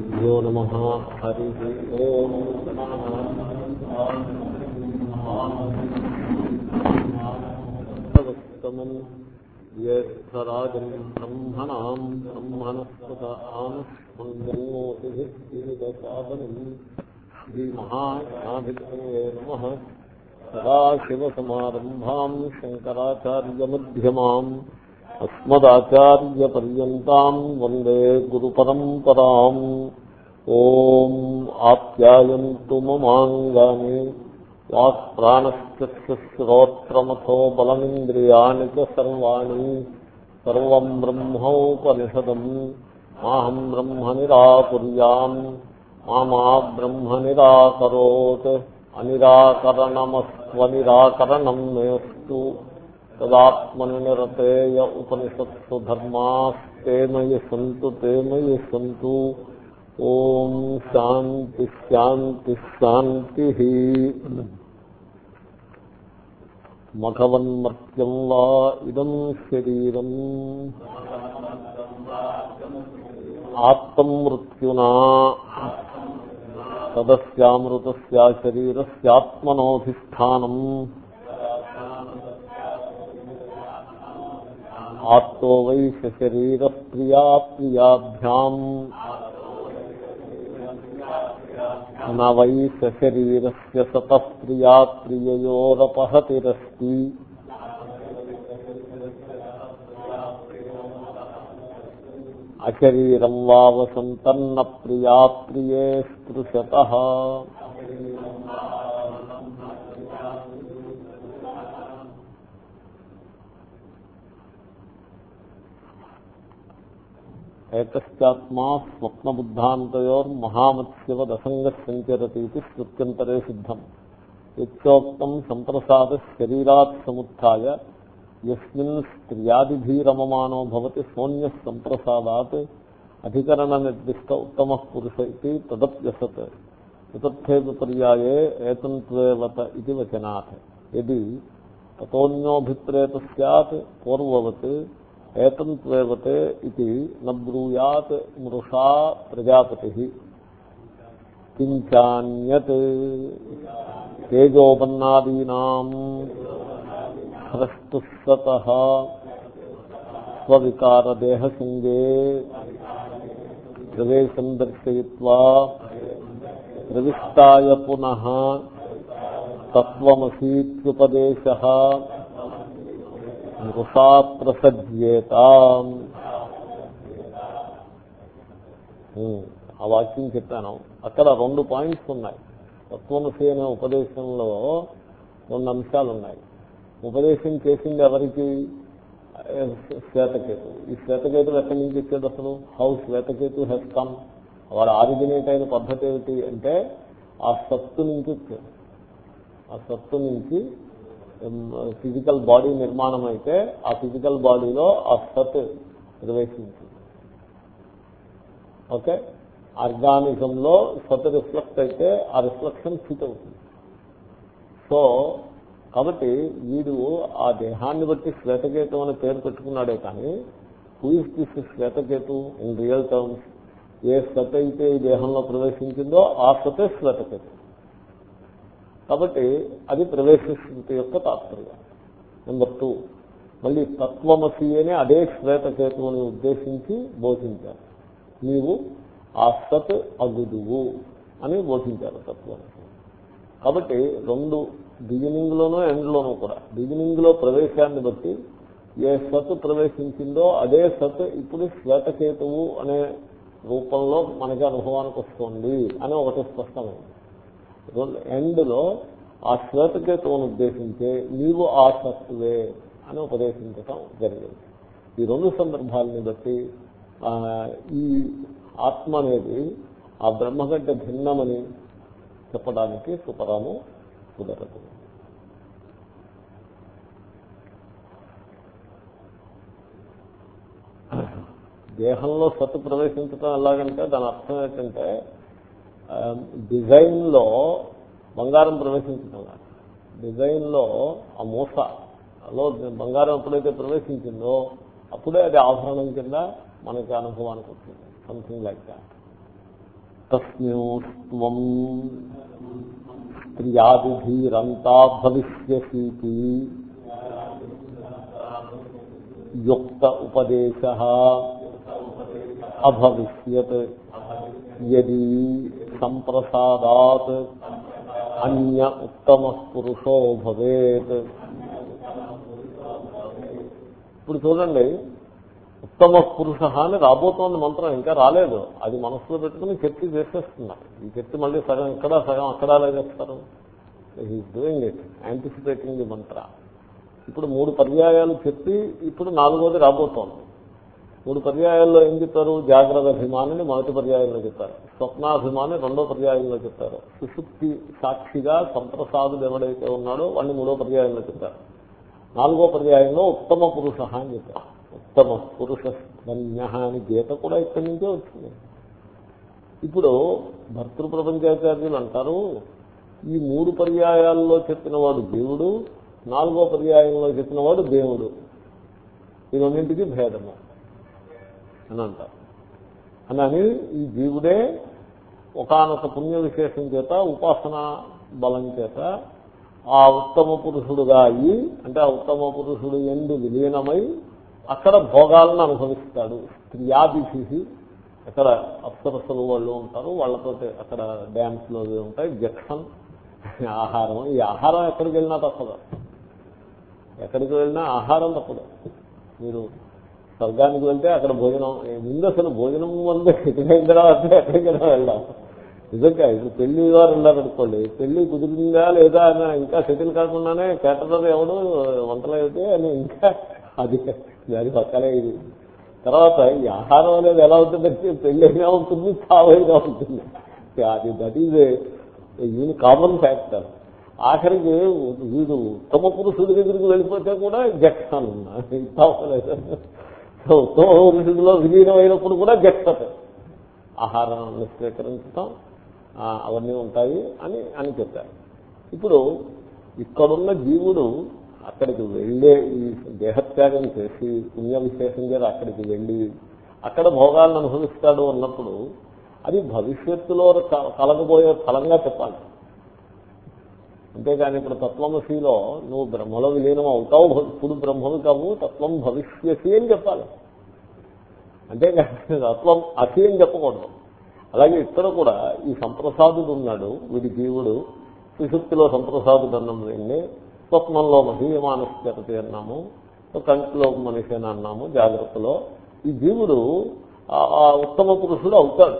गुरुभ्यो नमः हरिः ओम् तदुत्तमम् ज्येष्ठराजम् ब्रह्मणाम् ब्रह्मणस्पत आनस्मन्दोतिभिः श्रीमहानाभितये नमः सदाशिवसमारम्भाम् शङ्कराचार्यमध्यमाम् అస్మదాచార్యపర్యంతం వందే గురు పరంపరా ఓం ఆప్యాయంతు మమాంగాని వాక్ ప్రాణశ్చోత్రమథో బలమింద్రియాణి సర్వాణి. సర్వం బ్రహ్మోపనిషదం. మాహం బ్రహ్మ నిరాకుర్యాం మామా బ్రహ్మ నిరాకరోత్ అనిరాకరణమస్వ నిరాకరణం మేస్తు. తదాత్మనిరతేయ ఉపనిషత్సు ధర్మాస్తేమయ సంతు తేమయ సంతు ఓం శాంతి శాంతి శాంతి మఘవన్మర్త్యం వా ఇదం శరీరం ఆత్మృత్యునా తదస్యామృతస్యా శరీరస్యాత్మనోధిష్టానం शरीरस्यात्मनोऽधिष्ठानम् आत्तो वै शरीरप्रिया प्रियाभ्याम् न वै शरीरस्य सतः प्रिया प्रिययोरपहतिरस्ति अशरीरं वा वसन्तन्न प्रिया प्रिये स्पृशतः ఏకశ్చాత్మా స్వప్నబుద్ధాంతయోర్మహామత్స్యవదసంగసంచరతి శ్రుత్యంతరే సిద్ధం యచ్చోక్తం సంప్రసాద శరీరాత్ సముత్య యస్మిన్ స్త్రియాదిభీరమమానో భవతి శూన్య సంప్రసాదాత్ అధికరణ నిర్దిష్ట ఉత్తమ పురుష ఇది తదప్యసత్ చతుర్థే పర్యాయే ఏతంత్వేవత ఇది వచనాత్ ఇది తతోన్యోభిప్రేత సత్ పూర్వవత్ ఏతంత్వేవతే ఇది నూయాత్ మృషా ప్రజాపతి. కించాన్యత్ తేజోపన్నాదీనా హ్రస్తుసత స్వవికారదేహసింగే ప్రవేశం దర్శయిత్వా ప్రవిష్టాయ పునః. తత్వమసీత్యుపదేశ. మృషా ప్రసజ్యేత ఆ వాక్యం చెప్పాను. అక్కడ రెండు పాయింట్స్ ఉన్నాయి. తత్వమసి అనే ఉపదేశంలో రెండు అంశాలు ఉన్నాయి ఉపదేశం చేసింది ఎవరికి? శ్వేతకేతు. ఈ శ్వేతకేతులు ఎక్కడి నుంచి వచ్చేది అసలు? How Shvetaketu he's come. వాడు ఆరిజినేట్ అయిన పద్ధతి ఏమిటి అంటే ఆ సత్తు నుంచి వచ్చేది ఆ సత్తు నుంచి ఫిజికల్ బాడీ నిర్మాణం అయితే ఆ ఫిజికల్ బాడీలో ఆ సత్ ప్రవేశించింది. ఓకే ఆర్గానిజంలో సత్ రిఫ్లెక్ట్ అయితే ఆ రిఫ్లెక్షన్ ఫిట్ అవుతుంది. సో కాబట్టి వీడు ఆ దేహాన్ని బట్టి శ్వేతకేతు అని పేరు పెట్టుకున్నాడే కానీ who is this Shvetaketu in real terms ఏ సత్ అయితే ఈ దేహంలో ప్రవేశించిందో ఆ సతే శ్వేతకేతు కాబట్టి అది ప్రవేశ యొక్క తాత్పర్యం. నెంబర్ టూ మళ్ళీ తత్వమసి అని అదే శ్వేతకేతువుని ఉద్దేశించి బోధించారు. నీవు ఆ సత్ అగుదువు అని బోధించారు తత్వమసి కాబట్టి రెండు బిగినింగ్ లోనూ ఎండ్ లోనూ కూడా. బిగినింగ్లో ప్రవేశాన్ని బట్టి ఏ సత్ ప్రవేశించిందో అదే సత్ ఇప్పుడు శ్వేతకేతువు అనే రూపంలో మనకి అనుభవానికి వస్తుంది అని ఒకటి స్పష్టమైంది. ఎండ్లో ఆ శ్వేతకేతువును ఉద్దేశించే నీవు ఆ సత్తువే అని ఉపదేశించటం జరిగింది. ఈ రెండు సందర్భాలని బట్టి ఈ ఆత్మ అనేది ఆ బ్రహ్మ కంటే భిన్నమని చెప్పడానికి సుపరాము కుదరదు. దేహంలో సత్తు ప్రవేశించడం ఎలాగంటే దాని అర్థం ఏంటంటే Um, డిజైన్లో బంగారం ప్రవేశించడం డిజైన్లో ఆ మూసలో బంగారం ఎప్పుడైతే ప్రవేశించిందో అప్పుడే అది ఆభరణం కింద మనకి అనుభవానికి వస్తుంది సంథింగ్ లైక్ దాట్ తస్మిం స్త్రియాదిధీరంతా భవిష్యసీతి. యుక్త ఉపదేశ అభవిష్యత్. యది సంప్రసాదాత్ అన్య ఉత్తమ పురుషో భవేత్ ఇప్పుడు చూడండి ఉత్తమ పురుష అని రాబోతోంది మంత్రం ఇంకా రాలేదు. అది మనసులో పెట్టుకుని చర్చ చేసేస్తున్నారు ఈ చర్చ మళ్ళీ సగం ఇక్కడ సగం అక్కడ లేదేస్తారు? He's doing it anticipating the mantra ఇప్పుడు మూడు పర్యాయాలు చెప్పి ఇప్పుడు నాలుగోది రాబోతోంది. మూడు పర్యాయాల్లో ఏం చెప్తారు? జాగ్రత్త అభిమానిని మొదటి పర్యాయంలో చెప్తారు. స్వప్నాభిమాని రెండో పర్యాయంలో చెప్తారు. సుశుక్తి సాక్షిగా సంప్రసాదుడు ఎవడైతే ఉన్నాడో వాడిని మూడో పర్యాయంలో చెప్తారు. నాలుగో పర్యాయంలో ఉత్తమ పురుష అని చెప్తారు. ఉత్తమ పురుష ధన్య అని గీత కూడా ఇక్కడి నుంచే వచ్చింది. ఇప్పుడు భర్తృ ప్రపంచాచార్యులు అంటారు ఈ మూడు పర్యాయాల్లో చెప్పిన వాడు దేవుడు నాలుగో పర్యాయంలో చెప్పిన వాడు దేవుడు. ఈ రెండింటికి భేదము. అని అంటారు. అని ఈ జీవుడే ఒకనొక పుణ్య విశేషం చేత ఉపాసన బలం చేత ఆ ఉత్తమ పురుషుడుగా అయ్యి అంటే ఆ ఉత్తమ పురుషుడు ఎందు విలీనమై అక్కడ భోగాలను అనుభవిస్తాడు. స్త్రియాదిశి అక్కడ అప్సరసలు వాళ్ళు ఉంటారు వాళ్ళతో అక్కడ డ్యాన్స్లు అవి ఉంటాయి జక్షన్ ఆహారం. ఈ ఆహారం ఎక్కడికి వెళ్ళినా తప్పదు. ఎక్కడికి వెళ్ళినా ఆహారం తప్పదు. మీరు స్వర్గానికి వెళ్తే అక్కడ భోజనం ముందు అసలు భోజనం ముందు ఎక్కడికి తర్వాత ఎక్కడికైనా వెళ్దాం నిజంగా ఇప్పుడు పెళ్ళి వారు ఉన్నారనుకోండి పెళ్ళి కుదిరిందా లేదా అని ఇంకా సెటిల్ కాకుండానే కేటరర్ ఎవడు వంటలు అయితే అని ఇంకా అది దాని పక్కనే ఇది. తర్వాత ఈ ఆహారం అనేది ఎలా ఉంటుందంటే పెళ్ళి అయినా ఉంటుంది సావైనా ఉంటుంది. అది దట్ ఈజ్ ఈయన కామన్ ఫ్యాక్టర్ ఆఖరికి వీడు ఉత్తమ పురుషుడి దగ్గరికి వెళ్ళిపోతే కూడా జక్షన్ తప్పలేదు ఉత్తమ పురుషుడిలో విలీనం అయినప్పుడు కూడా జక్సత ఆహారాన్ని స్వీకరించడం అవన్నీ ఉంటాయి అని అని చెప్పారు. ఇప్పుడు ఇక్కడున్న జీవుడు అక్కడికి వెళ్ళే ఈ దేహత్యాగం చేసి పుణ్య విశేషం చేసి అక్కడికి వెళ్ళి అక్కడ భోగాలను అనుభవిస్తాడు అన్నప్పుడు అది భవిష్యత్తులో కలగబోయే ఫలంగా చెప్పాలి. అంతేకాని ఇప్పుడు తత్వమశిలో నువ్వు బ్రహ్మలో విలీనం అవుతావు ఇప్పుడు బ్రహ్మవి కావు తత్వం భవిష్యసి అని చెప్పాలి. అంతేకాని తత్వం అసి అని చెప్పకూడదు. అలాగే ఇక్కడ కూడా ఈ సంప్రసాదుడు ఉన్నాడు వీడి జీవుడు సుశుక్తిలో సంప్రసాదుడు అన్నం వెళ్ళి స్వప్నంలో మహీయమానస్యతతి అన్నాము కంటిలో మనిషి అని అన్నాము జాగ్రత్తలో. ఈ జీవుడు ఆ ఉత్తమ పురుషుడు అవుతాడు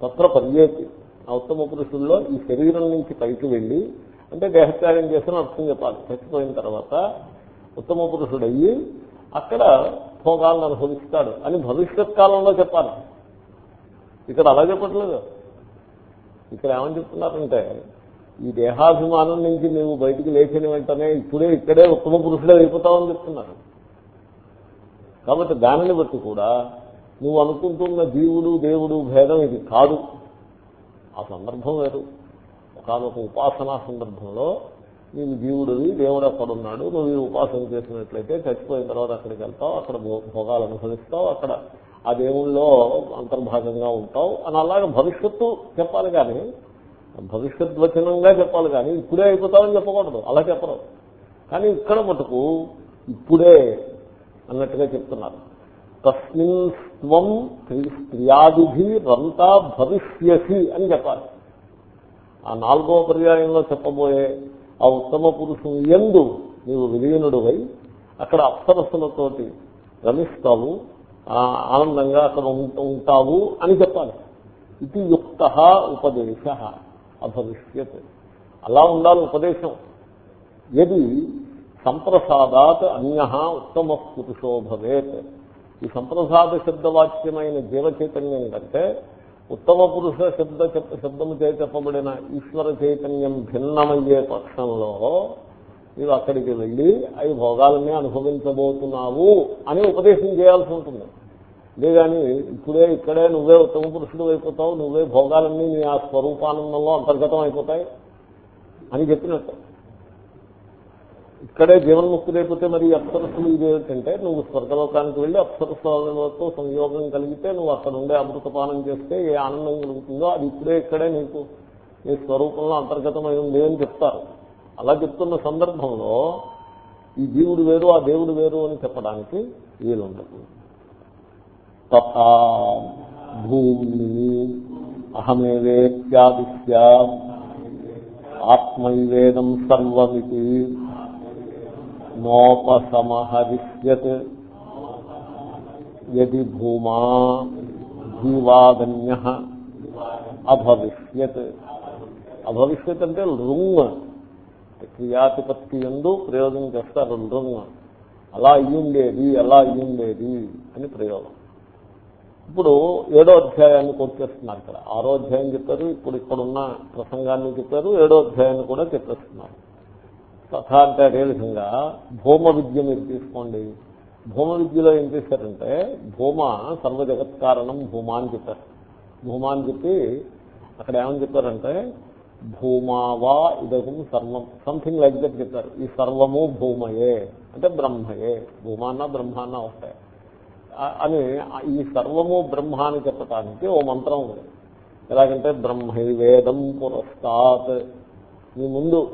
తత్ర పర్యేతి. ఆ ఉత్తమ పురుషుల్లో ఈ శరీరం నుంచి పైకి వెళ్ళి అంటే దేహత్యాగం చేసిన అర్థం చెప్పాలి. చచ్చిపోయిన తర్వాత ఉత్తమ పురుషుడయ్యి అక్కడ భోగాలను అనుభవిస్తాడు అని భవిష్యత్ కాలంలో చెప్పాలి. ఇక్కడ అలా చెప్పట్లేదు. ఇక్కడ ఏమని చెప్తున్నారంటే ఈ దేహాభిమానం నుంచి నువ్వు బయటికి లేచిన వెంటనే ఇప్పుడే ఇక్కడే ఉత్తమ పురుషుడే అయిపోతావని చెప్తున్నారు. కాబట్టి దానిని బట్టి కూడా నువ్వు అనుకుంటున్న జీవుడు దేవుడు భేదం ఇది కాదు. ఆ సందర్భం వేరు. ఒకనొక ఉపాసనా సందర్భంలో నీవు జీవుడివి దేవుడు అక్కడున్నాడు నువ్వు ఈ ఉపాసన చేసినట్లయితే చచ్చిపోయిన తర్వాత అక్కడికి వెళ్తావు అక్కడ భోగాలు అనుభవిస్తావు అక్కడ ఆ దేవుళ్ళలో అంతర్భాగంగా ఉంటావు అని అలాగే భవిష్యత్తు చెప్పాలి కానీ భవిష్యత్ వచనంగా చెప్పాలి కానీ ఇప్పుడే అయిపోతావని చెప్పకూడదు. అలా చెప్పరు. కానీ ఇక్కడ మటుకు ఇప్పుడే అన్నట్టుగా చెప్తున్నారు. తస్మిన్ స్వం స్త్రియాదిభి రంతా భవిష్యసి అని చెప్పాలి. ఆ నాలుగవ పర్యాయంలో చెప్పబోయే ఆ ఉత్తమ పురుషుని ఎందు నీవు విలీనుడువై అక్కడ అప్సరస్సులతోటి రమిస్తావు ఆనందంగా అక్కడ ఉంటావు అని చెప్పాలి. ఇది యుక్త ఉపదేశ అభవిష్యత్. అలా ఉండాలి ఉపదేశం. ఎది సంప్రసాదాత్ అన్య ఉత్తమ పురుషో భవేత్. ఈ సంప్రసాద శబ్దవాచ్యమైన జీవ చైతన్యం కంటే ఉత్తమ పురుష శబ్ద శబ్దము చే చెప్పబడిన ఈశ్వర చైతన్యం భిన్నమయ్యే పక్షంలో మీరు అక్కడికి వెళ్ళి అవి భోగాలన్నీ అనుభవించబోతున్నావు అని ఉపదేశం చేయాల్సి ఉంటుంది. లేదని ఇప్పుడే ఇక్కడే నువ్వే ఉత్తమ పురుషుడు అయిపోతావు నువ్వే భోగాలన్నీ నీ ఆ స్వరూపానందంలో అంతర్గతం అయిపోతాయి అని చెప్పినట్టు. ఇక్కడే జీవన్ముక్తుడైపోతే మరి అప్సరస్సులు ఇదేంటంటే నువ్వు స్వర్గలోకానికి వెళ్ళి అప్సరస్సులతో సంయోగం కలిగితే నువ్వు అక్కడ ఉండే అమృతపానం చేస్తే ఏ ఆనందం కలుగుతుందో అది ఇప్పుడే ఇక్కడే నీకు నీ స్వరూపంలో అంతర్గతమై ఉంది అని చెప్తారు. అలా చెప్తున్న సందర్భంలో ఈ జీవుడు వేరు ఆ దేవుడు వేరు అని చెప్పడానికి వీలుండదు. తథా భూమి అహమేవేత్యాదిత్య ఆత్మైవేదం సర్వమితి నోపసమహరిష్యత్. యది భూమా జీవాగన్య అభవిష్యత్. అభవిష్యత్ అంటే లృంగ్. క్రియాతిపత్తి ఎందు ప్రయోగం చేస్తారు లృంగ్. అలా అయ్యుండేది అలా అయ్యుండేది అని ప్రయోగం. ఇప్పుడు ఏడో అధ్యాయాన్ని కొట్టేస్తున్నారు ఇక్కడ. ఆరో అధ్యాయం చెప్పారు ఇప్పుడు ఇక్కడున్న ప్రసంగాన్ని చెప్పారు ఏడో అధ్యాయాన్ని కూడా చెప్పేస్తున్నారు. కథ అంటే అదేవిధంగా భూమ విద్య మీరు తీసుకోండి. భూమ విద్యలో ఏం చేశారంటే భూమ సర్వ జగత్ కారణం భూమ అని చెప్పారు. భూమ అని చెప్పి అక్కడ ఏమని చెప్పారంటే భూమావా ఇదగం సర్వం సంథింగ్ లైక్ దట్ చెప్పారు. ఈ సర్వము భూమయే అంటే బ్రహ్మయే. భూమాన్న బ్రహ్మాన్న వస్తాయి అని ఈ సర్వము బ్రహ్మ అని చెప్పటానికి ఓ మంత్రం ఉంది. ఎలాగంటే బ్రహ్మ వేదం పురస్తాత్. మీ ముందు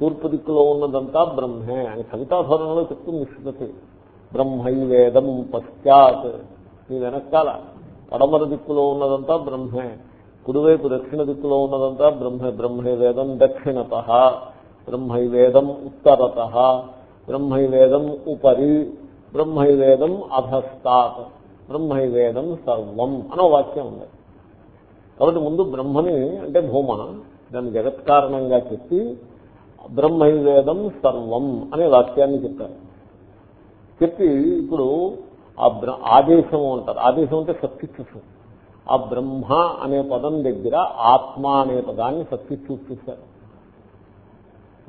తూర్పు దిక్కులో ఉన్నదంతా బ్రహ్మే అని కవితాధోరణలో చెప్తుంది శృతి బ్రహ్మై వేదం పశ్చాత్. నీ వెనకాల పడమర దిక్కులో ఉన్నదంతా బ్రహ్మే. కుడివైపు దక్షిణ దిక్కులో ఉన్నదంతా బ్రహ్మే. బ్రహ్మై వేదం దక్షిణత. బ్రహ్మై వేదం ఉత్తరత. బ్రహ్మై వేదం ఉపరి. బ్రహ్మైవేదం అధస్తాత్ బ్రహ్మైవేదం సర్వం అనో వాక్యం ఉంది. కాబట్టి ముందు బ్రహ్మని అంటే భూమ దాన్ని జగత్కారణంగా చెప్పి బ్రహ్మైవేదం సర్వం అనే వాక్యాన్ని చెప్పారు. చెప్పి ఇప్పుడు ఆ బ్ర ఆదేశం అంటారు. ఆదేశం అంటే సత్యచ్యుసు ఆ బ్రహ్మ అనే పదం దగ్గర ఆత్మ అనే పదాన్ని సత్యచ్యూట్ చేశారు.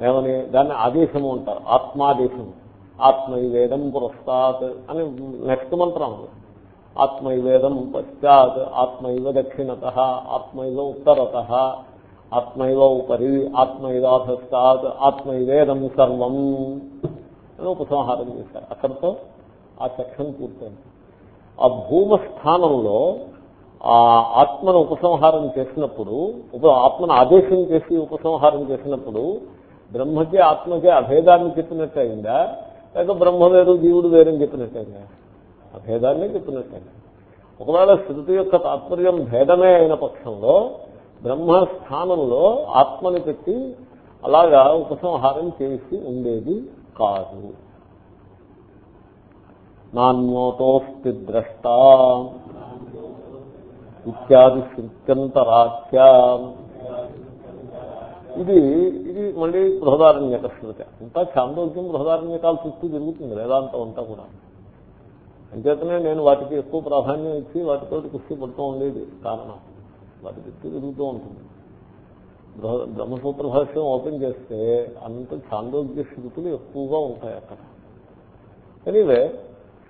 ఏమని? దాన్ని ఆదేశము అంటారు. ఆత్మాదేశము ఆత్మైవేదం పురస్తాత్ అని నెక్స్ట్ మంత్రం అది. ఆత్మైవేదం పశ్చాత్ ఆత్మైవ దక్షిణత ఆత్మైవ ఉత్తరత ఆత్మైవ ఉపరి ఆత్మైవాధస్తాత్ ఆత్మైవేదం సర్వం అని ఉపసంహారం చేశారు. అక్కడితో ఆ సెక్షన్ పూర్తయింది. ఆ భూమస్థానంలో ఆ ఆత్మను ఉపసంహారం చేసినప్పుడు ఆత్మను ఆదేశం చేసి ఉపసంహారం చేసినప్పుడు బ్రహ్మకి ఆత్మకి అభేదాన్ని చెప్పినట్టు అయిందా లేక బ్రహ్మ వేరు జీవుడు వేరని చెప్పినట్టయిందా? అభేదాన్ని చెప్పినట్టయింది? ఒకవేళ శృతి యొక్క తాత్పర్యం భేదమే అయిన పక్షంలో బ్రహ్మ స్థానంలో ఆత్మని పెట్టి అలాగా ఉపసంహారం చేసి ఉండేది కాదు. నాణ్యోతోస్తి ద్రష్ట. ఇత్యాది శృత్యంతరాఖ్య. ఇది ఇది మళ్ళీ బృహదారణ్యక శృతి అంతా చాందోగ్యం బృహదారణ్యకాల చుట్టూ జరుగుతుంది వేదాంతం అంతా కూడా. అంచేతనే నేను వాటికి ఎక్కువ ప్రాధాన్యం ఇచ్చి వాటితో కుస్తీ పడుతూ ఉండేది కారణం. వాటి చుట్టూ తిరుగుతూ ఉంటుంది. బ్రహ్మసూత్ర భాష్యం ఓపెన్ చేస్తే అంత చాందోగ్య శృతులు ఎక్కువగా ఉంటాయి అక్కడ. ఎనీవే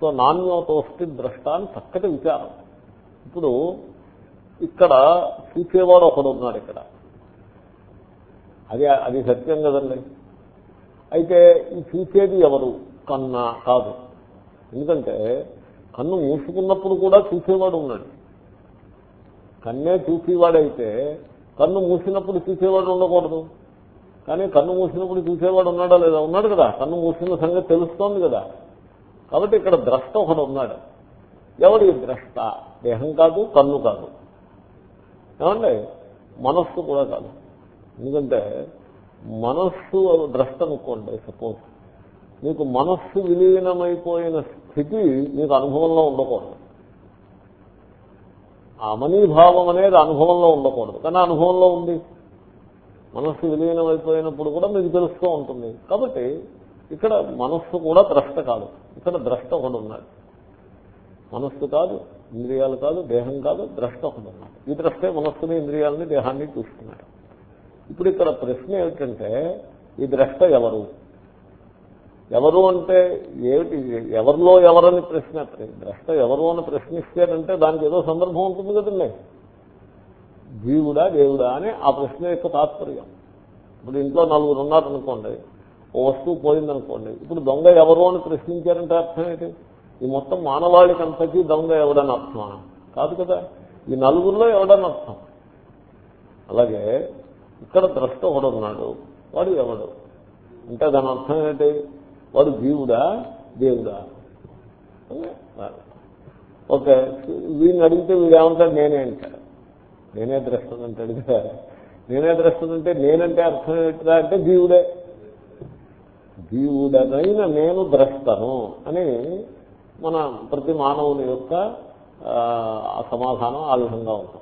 సో నాణ్యోతోష్టి ద్రష్ట అని చక్కటి విచారం. ఇప్పుడు ఇక్కడ చూసేవాడు ఒకడు ఉన్నాడు ఇక్కడ. అది అది సత్యం కదండి. అయితే ఈ చూసేది ఎవరు? కన్నా కాదు. ఎందుకంటే కన్ను మూసుకున్నప్పుడు కూడా చూసేవాడు ఉన్నాడు. కన్నే చూసేవాడైతే కన్ను మూసినప్పుడు చూసేవాడు ఉండకూడదు. కానీ కన్ను మూసినప్పుడు చూసేవాడు ఉన్నాడా లేదా? ఉన్నాడు కదా. కన్ను మూసిన సంగతి తెలుస్తోంది కదా. కాబట్టి ఇక్కడ ద్రష్ట ఒకడు ఉన్నాడు. ఎవడి ద్రష్ట? దేహం కాదు కన్ను కాదు. ఏమండి? మనస్సు కూడా కాదు. ఎందుకంటే మనస్సు ద్రష్ట అనుకోండి సపోజ్. మీకు మనస్సు విలీనమైపోయిన స్థితి మీకు అనుభవంలో ఉండకూడదు. అమనీభావం అనేది అనుభవంలో ఉండకూడదు. కానీ అనుభవంలో ఉంది. మనస్సు విలీనం అయిపోయినప్పుడు కూడా మీకు తెలుస్తూ ఉంటుంది. కాబట్టి ఇక్కడ మనస్సు కూడా ద్రష్ట కాదు. ఇక్కడ ద్రష్ట ఒకడు ఉన్నాడు. మనస్సు కాదు ఇంద్రియాలు కాదు దేహం కాదు ద్రష్ట ఒకడు ఉన్నాడు. ఈ ద్రష్టే మనస్సుని ఇంద్రియాలని దేహాన్ని చూస్తున్నాడు. ఇప్పుడు ఇక్కడ ప్రశ్న ఏమిటంటే ఈ ద్రష్ట ఎవరు? ఎవరు అంటే ఏమిటి? ఎవరిలో ఎవరని ప్రశ్న ద్రష్ట ఎవరు అని ప్రశ్నిస్తారంటే దానికి ఏదో సందర్భం ఉంటుంది కదండి. జీవుడా దేవుడా అని ఆ ప్రశ్న యొక్క తాత్పర్యం. ఇప్పుడు ఇంట్లో నలుగురు ఉన్నారనుకోండి ఓ వస్తువు పోయిందనుకోండి ఇప్పుడు దొంగ ఎవరు అని ప్రశ్నించారంటే అర్థం ఏంటి? ఈ మొత్తం మానవాళికి అంతకీ దొంగ ఎవడని అర్థమా కాదు కదా? ఈ నలుగురిలో ఎవడని అర్థం? అలాగే ఇక్కడ ద్రష్ట ఒకడు ఉన్నాడు వాడు ఎవడు? అంటే దాని అర్థం ఏంటి? వాడు భీముడా? దేవుడా? ఓకే వీడిని అడిగితే వీడు ఏమంటాడు? నేనే అంటాడు. నేనే ద్రష్టం అంటాడు కదా. నేనే ద్రష్టం అంటే నేనంటే అర్థం ఏంటిదా అంటే జీవుడే జీవుడనైన నేను ద్రష్టను అని మన ప్రతి మానవుని యొక్క సమాధానం ఆ విధంగా ఉంటుంది.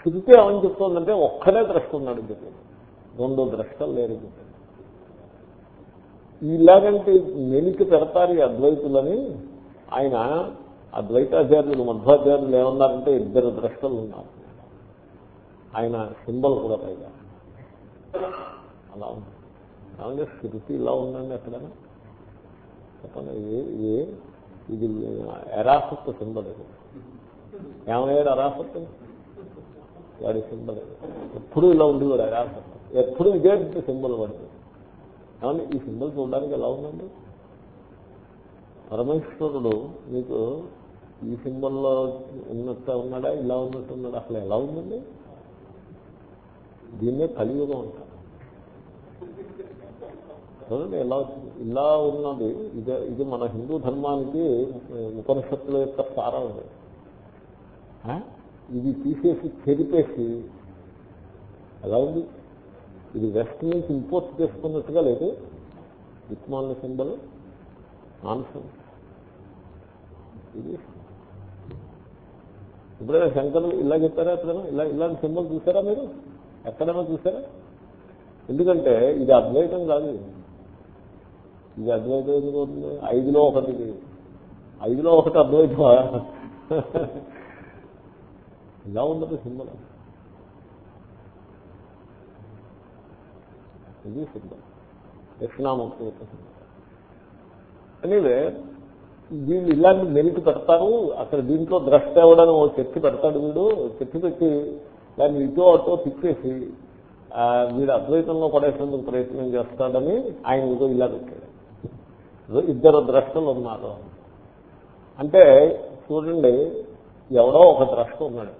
శృతి ఏమని చెప్తుందంటే ఒక్కడే ద్రష్ట ఉన్నాడు చెప్పింది రెండో ద్రష్టలు లేరు చెప్పింది ఇలాగంటే మెలికి పెడతారు ఈ అద్వైతులని. ఆయన అద్వైతాచార్యులు మధ్వాచార్యులు ఏమన్నారంటే ఇద్దరు ద్రష్టలు ఉన్నారు. ఆయన సింబల్ కూడా పైగా. అలా ఉంది. ఏమంటే శృతి ఇలా ఉందండి ఎక్కడైనా? చెప్పండి ఏ ఇది ఎరాసత్తు సింబల్ ఇది. ఏమయ్యాడు అరాసత్తు వాడి సింబల్ ఎప్పుడు ఇలా ఉంది కూడా ఎప్పుడు ఇదే సింబల్ పడుతుంది ఏమంటే ఈ సింబల్ చూడడానికి ఎలా ఉందండి? పరమేశ్వరుడు మీకు ఈ సింబల్లో ఉన్నట్టు ఉన్నాడా ఇలా ఉన్నట్టు ఉన్నాడా? అసలు ఎలా ఉందండి? దీన్నే కలియుగం అంటారు. చూడండి ఎలా ఇలా ఉన్నది ఇది ఇది మన హిందూ ధర్మానికి ఉపనిషత్తుల యొక్క సారం ఇది ఇది తీసేసి చెరిపేసి ఎలా ఉంది? ఇది వెస్ట్ నుంచి ఇంపోర్ట్ చేసుకున్నట్టుగా లేదు. దిక్మాల సింబల్ ఆన్సర్ ఇది. ఎప్పుడైనా శంకరులు ఇలా చెప్పారా ఎప్పుడైనా? ఇలా ఇలాంటి సింబల్ చూసారా మీరు? ఎక్కడైనా చూసారా? ఎందుకంటే ఇది అద్వైతం కాదు. ఇది అద్వైతం ఎందుకు అవుతుంది? ఐదులో ఒకటి ఇది. ఐదులో ఒకటి అద్వైతం ఇలా ఉండదు సింబల్. ఇది సిగ్నల్ దక్షిణామూర్తి ఎనీవే వీళ్ళు ఇలాంటి మెరిట్ పెడతారు అక్కడ దీంట్లో ద్రష్ట ఇవ్వడానికి ఓ చెట్టు పెడతాడు వీడు. చెట్టు పెట్టి దాన్ని ఇటో అటో తిప్పేసి వీడు అద్వైతంలో పడేసేందుకు ప్రయత్నం చేస్తాడని ఆయన ఇదో ఇలా పెట్టాడు. ఇద్దరు ద్రష్టలు ఉన్నారు. అంటే చూడండి ఎవడో ఒక ద్రష్ట ఉన్నాడు.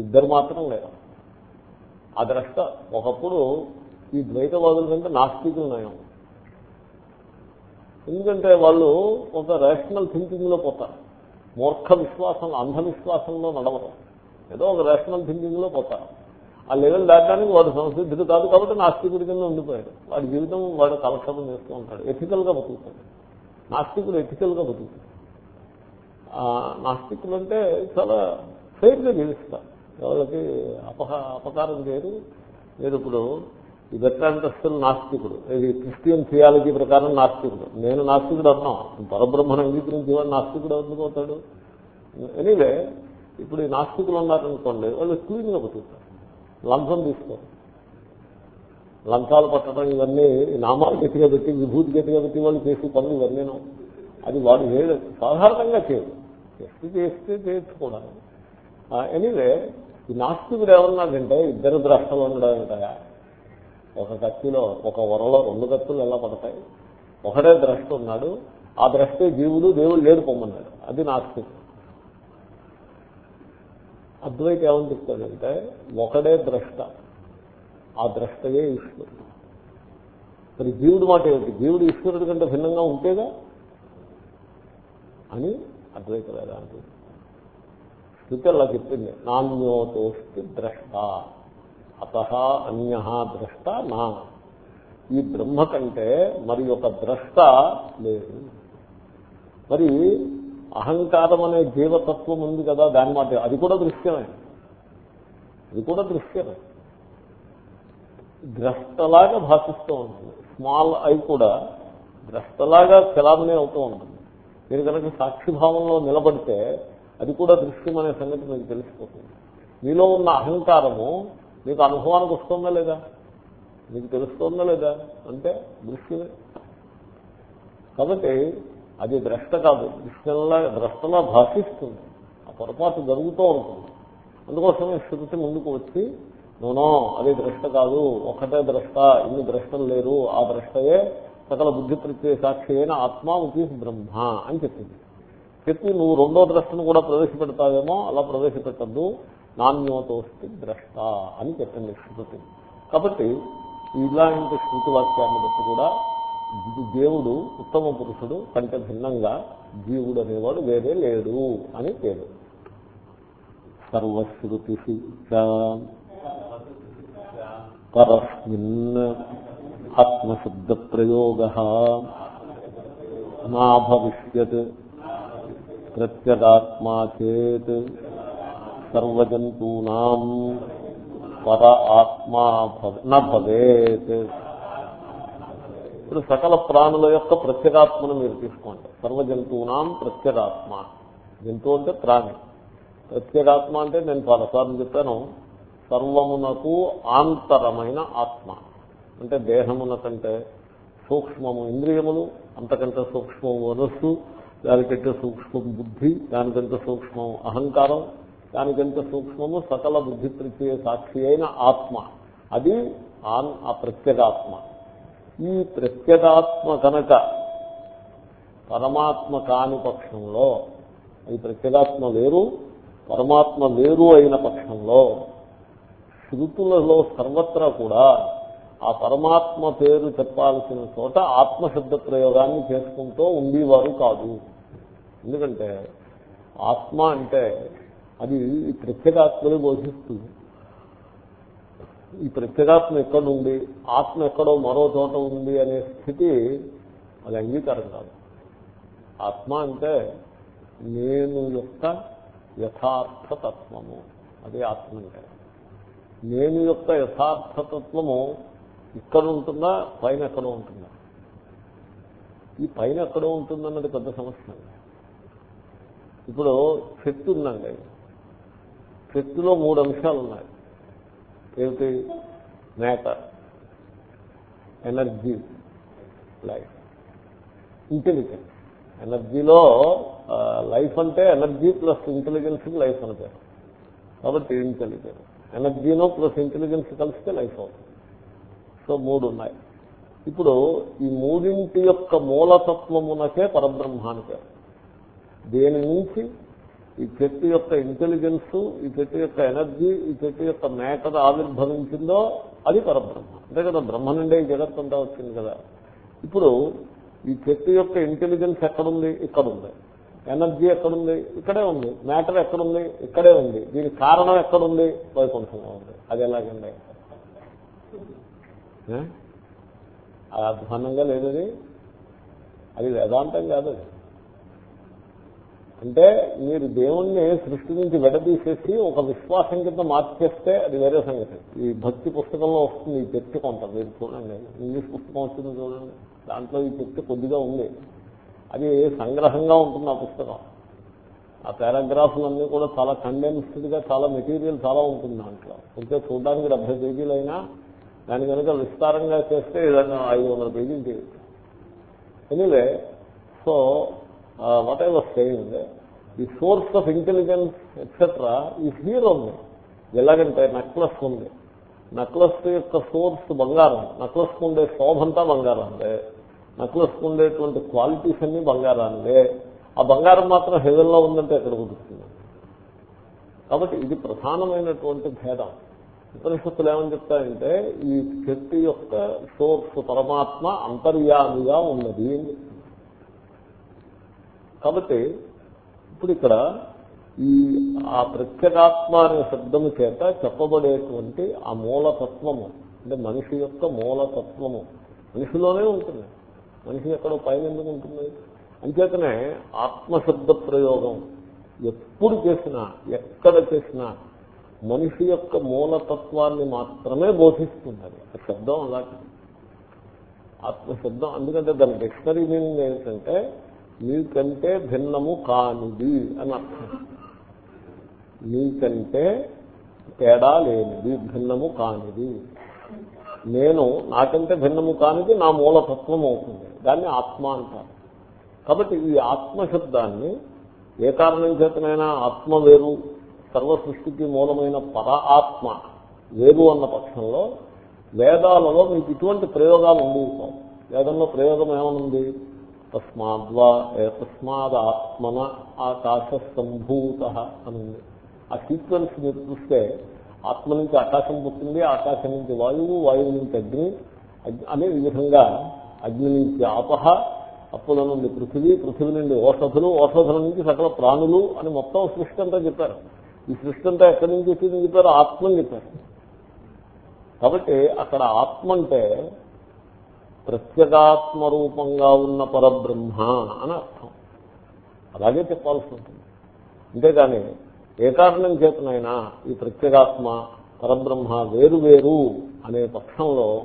ఇద్దరు మాత్రం లేరు. ఆ ద్రష్ట ఒకప్పుడు ఈ ద్వైతవాదుల కంటే నాస్తికులు నయం. ఎందుకంటే వాళ్ళు ఒక రేషనల్ థింకింగ్లో పోతారు. మూర్ఖ విశ్వాసం అంధవిశ్వాసంలో నడవరు. ఏదో ఒక రేషనల్ థింకింగ్లో పోతారు. ఆ లెవెల్ దాటానికి వాడు సంసిద్ధుడు కాదు కాబట్టి నాస్తికుడి కింద ఉండిపోయాడు. వాడి జీవితం వాడు కలక్షణం చేస్తూ ఉంటాడు. ఎథికల్గా బతుకుతాడు. నాస్తికుడు ఎథికల్గా బతుకుతాడు. నాస్తికులు అంటే చాలా ఫెయిర్గా జీవిస్తారు. ఎవరికి అపహ అపకారం చేయరు. మీరు ఇప్పుడు ఈ దత్తాంతస్తులు నాస్తికుడు. ఇది క్రిస్టియన్ థియాలజీ ప్రకారం నాస్తికుడు. నేను నాస్తికుడు అన్నాం. పరబ్రహ్మను అంగీకరించి వాడు నాస్తికుడు ఎందుకు ఎనీవే ఇప్పుడు ఈ నాస్తికులు ఉన్నారనుకోండి వాళ్ళు క్లీన్గా బతుకుతారు. లంచం తీసుకోరు. లంచాలు పట్టడం ఇవన్నీ నామాలు గట్టిగా పెట్టి విభూతి గట్టిగా పెట్టి వాళ్ళు చేసే పనులు ఇవన్నీను. అది వాడు చేయడు. సాధారణంగా చేయడు. చేస్తే చేస్తే చేయొచ్చుకోవడం ఎనీవే ఈ నాస్తికుడు ఏమన్నాడంటే ఇద్దరు ద్రష్టలు ఉండడం ఉంటాయా ఒక కత్తిలో ఒక వరలో రెండు కత్తులు ఎలా పడతాయి? ఒకటే ద్రష్ట ఉన్నాడు ఆ ద్రష్టే జీవుడు దేవుడు లేడు పొమ్మన్నాడు. అది నాస్తికుడు అద్వైత ఏమని చెప్తాడంటే ఒకడే ద్రష్ట ఆ ద్రష్టయే ఈశ్వరుడు. మరి జీవుడు మాట ఏమిటి? జీవుడు ఈశ్వరుడు కంటే భిన్నంగా ఉంటేగా? అని అద్వైత వేదాంతి స్థితి అలా చెప్పింది. నాణ్యోతోస్తి ద్రష్ట. అత అన్య ద్రష్ట నా. ఈ బ్రహ్మ కంటే మరి ఒక ద్రష్ట లేదు. మరి అహంకారం అనే జీవతత్వం ఉంది కదా దాని మాట. అది కూడా దృశ్యమే. అది కూడా దృశ్యమే. ద్రష్టలాగా భాషిస్తూ ఉంటుంది. స్మాల్ ఐ కూడా ద్రష్టలాగా చలామణి అవుతూ ఉంటుంది. మీరు కనుక సాక్షిభావంలో నిలబడితే అది కూడా దృశ్యం అనే సంగతి మీకు తెలిసిపోతుంది. మీలో ఉన్న అహంకారము మీకు అనుభవానికి వస్తుందా లేదా? మీకు తెలుస్తుందా లేదా? అంటే దృశ్యమే కాబట్టి అది ద్రష్ట కాదు. దృష్టంలా ద్రష్టలా భాషిస్తుంది. ఆ పొరపాటు జరుగుతూ ఉంటుంది. అందుకోసమే శృతి ముందుకు వచ్చి నూనో అది ద్రష్ట కాదు. ఒకటే ద్రష్ట. ఇన్ని ద్రష్టలు లేరు. ఆ ద్రష్టయే సకల బుద్ధి ప్రత్యయ సాక్షి అయిన ఆత్మ బ్రహ్మ అని చెప్పింది. చెప్పి నువ్వు రెండో ద్రష్టను కూడా ప్రవేశపెడతావేమో అలా ప్రవేశపెట్టద్దు. నాణ్యోతోష్టి ద్రష్ట అని చెప్పింది శృతి. కాబట్టి ఇలాంటి శృతి వాక్యాన్ని బట్టి కూడా దేవుడు ఉత్తమ పురుషుడు కంటే భిన్నంగా జీవుడు అనేవాడు వేరే లేడు అని పేరు. సర్వశ్రుతి పరస్మిన్ ఆత్మశబ్ద ప్రయోగ నా భవిష్యత్ ప్రత్యగాత్మా చేత్. సర్వజంతూనాం పర ఆత్మా భవేత్. ఇప్పుడు సకల ప్రాణుల యొక్క ప్రత్యేగాత్మను మీరు తీసుకోండి. సర్వజంతువునాం ప్రత్యేగాత్మ. జంతువు అంటే ప్రాణి. ప్రత్యేగాత్మ అంటే నేను పలసార్లు చెప్పాను. సర్వమునకు ఆంతరమైన ఆత్మ. అంటే దేహమున కంటే సూక్ష్మము ఇంద్రియములు అంతకంటే సూక్ష్మము మనస్సు దానికంటే సూక్ష్మం బుద్ధి దానికంటే సూక్ష్మం అహంకారం దానికంత సూక్ష్మము సకల బుద్ధి ప్రత్యయ సాక్షి అయిన ఆత్మ. అది ఆన్ ఆ ప్రత్యేగాత్మ. ఈ ప్రత్యేగాత్మ కనుక పరమాత్మ కాని పక్షంలో ఈ ప్రత్యేగాత్మ వేరు పరమాత్మ వేరు అయిన పక్షంలో శృతులలో సర్వత్రా కూడా ఆ పరమాత్మ పేరు చెప్పాల్సిన చోట ఆత్మశబ్ద ప్రయోగాన్ని చేసుకుంటూ ఉండేవారు కాదు. ఎందుకంటే ఆత్మ అంటే అది ఈ ప్రత్యేగాత్మని బోధిస్తుంది. ఈ ప్రత్యేగాత్మ ఎక్కడుంది ఆత్మ ఎక్కడో మరో చోట ఉంది అనే స్థితి అది అంగీకారం కాదు. ఆత్మ అంటే నేను యొక్క యథార్థతత్వము. అదే అది ఆత్మ అంటే. నేను యొక్క యథార్థతత్వము ఇక్కడ ఉంటుందా? పైన ఎక్కడో ఉంటుందా? ఈ పైన ఎక్కడో ఉంటుందన్నది పెద్ద సమస్య. ఇప్పుడు చెట్టు ఉందండి. చెట్టులో మూడు అంశాలు ఉన్నాయి. ఏమిటి? Matter energy life. ఇంటెలిజెన్స్. ఎనర్జీలో లైఫ్ అంటే ఎనర్జీ ప్లస్ ఇంటెలిజెన్స్ లైఫ్ అని పేరు కాబట్టి ఇంటెలిజెన్స్. ఎనర్జీనో ప్లస్ ఇంటెలిజెన్స్ కలిస్తే లైఫ్ అవుతుంది. సో మూడు ఉన్నాయి ఇప్పుడు ఈ మూడింటి యొక్క మూలతత్వమునకే పరబ్రహ్మ అని పేరు. దేని నుంచి? ఈ చెట్టు యొక్క ఇంటెలిజెన్స్ ఈ చెట్టు యొక్క ఎనర్జీ ఈ చెట్టు యొక్క మేటర్ ఆవిర్భవించిందో అది పరబ్రహ్మ. అంతే కదా బ్రహ్మ నుండే ఈ జగత్తంతా వచ్చింది కదా. ఇప్పుడు ఈ చెట్టు యొక్క ఇంటెలిజెన్స్ ఎక్కడుంది? ఇక్కడ ఉంది ఎనర్జీ ఎక్కడుంది? ఇక్కడే ఉంది. మ్యాటర్ ఎక్కడుంది? ఇక్కడే ఉంది. దీనికి కారణం ఎక్కడుంది? వైకుంఠంగా ఉంది. అది ఎలాగండి? అది అధ్వానంగా లేదది. అది వేదాంతం కాదు అది. అంటే మీరు దేవుణ్ణి సృష్టి నుంచి విడదీసేసి ఒక విశ్వాసం కింద మార్చేస్తే అది వేరే సంగతి. ఈ భక్తి పుస్తకంలో వస్తుంది ఈ చర్చ కొంత. మీరు చూడండి. ఇంగ్లీష్ పుస్తకం వస్తుంది చూడండి. దాంట్లో ఈ చర్చ కొద్దిగా ఉంది. అది సంగ్రహంగా ఉంటుంది ఆ పుస్తకం. ఆ పారాగ్రాఫ్లన్నీ కూడా చాలా కండెన్స్డ్గా చాలా మెటీరియల్ చాలా ఉంటుంది దాంట్లో. ఉంటే చూడడానికి డెబ్బై పేజీలైనా అయినా దాని కనుక విస్తారంగా చేస్తే ఏదైనా ఐదు వందల పేజీలు చేయొచ్చు. Anyway so what I was saying the source of intelligence etcetera ఈ హియర్ ఉంది ఎలాగంటే నక్లెస్ ఉంది. నక్లెస్ యొక్క సోర్స్ బంగారం. నక్లెస్ ఉండే శోభంతా బంగారందే. నక్లెస్ ఉండేటువంటి క్వాలిటీస్ అన్ని బంగారాన్నే ఆ బంగారం మాత్రం హెవెన్లో ఉందంటే ఎక్కడ కుదురుతుంది? కాబట్టి ఇది ప్రధానమైనటువంటి భేదం. ఉపనిషత్తులు ఏమని చెప్తాయంటే ఈ శక్తి యొక్క సోర్స్ పరమాత్మ అంతర్యామిగా ఉన్నది అని. కాబట్టి ఇప్పుడు ఇక్కడ ఈ ఆ ప్రత్యేగాత్మ అనే శబ్దము చేత చెప్పబడేటువంటి ఆ మూలతత్వము అంటే మనిషి యొక్క మూలతత్వము మనిషిలోనే ఉంటుంది. మనిషి ఎక్కడో పైన ఎందుకు ఉంటుంది? అంచేతనే ఆత్మశబ్ద ప్రయోగం ఎప్పుడు చేసినా ఎక్కడ చేసినా మనిషి యొక్క మూలతత్వాన్ని మాత్రమే బోధిస్తుంది అది ఆ శబ్దం అలాంటిది. ఆత్మశబ్దం ఎందుకంటే దాని డిక్షనరీ మీనింగ్ ఏంటంటే నీకంటే భిన్నము కానిది అని అర్థం. నీకంటే తేడా లేనిది భిన్నము కానిది. నేను నాకంటే భిన్నము కానిది నా మూలతత్వం అవుతుంది. దాన్ని ఆత్మ అంటారు. కాబట్టి ఈ ఆత్మశబ్దాన్ని ఏ కారణం చేతనైనా ఆత్మ వేరు సర్వ సృష్టికి మూలమైన పర ఆత్మ వేరు అన్న పక్షంలో వేదాలలో మీకు ఇటువంటి ప్రయోగాలు ఉండవు. వేదంలో ప్రయోగం ఏమనుంది? తస్మాద్వా తస్మాద్ ఆత్మన ఆకాశ అని. ఉంది ఆ సీక్వెన్స్ మీరు చూస్తే ఆత్మ నుంచి ఆకాశం పుట్టింది ఆకాశం నుంచి వాయువు వాయువు నుంచి అగ్ని అనే విధంగా అగ్ని నుంచి ఆపహ అప్పుల నుండి పృథివీ పృథివీ నుండి ఓషధులు ఓషధుల నుంచి సకల ప్రాణులు అని మొత్తం సృష్టి అంతా చెప్పారు. ఈ సృష్టి అంతా ఎక్కడి నుంచి వచ్చిందని చెప్పారు? ఆత్మని చెప్పారు. కాబట్టి అక్కడ ఆత్మ అంటే ప్రత్యేగాత్మరూపంగా ఉన్న పరబ్రహ్మ అని అర్థం. అలాగే చెప్పాల్సి ఉంటుంది. అంతేగాని ఏ కారణం చేతనైనా ఈ ప్రత్యేగాత్మ పరబ్రహ్మ వేరు వేరు అనే పక్షంలో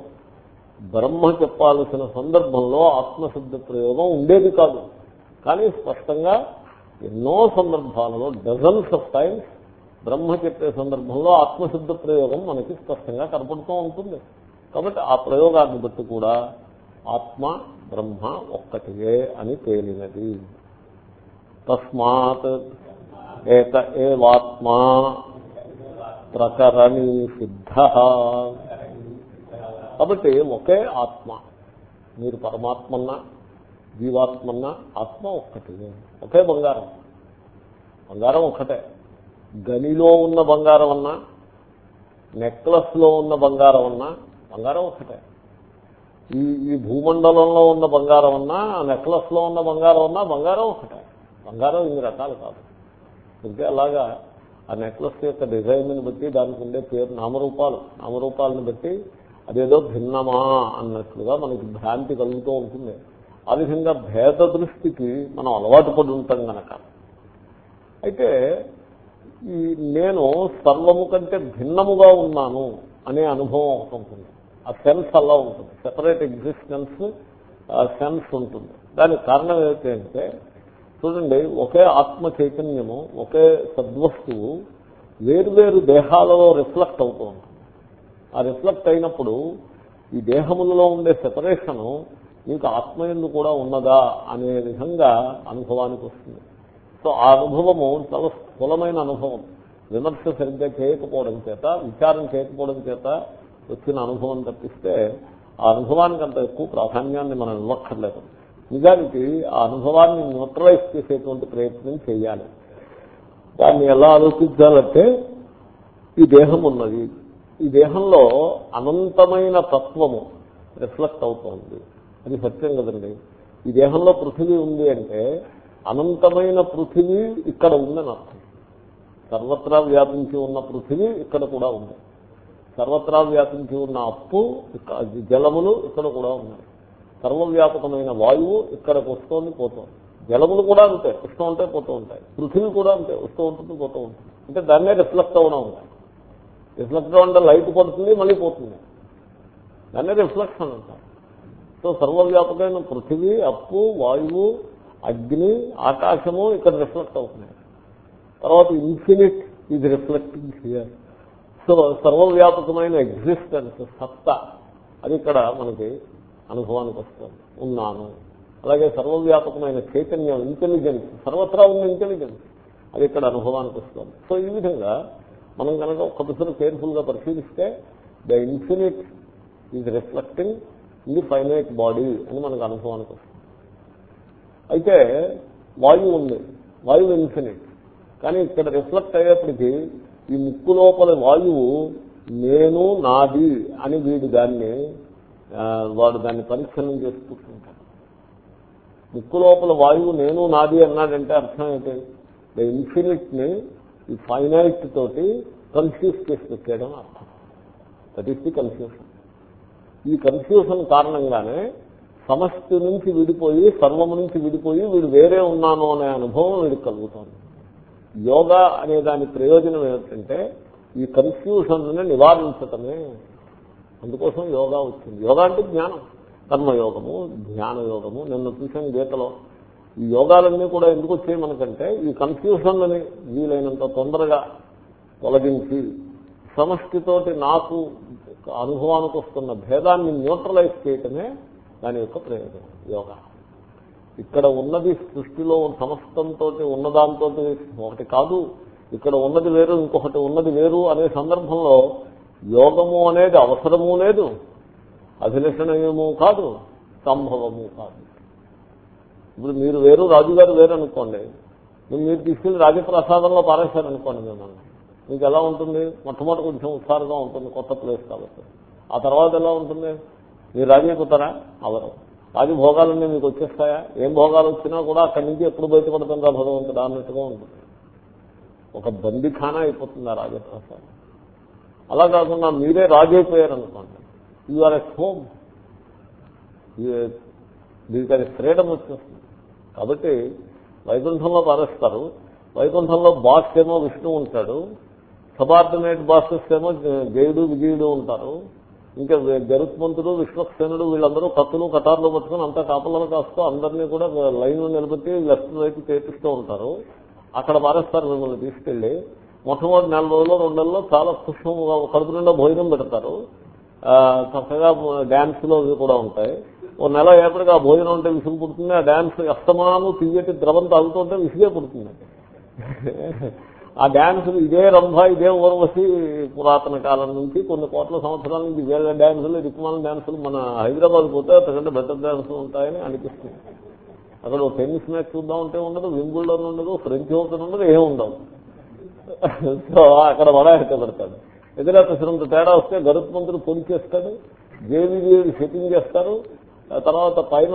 బ్రహ్మ చెప్పాల్సిన సందర్భంలో ఆత్మశుద్ధ ప్రయోగం ఉండేది కాదు. కానీ స్పష్టంగా ఎన్నో సందర్భాలలో డజన్స్ ఆఫ్ టైమ్స్ బ్రహ్మ చెప్పే సందర్భంలో ఆత్మశుద్ధ ప్రయోగం మనకి స్పష్టంగా కనపడుతూ ఉంటుంది. కాబట్టి ఆ ప్రయోగాన్ని బట్టి కూడా ఆత్మ బ్రహ్మ ఒక్కటివే అని తేలినది. తస్మాత్ ఏక ఏవాత్మా ప్రకరణీ సిద్ధ. కాబట్టి ఒకే ఆత్మ. మీరు పరమాత్మన్నా జీవాత్మన్నా ఆత్మ ఒక్కటి ఒకే బంగారం. బంగారం ఒక్కటే. గనిలో ఉన్న బంగారం అన్నా నెక్లెస్లో ఉన్న బంగారం అన్నా బంగారం ఒక్కటే. ఈ ఈ భూమండలంలో ఉన్న బంగారం అన్నా నెక్లెస్లో ఉన్న బంగారం అన్నా బంగారం ఒకటే. బంగారం ఇన్ని రకాలు కాదు. అంటే అలాగా ఆ నెక్లెస్ యొక్క డిజైన్ని బట్టి దానికి ఉండే పేరు నామరూపాలు. నామరూపాలను బట్టి అదేదో భిన్నమా అన్నట్లుగా మనకి భ్రాంతి కలుగుతూ ఉంటుంది. ఆ విధంగా భేద దృష్టికి మనం అలవాటు పడి ఉంటాం గనక. అయితే ఈ నేను సర్వము కంటే భిన్నముగా ఉన్నాను అనే అనుభవం ఒకటి ఉంటుంది. ఆ సెన్స్ అలా ఉంటుంది. సెపరేట్ ఎగ్జిస్టెన్స్ సెన్స్ ఉంటుంది. దానికి కారణం ఏమిటంటే చూడండి ఒకే ఆత్మ చైతన్యము ఒకే సద్వస్తువు వేరువేరు దేహాలలో రిఫ్లెక్ట్ అవుతూ ఉంటుంది. ఆ రిఫ్లెక్ట్ అయినప్పుడు ఈ దేహములలో ఉండే సెపరేషను మీకు ఆత్మయందు కూడా ఉన్నదా అనే విధంగా అనుభవానికి వస్తుంది. సో ఆ అనుభవము చాలా స్థూలమైన అనుభవం. విమర్శ సరిగ్గా చేయకపోవడం చేత విచారం చేయకపోవడం చేత వచ్చిన అనుభవం తప్పిస్తే ఆ అనుభవానికి అంత ఎక్కువ ప్రాధాన్యాన్ని మనం ఇవ్వక్కర్లేదు. నిజానికి ఆ అనుభవాన్ని న్యూట్రలైజ్ చేసేటువంటి ప్రయత్నం చేయాలి. దాన్ని ఎలా ఆలోచించాలంటే ఈ దేహం ఉన్నది. ఈ దేహంలో అనంతమైన తత్వము రిఫ్లెక్ట్ అవుతోంది. అది సత్యం కదండి. ఈ దేహంలో పృథివీ ఉంది అంటే అనంతమైన పృథివీ ఇక్కడ ఉందని అర్థం. సర్వత్రా వ్యాపించి ఉన్న పృథివీ ఇక్కడ కూడా ఉంది. సర్వత్రా వ్యాపించి ఉన్న అప్పు జలములు ఇక్కడ కూడా ఉన్నాయి. సర్వవ్యాపకమైన వాయువు ఇక్కడికి వస్తోంది పోతోంది. జలములు కూడా అంతే వస్తూ ఉంటాయి పోతూ ఉంటాయి. పృథివీ కూడా అంతే వస్తూ ఉంటుంది పోతూ ఉంటుంది. అంటే దాన్నే రిఫ్లెక్ట్ అవ్వడం ఉంటాయి రిఫ్లెక్ట్ అంటే లైట్ పడుతుంది మళ్ళీ పోతుంది. దాన్నే రిఫ్లెక్షన్ అంటారు సో సర్వవ్యాపకమైన పృథివీ అప్పు వాయువు అగ్ని ఆకాశము ఇక్కడ రిఫ్లెక్ట్ అవుతున్నాయి. తర్వాత ఇన్ఫినిట్ ఇది రిఫ్లెక్టింగ్ హియర్. సో సర్వవ్యాపకమైన ఎగ్జిస్టెన్స్ సత్తా అది ఇక్కడ మనకి అనుభవానికి వస్తుంది. ఉన్నాను. అలాగే సర్వవ్యాపకమైన చైతన్యం ఇంటెలిజెన్స్ సర్వత్రా ఉన్న ఇంటెలిజెన్స్ అది ఇక్కడ అనుభవానికి వస్తుంది. సో ఈ విధంగా మనం కనుక ఒకసారి కేర్ఫుల్గా పరిశీలిస్తే the infinite is reflecting in the finite body అని మనకు అనుభవానికి వస్తుంది. అయితే వాయువు ఉంది. వాయువు ఇన్ఫినిట్ కానీ ఇక్కడ రిఫ్లెక్ట్ అయ్యేప్పటికీ ఈ ముక్కు లోపల వాయువు నేను నాది అని వీడు దాన్ని వాడు దాన్ని పరిచ్ఛన్నం చేసుకుంటుంటాడు. ముక్కు లోపల వాయువు నేను నాది అన్నాడంటే అర్థం ఏంటి? ద ఇన్ఫినిట్ని ఈ ఫైనైట్ తోటి కన్ఫ్యూజ్ చేసి పెట్టేయడం అర్థం. దట్ ఈస్ ది కన్ఫ్యూషన్ ఈ కన్ఫ్యూషన్ కారణంగానే సమష్టి నుంచి విడిపోయి సర్వము నుంచి విడిపోయి వీడు వేరే ఉన్నాను అనే అనుభవం వీడికి కలుగుతుంది. యోగా అనే దాని ప్రయోజనం ఏమిటంటే ఈ కన్ఫ్యూషన్ నివారించటమే అందుకోసం యోగా వచ్చింది. యోగా అంటే జ్ఞానం. కర్మయోగము ధ్యాన యోగము నిన్న చూసాను గీతలో. ఈ యోగాలన్నీ కూడా ఎందుకు వచ్చాయి మనకంటే ఈ కన్ఫ్యూషన్లని వీలైనంత తొందరగా తొలగించి సమష్టితోటి నాకు అనుభవానికి వస్తున్న భేదాన్ని న్యూట్రలైజ్ చేయటమే దాని యొక్క ప్రయోజనం యోగా. ఇక్కడ ఉన్నది సృష్టిలో సమస్తంతో ఉన్నదాంతో ఒకటి కాదు ఇక్కడ ఉన్నది వేరు ఇంకొకటి ఉన్నది వేరు అనే సందర్భంలో యోగము అనేది అవసరము లేదు అభిలషణీయము కాదు సంభవము కాదు. ఇప్పుడు మీరు వేరు రాజుగారు వేరు అనుకోండి మీరు తీసుకెళ్ళి రాజప్రసాదంలో పారేశారనుకోండి మిమ్మల్ని. మీకు ఎలా ఉంటుంది? మొట్టమొదటి కొంచెం ఉత్సాహంగా ఉంటుంది కొత్త ప్లేస్ కాబట్టి. ఆ తర్వాత ఎలా ఉంటుంది? మీరు రాజీకుతారా అవరు. రాజభోగాలన్నీ మీకు వచ్చేస్తాయా? ఏం భోగాలు వచ్చినా కూడా అక్కడి నుంచి ఎప్పుడు బయటపడుతుందా భగవంతుడు అన్నట్టుగా ఉంటుంది. ఒక బందిఖానా అయిపోతుంది ఆ రాజప్రసాదం. అలా కాకుండా మీరే రాజైపోయారు అనుకోండి యు ఆర్ ఎట్ హోమ్ దీనికి అది ఫ్రీడమ్ వచ్చేస్తుంది. కాబట్టి వైకుంఠంలో పారేస్తారు. వైకుంఠంలో బాస్ ఏమో విష్ణువు ఉంటాడు. సబార్డినేట్ బాసెస్ ఏమో జయుడు విజయుడు ఉంటారు. ఇంకా గరుత్మంతుడు విశ్వక్సేనుడు వీళ్ళందరూ కత్తులు కటార్లు పట్టుకుని అంతా కాపలను కాస్తూ అందరినీ కూడా లైన్ నిలబెట్టి లెఫ్ట్ వైపు చేపిస్తూ ఉంటారు. అక్కడ మారేస్తారు మిమ్మల్ని తీసుకెళ్ళి మొట్టమొదటి నెల రోజుల్లో రెండు నెలల్లో చాలా సూక్ష్మంగా కడుపు నిండా భోజనం పెడతారు. చక్కగా డ్యాన్స్లో అవి కూడా ఉంటాయి. ఓ నెల ఏపటికి ఆ భోజనం ఉంటే విసుగు పుడుతుంది. ఆ డ్యాన్స్ అస్తమానం తీయటి ద్రవం తాగుతుంటే విసుగే పుడుతుంది. ఆ డ్యాన్సులు ఇదే రంభ ఇదే ఊర్వశి పురాతన కాలం నుంచి కొన్ని కోట్ల సంవత్సరాల నుంచి వేరే డ్యాన్సులు రిక్మాల డ్యాన్సులు మన హైదరాబాద్ పోతే అంతకంటే బెటర్ డ్యాన్సులు ఉంటాయని అనిపిస్తుంది. అక్కడ టెన్నిస్ మ్యాచ్ చూద్దాం అంటే ఉండదు వింబుల్డన్ ఉండదు ఫ్రెంచ్ ఓపెన్ ఉండదు ఏమి ఉండదు సో అక్కడ వడాయట ఎక్కబడతాడు ఎదురేసినంత తేడా వస్తే గరుత్ మంత్రులు చేస్తాడు జేవీజీవి సెట్టింగ్ చేస్తారు తర్వాత పైన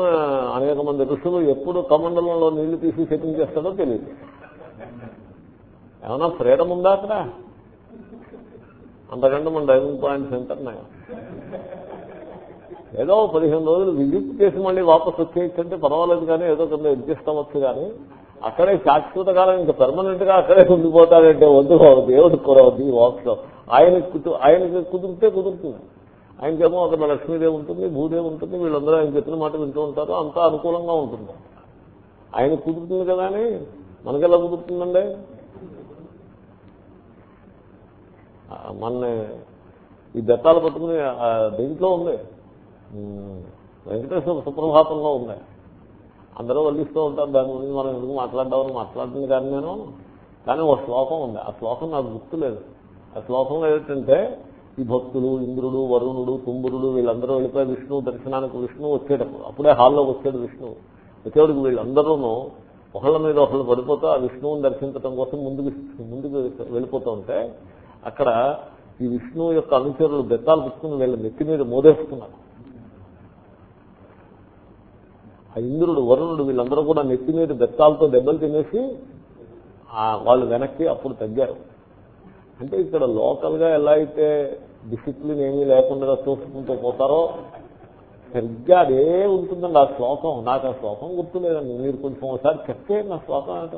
అనేక మంది ఋషులు ఎప్పుడు కమండలంలో నీళ్ళు తీసి సెట్టింగ్ చేస్తాడో తెలియదు ఏమన్నా ఫ్రీడమ్ ఉందా అక్కడ? అంతకంటే మన డ్రైవింగ్ పాయింట్స్ ఎంతున్నాయి ఏదో పదిహేను రోజులు విజిట్ చేసి మళ్ళీ వాపస్ వచ్చేయచ్చంటే పర్వాలేదు కానీ ఏదో కొంత అడ్జస్ట్ అవ్వచ్చు కానీ అక్కడే శాశ్వత కాలం ఇంకా పెర్మనెంట్గా అక్కడే ఉండిపోతాడంటే వద్దు దేవుడు కురవద్దు ఈ వాక్స్లో ఆయనకి ఆయనకి కుదిరితే కుదురుతుంది. ఆయనకేమో అక్కడ లక్ష్మీదేవి ఉంటుంది భూదేవి ఉంటుంది వీళ్ళందరూ ఆయన చెప్పిన మాట వింటూ ఉంటారు అంతా అనుకూలంగా ఉంటుంది. ఆయన కుదురుతుంది కదా అని? మనకెలా కుదురుతుందండి? మన ఈ దత్తాలు పట్టుకుని దీంట్లో ఉంది. వెంకటేశ్వర సుప్రభాతంలో ఉంది. అందరూ వల్లిస్తూ ఉంటారు దాని గురించి మనం ఎందుకు మాట్లాడదామని మాట్లాడుతుంది కానీ నేను. కానీ ఒక శ్లోకం ఉంది. ఆ శ్లోకం నాకు గుర్తు లేదు. ఆ శ్లోకంలో ఏంటంటే ఈ భక్తులు ఇంద్రుడు వరుణుడు కుంభురుడు వీళ్ళందరూ వెళ్ళిపోయి విష్ణువు దర్శనానికి విష్ణువు వచ్చేటప్పుడు అప్పుడే హాల్లోకి వచ్చాడు విష్ణువు. వచ్చేవాడికి వీళ్ళందరూనూ ఒకళ్ళ మీద ఒకళ్ళు పడిపోతూ ఆ విష్ణువుని దర్శించడం కోసం ముందుకు ముందుకు వెళ్ళిపోతూ ఉంటే అక్కడ ఈ విష్ణువు యొక్క అనుచరులు బెత్తాలు పుచ్చుకుని వీళ్ళ నెత్తి మీద మోదేస్తున్నారు. ఆ ఇంద్రుడు వరుణుడు వీళ్ళందరూ కూడా నెత్తి మీద బెత్తాలతో దెబ్బలు తినేసి వాళ్ళు వెనక్కి అప్పుడు తగ్గారు. అంటే ఇక్కడ లోకల్గా ఎలా అయితే డిసిప్లిన్ ఏమీ లేకుండా చూసుకుంటూ పోతారో సరిగ్గా అదే ఉంటుందండి ఆ శ్లోకం. నాకు ఆ శ్లోకం గుర్తులేదండి. మీరు కొంచెం ఒకసారి చెప్తే నా శ్లోకం అంటే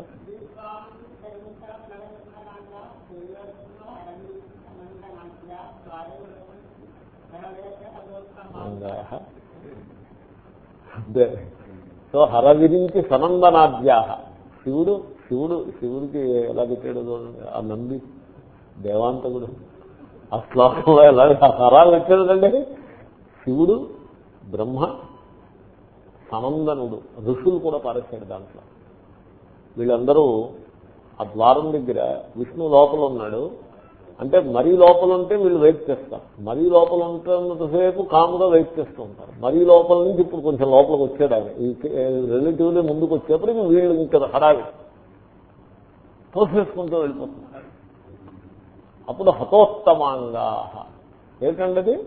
అంతే సో హర విరించి సనందనాద్యా శివుడు శివుడు శివుడికి ఎలా పెట్టాడు చూడండి. ఆ నంది దేవాంతకుడు. ఆ శ్లోకంలో ఎలా హరాలు పెట్టాడండి శివుడు బ్రహ్మ సనందనుడు ఋషులు కూడా పారేశాడు దాంట్లో. వీళ్ళందరూ ఆ ద్వారం దగ్గర విష్ణు లోపల ఉన్నాడు. అంటే మరీ లోపల ఉంటే వీళ్ళు వెయిట్ చేస్తారు. మరీ లోపల ఉంటున్నంతసేపు కాముగా వెయిట్ చేస్తూ ఉంటారు. మరీ లోపల నుంచి ఇప్పుడు కొంచెం లోపలికి వచ్చాడు ఆయన. ఈ రిలేటివ్లీ ముందుకు వచ్చేప్పుడు వీళ్ళు ఇంకా హడావి తోసేసుకుంటూ వెళ్ళిపోతున్నారు. అప్పుడు హతోత్తమాంగా. ఏంటండి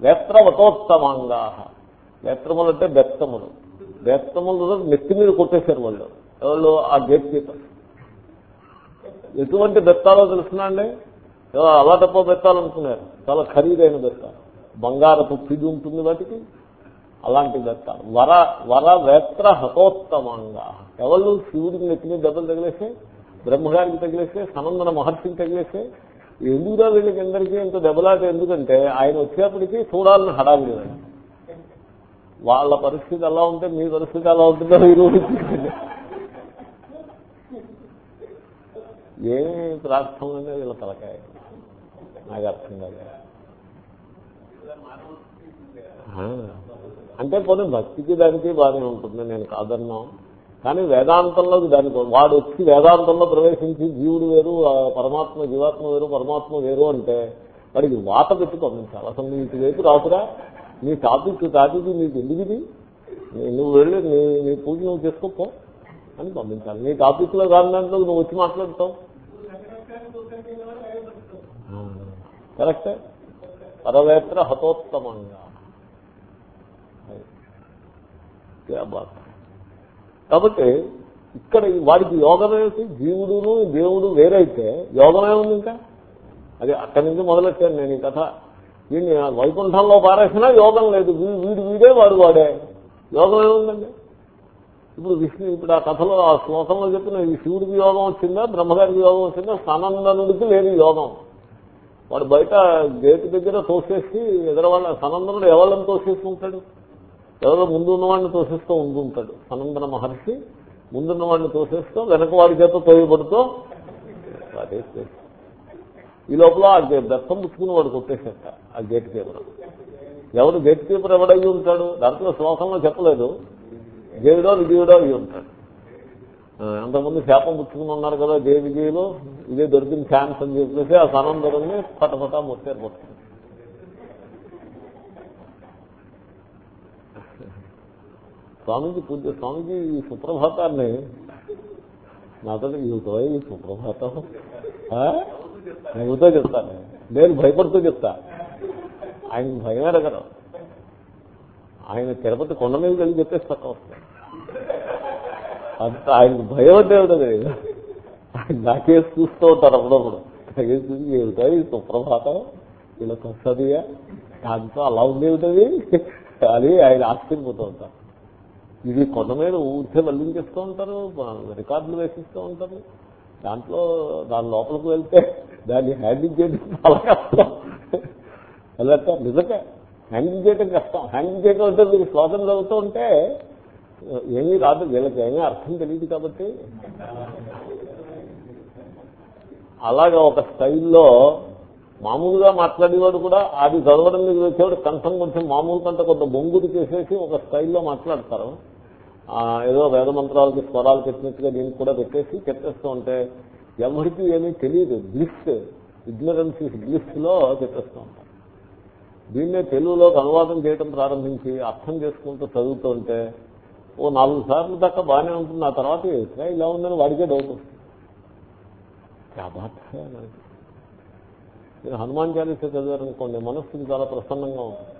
వేత్రవతోత్తమాంగా వేత్రములు అంటే బెత్తములు. బెత్తములు నెత్తి మీద కొట్టేశారు వాళ్ళు. ఎవరు ఆ గేట్ కీపర్. ఎటువంటి బెత్తాలో తెలుసునండి అలా తప్ప బెత్తాలు అనుకున్నారు. చాలా ఖరీదైన బెత్తాలు. బంగారపు పిడి ఉంటుంది వాటికి. అలాంటి బెత్తాలు. వర వర వేత్ర హతోత్తమంగా. ఎవరు శివుడికి నెత్తిని దెబ్బలు తగిలేసే బ్రహ్మగారికి తగిలేసే సనందన మహర్షికి తగిలేసే ఎందుకురా వీళ్ళకి అందరికీ ఇంత దెబ్బలాట? ఎందుకంటే ఆయన వచ్చేప్పటికీ చూడాలని హడావిడి వాళ్ళ పరిస్థితి ఎలా ఉంటే మీ పరిస్థితి ఎలా ఉంటుందో మీరు ఏమి ప్రార్థన అనేది వీళ్ళ తలకాయ. నాకు అర్థం కాదు. అంటే పోనీ భక్తికి దానికి బాగానే ఉంటుంది నేను కాదన్నాం. కానీ వేదాంతంలోకి దానికి వాడు వచ్చి వేదాంతంలో ప్రవేశించి జీవుడు వేరు పరమాత్మ జీవాత్మ వేరు పరమాత్మ వేరు అంటే వాడికి వాత పెట్టుకోండి పంపించాలి అసలు నీ ఇటు వైపు రాకురా. నీ టాపిక్ టాపిక్ నీకు ఎందుకు ఇది? నువ్వు వెళ్ళి నీ నీ పూజ నువ్వు చేసుకోపో అని పంపించాలి. నీ టాపిక్లో కాని దాంట్లో నువ్వు వచ్చి మాట్లాడతావు. కరెక్టే? పరవేత్ర హతోత్తమంగా. కాబట్టి ఇక్కడ వాడికి యోగం ఏమిటి? జీవుడును దేవుడు వేరైతే యోగం ఏముంది ఇంకా? అది అక్కడి నుంచి మొదలెట్టాను నేను ఈ కథ. వీడిని వైకుంఠంలో పారేసినా యోగం లేదు. వీడు వీడే వాడు వాడే. యోగం ఏముందండి? ఇప్పుడు విష్ణు ఇప్పుడు ఆ కథలో ఆ శ్లోకంలో చెప్పిన ఈ శివుడికి యోగం వచ్చిందా? బ్రహ్మగారికి యోగం వచ్చిందా? సనందనుడికి లేదు యోగం. వాడు బయట గేటు దగ్గర తోసేసి ఎదరవాళ్ళ సనందనుడు ఎవరిని తోసేస్తూ ఉంటాడు? ఎవరో ముందు ఉన్నవాడిని తోసేస్తూ ఉంటుంటాడు సనందన మహర్షి ముందున్న వాడిని తోసేస్తూ వెనక వాడి చేత తోయబడుతూ ఈ లోపల ఆ దత్తం పుచ్చుకుని వాడు కొట్టేసేట ఆ గేట్ కీపర్ ఎవరు గేట్ కీపర్ ఎవడయ్యి ఉంటాడు? దాంట్లో శ్లోకంలో చెప్పలేదు. దేవుడో విజయుడో అయ్యి ఉంటాడు. ఎంతమంది శాపం పుచ్చుకుని ఉన్నారు కదా దేవిజీలో ఇదే దొరికింది ఛాన్స్ అని చెప్పేసి ఆ సనందరుని పటపటా ముట్టారు పట్టుకుని స్వామీజీ పూజ స్వామీజీ ఈ సుప్రభాతాన్ని నాతో ఇవుతో ఈ సుప్రభాతం ఆ? నవ్వుతో చెప్తాను నేను భయపడుతూ చెప్తా. ఆయన భయమే రగడం ఆయన తిరుపతి కొండ మీద వెళ్ళి చెప్పేసి పక్క వస్తాను అంత ఆయనకు భయం దేవుడు ఉంటుంది ఆయన నాకే చూస్తూ ఉంటారు అప్పుడప్పుడు. నాకేం చూసి ఏమిటో ఈ సుప్రభాతం ఇలా కొత్తదిగా దాంతో అలా ఉండేవిటది అది ఆయన ఆశ్చర్యపోతూ ఉంటారు. ఇది కొండ మీద ఊరికే వల్లించేస్తూ ఉంటారు రికార్డులు వేసిస్తూ ఉంటారు. దాంట్లో దాని లోపలికి వెళ్తే దాన్ని హ్యాండిల్ చేయడం చాలా కష్టం. ఎలా నిజంగా హ్యాండిల్ చేయడం కష్టం. హ్యాండిల్ చేయడం అంటే మీరు శ్లోకం చదువుతూ ఉంటే ఏమీ రాదు వీళ్ళకి ఏమీ అర్థం తెలియదు కాబట్టి. అలాగా ఒక స్టైల్లో మామూలుగా మాట్లాడేవాడు కూడా అది చదవడం మీద వచ్చేవాడు కంఠం కొంచెం మామూలు కంటే కొంత బొంగుడు చేసేసి ఒక స్టైల్లో మాట్లాడతారు. ఏదో వేద మంత్రాలకి స్వరాలు పెట్టినట్టుగా దీనికి కూడా పెట్టేసి చెప్పేస్తూ ఉంటే ఎవరికి ఏమీ తెలియదు గ్లిస్ ఇగ్నరెన్స్ గ్లిస్లో చెప్పేస్తూ ఉంటారు. దీన్నే తెలుగులోకి అనువాదం చేయడం ప్రారంభించి అర్థం చేసుకుంటూ చదువుతూ ఉంటే ఓ నాలుగు సార్లు దాకా బాగానే ఉంటుంది. ఆ తర్వాత ఎట్లా ఇలా ఉందని వాడికే డౌట్ వస్తుంది. నేను హనుమాన్ చాలీస చదివారనుకోండి మనస్సుకి చాలా ప్రసన్నంగా ఉంటుంది.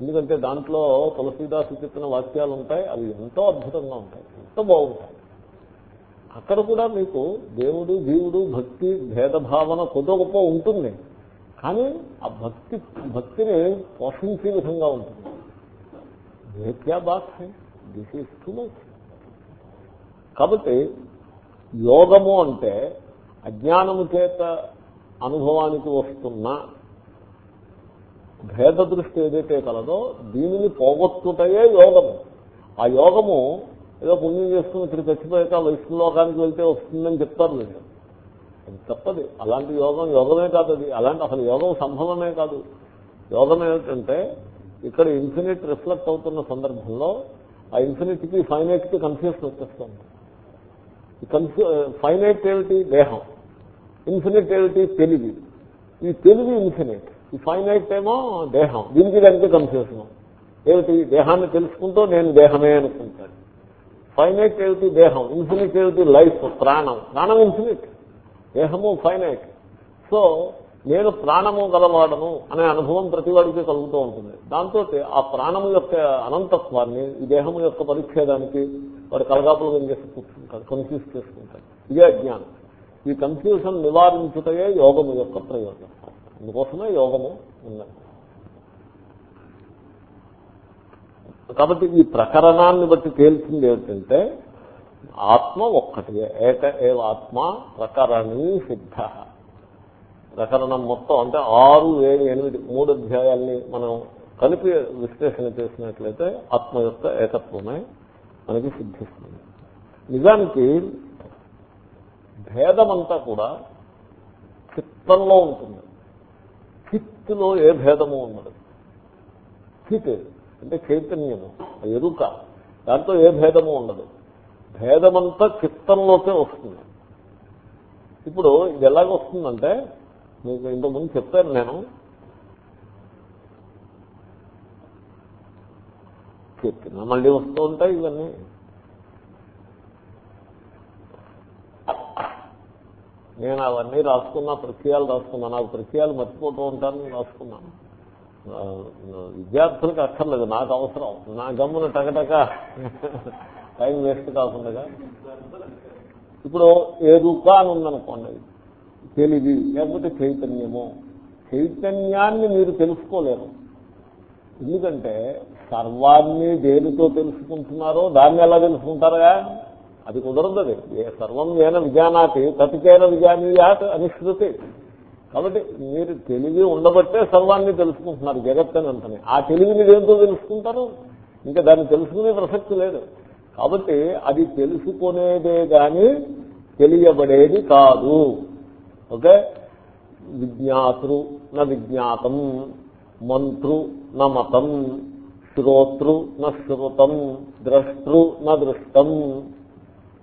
ఎందుకంటే దాంట్లో తులసీదాసు చెప్పిన వాక్యాలు ఉంటాయి అవి ఎంతో అద్భుతంగా ఉంటాయి ఎంతో బాగుంటాయి. అక్కడ కూడా మీకు దేవుడు జీవుడు భక్తి భేదభావన కొద్ది గొప్ప ఉంటుంది. కానీ ఆ భక్తి భక్తిని పోషించే విధంగా ఉంటుంది. ఏ క్యా బాత్ దిస్ ఈజ్ టూ మచ్ కాబట్టి యోగము అంటే అజ్ఞానము చేత అనుభవానికి వస్తున్న భేద దృష్టి ఏదైతే కలదో దీనిని పోగొట్టుటయే యోగము. ఆ యోగము ఏదో పుణ్యం చేసుకుని ఇక్కడ చచ్చిపోయాక వైష్ణలోకానికి వెళ్తే వస్తుందని చెప్తారు నేను అది తప్పది. అలాంటి యోగం యోగమే కాదు అది. అలాంటి అసలు యోగం సంభవమే కాదు. యోగం ఏమిటంటే ఇక్కడ ఇన్ఫినిట్ రిఫ్లెక్ట్ అవుతున్న సందర్భంలో ఆ ఇన్ఫినిట్కి ఫైనైట్కి కన్ఫ్యూషన్ వచ్చేస్తుంది. ఈ కన్ఫ్యూ ఫైనైట్ ఏమిటి? దేహం. ఇన్ఫినిట్ ఏమిటి? తెలివి. ఈ తెలివి ఇన్ఫినిట్. ఈ ఫైనైట్ ఏమో దేహం. దీనికి దానికి కన్ఫ్యూజన్ ఏమిటి? దేహాన్ని తెలుసుకుంటూ నేను దేహమే అనుకుంటాను. ఫైనైట్ ఏమిటి? దేహం. ఇన్ఫినిట్ ఏమిటి? లైఫ్. ప్రాణం. ప్రాణం ఇన్ఫినిట్. దేహము ఫైనైట్. సో నేను ప్రాణము గలవాడను అనే అనుభవం ప్రతివాడికి కలుగుతూ ఉంటుంది. దాంతో ఆ ప్రాణము యొక్క అనంతత్వాన్ని ఈ దేహము యొక్క పరిచ్ఛేదానికి వాడు కలగాపులు చేసి కూర్చుంటాడు? కన్ఫ్యూజ్ చేసుకుంటాడు. ఇదే అజ్ఞానం. ఈ కన్ఫ్యూజన్ నివారించుటయే యోగము యొక్క ప్రయోజనం. అందుకోసమే యోగము ఉన్నది. కాబట్టి ఈ ప్రకరణాన్ని బట్టి తేల్చింది ఏమిటంటే ఆత్మ ఒక్కటి ఏక ఏవ ఆత్మ ప్రకరణీ సిద్ధ. ప్రకరణం మొత్తం అంటే ఆరు ఏడు ఎనిమిది మూడు అధ్యాయాల్ని మనం కలిపి విశ్లేషణ చేసినట్లయితే ఆత్మ యొక్క ఏకత్వమే మనకి సిద్ధిస్తుంది. నిజానికి భేదమంతా కూడా చిత్తంలో ఉంటుంది. చిత్తులో ఏ భేదము ఉండదు. చిత్ అంటే చైతన్యము ఎరుక దాంట్లో ఏ భేదము ఉండదు. భేదమంతా చిత్తంలోకే వస్తుంది. ఇప్పుడు ఇది ఎలాగ వస్తుందంటే మీకు ఇంతకుముందు చెప్తాను నేను. చెప్పిన మళ్ళీ వస్తూ ఉంటాయి ఇవన్నీ. నేను అవన్నీ రాసుకున్నా ప్రత్యయాలు రాసుకున్నా. నాకు ప్రత్యయాలు మర్చిపోతూ ఉంటాను రాసుకున్నాను విద్యార్థులకు అక్కర్లేదు నాకు అవసరం. నా గమ్మున టకటక టైం వేస్ట్ కాకుండా. ఇప్పుడు ఎరుక అని ఉందనుకోండి. తెలివి లేకపోతే చైతన్యము. చైతన్యాన్ని మీరు తెలుసుకోలేరు. ఎందుకంటే సర్వాన్ని దేనితో తెలుసుకుంటున్నారో దాన్ని ఎలా తెలుసుకుంటారా అది కుదరదు అది. ఏ సర్వం ఏన విజానాతి తతికైన విజానీయాత్ అని కాబట్టి మీరు తెలివి ఉండబట్టే సర్వాన్ని తెలుసుకుంటున్నారు జగత్ అని ఆ తెలివిని దేంతో తెలుసుకుంటారు? ఇంకా దాన్ని తెలుసుకునే ప్రసక్తి లేదు. కాబట్టి అది తెలుసుకునేదే గాని తెలియబడేది కాదు. ఓకే? విజ్ఞాతృ న విజ్ఞాతం మంతృ న మతం శ్రోతృ న శ్రుతం ద్రష్టృ న దృష్టం.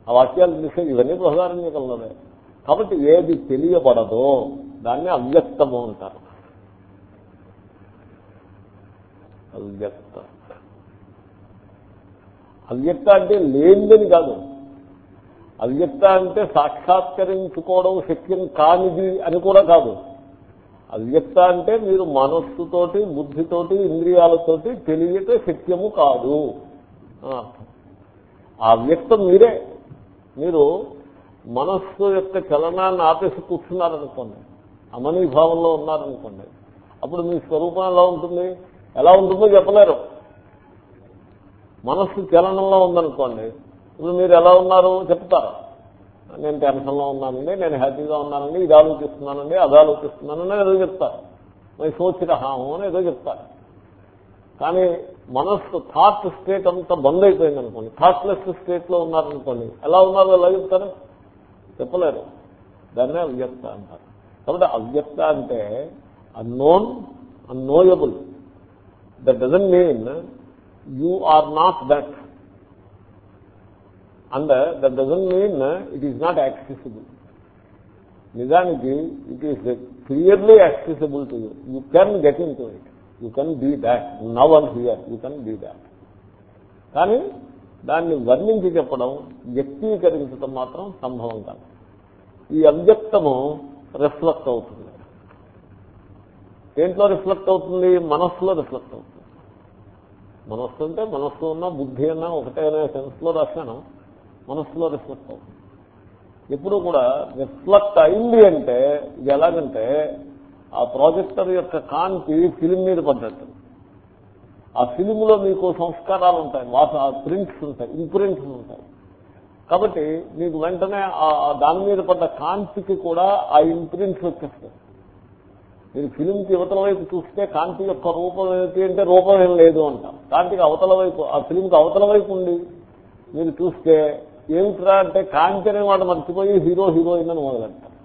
ఆ వాక్యాలు తెలిసే ఇవన్నీ బృహదారణ్యకంలోనే. కాబట్టి ఏది తెలియబడదో దాన్ని అవ్యక్తము అంటారు. అవ్యక్త. అవ్యక్త అంటే లేనిదని కాదు. అవ్యక్త అంటే సాక్షాత్కరించుకోవడం శక్యం కానిది అని కూడా కాదు. అవ్యక్త అంటే మీరు మనస్సుతోటి బుద్ధితోటి ఇంద్రియాలతోటి తెలియట శక్యము కాదు. ఆ వ్యక్తం మీరే. మీరు మనస్సు యొక్క చలనాన్ని ఆపేసి కూర్చున్నారనుకోండి అమనీభావంలో ఉన్నారనుకోండి అప్పుడు మీ స్వరూపం ఎలా ఉంటుంది? ఎలా ఉంటుందో చెప్పలేరు. మనస్సు చలనంలో ఉందనుకోండి ఇప్పుడు మీరు ఎలా ఉన్నారు చెప్తారు. నేను టెన్షన్లో ఉన్నానండి నేను హ్యాపీగా ఉన్నానండి ఇది ఆలోచిస్తున్నానండి అది ఆలోచిస్తున్నానని ఏదో చెప్తారు. మరి సోచిరహాము అని ఏదో చెప్తారు. కానీ మనస్సు థాట్ స్టేట్ అంతా బంద్ అయిపోయింది అనుకోండి థాట్లెస్ స్టేట్లో ఉన్నారనుకోండి ఎలా ఉన్నారో ఎలా చెప్తారు? చెప్పలేరు. దాన్నే అవ్యక్త అంటారు. కాబట్టి అవ్యక్త అంటే unknown unknowable that doesn't mean you are not that and that doesn't mean it is not accessible నిజానికి it is clearly accessible to you you can get into it you can be that now and here you can be that కానీ దాన్ని వర్ణించి చెప్పడం వ్యక్తీకరించడం మాత్రం సంభవం కాదు. ఈ అవ్యక్తము reflect అవుతుంది. దేంట్లో రిఫ్లెక్ట్ అవుతుంది? మనస్సులో రిఫ్లెక్ట్ అవుతుంది. మనస్సు అంటే మనస్సు ఉన్న బుద్ధి అన్న ఒకటే అనే సెన్స్లో రాశాను. మనస్సులో రిఫ్లెక్ట్ అవుతుంది. ఎప్పుడు కూడా రిఫ్లెక్ట్ అయింది అంటే ఇది ఎలాగంటే ఆ ప్రాజెక్టర్ యొక్క కాంతి ఫిలిం మీద పడ్డట్టు. ఆ ఫిలింలో మీకు సంస్కారాలు ఉంటాయి వాస ప్రింట్స్ ఉంటాయి ఇంప్రింట్స్ ఉంటాయి. కాబట్టి మీకు వెంటనే ఆ- దాని మీద పడ్డ కాంతికి కూడా ఆ ఇంప్రింట్స్ వచ్చేస్తాయి. మీరు ఫిలింకి యువతల వైపు చూస్తే కాంతి యొక్క రూపం ఏంటి అంటే రూపం ఏం లేదు అంటాం కాంతికి అవతల వైపు ఆ ఫిలింకి అవతల వైపు ఉండి మీరు చూస్తే ఏమిట్రా అంటే కాంతి అనే మాట మర్చిపోయి హీరో హీరోయిన్ అని మొదలంటారు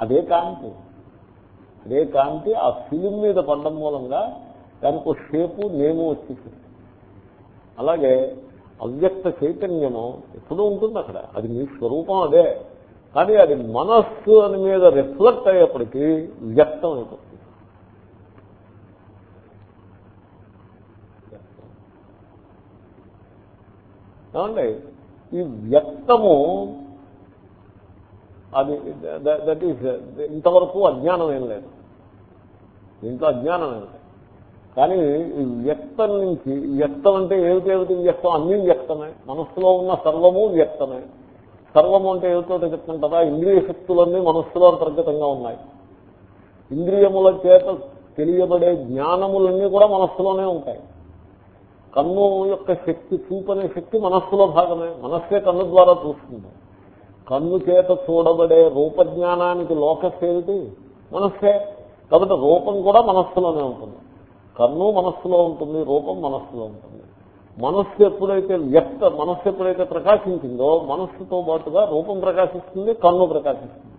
అదే కాంతి. అదే కాంతి ఆ ఫిలిం మీద పడడం మూలంగా దానికి ఒక షేపు నేము వచ్చేసింది అలాగే అవ్యక్త చైతన్యము ఎప్పుడూ ఉంటుంది అక్కడ. అది మీ స్వరూపం అదే. కానీ అది మనస్సు అని మీద రిఫ్లెక్ట్ అయ్యేప్పటికీ వ్యక్తం అవుతుంది ఏమండి? ఈ వ్యక్తము అది దట్ ఈస్ ఇంతవరకు అజ్ఞానం ఏం లేదు. దీంట్లో అజ్ఞానం ఏం లేదు. కానీ ఈ వ్యక్తం నుంచి వ్యక్తం అంటే ఏమిటేమిటి వ్యక్తం? అన్ని వ్యక్తమే. మనస్సులో ఉన్న సర్వము వ్యక్తమే. సర్వము అంటే ఏమిటో చెప్తుంటారా ఇంద్రియ శక్తులన్నీ మనస్సులో అంతర్గతంగా ఉన్నాయి. ఇంద్రియముల చేత తెలియబడే జ్ఞానములన్నీ కూడా మనస్సులోనే ఉంటాయి. కన్ను యొక్క శక్తి చూపనే శక్తి మనస్సులో భాగమే. మనస్సే కన్ను ద్వారా చూస్తుంది. కన్ను చేత చూడబడే రూపజ్ఞానానికి లోకస్ ఏమిటి? మనస్సే. కాబట్టి రూపం కూడా మనస్సులోనే ఉంటుంది. కన్ను మనస్సులో ఉంటుంది రూపం మనస్సులో ఉంటుంది. మనస్సు ఎప్పుడైతే వ్యక్త మనస్సు ఎప్పుడైతే ప్రకాశించిందో మనస్సుతో పాటుగా రూపం ప్రకాశిస్తుంది కన్ను ప్రకాశిస్తుంది.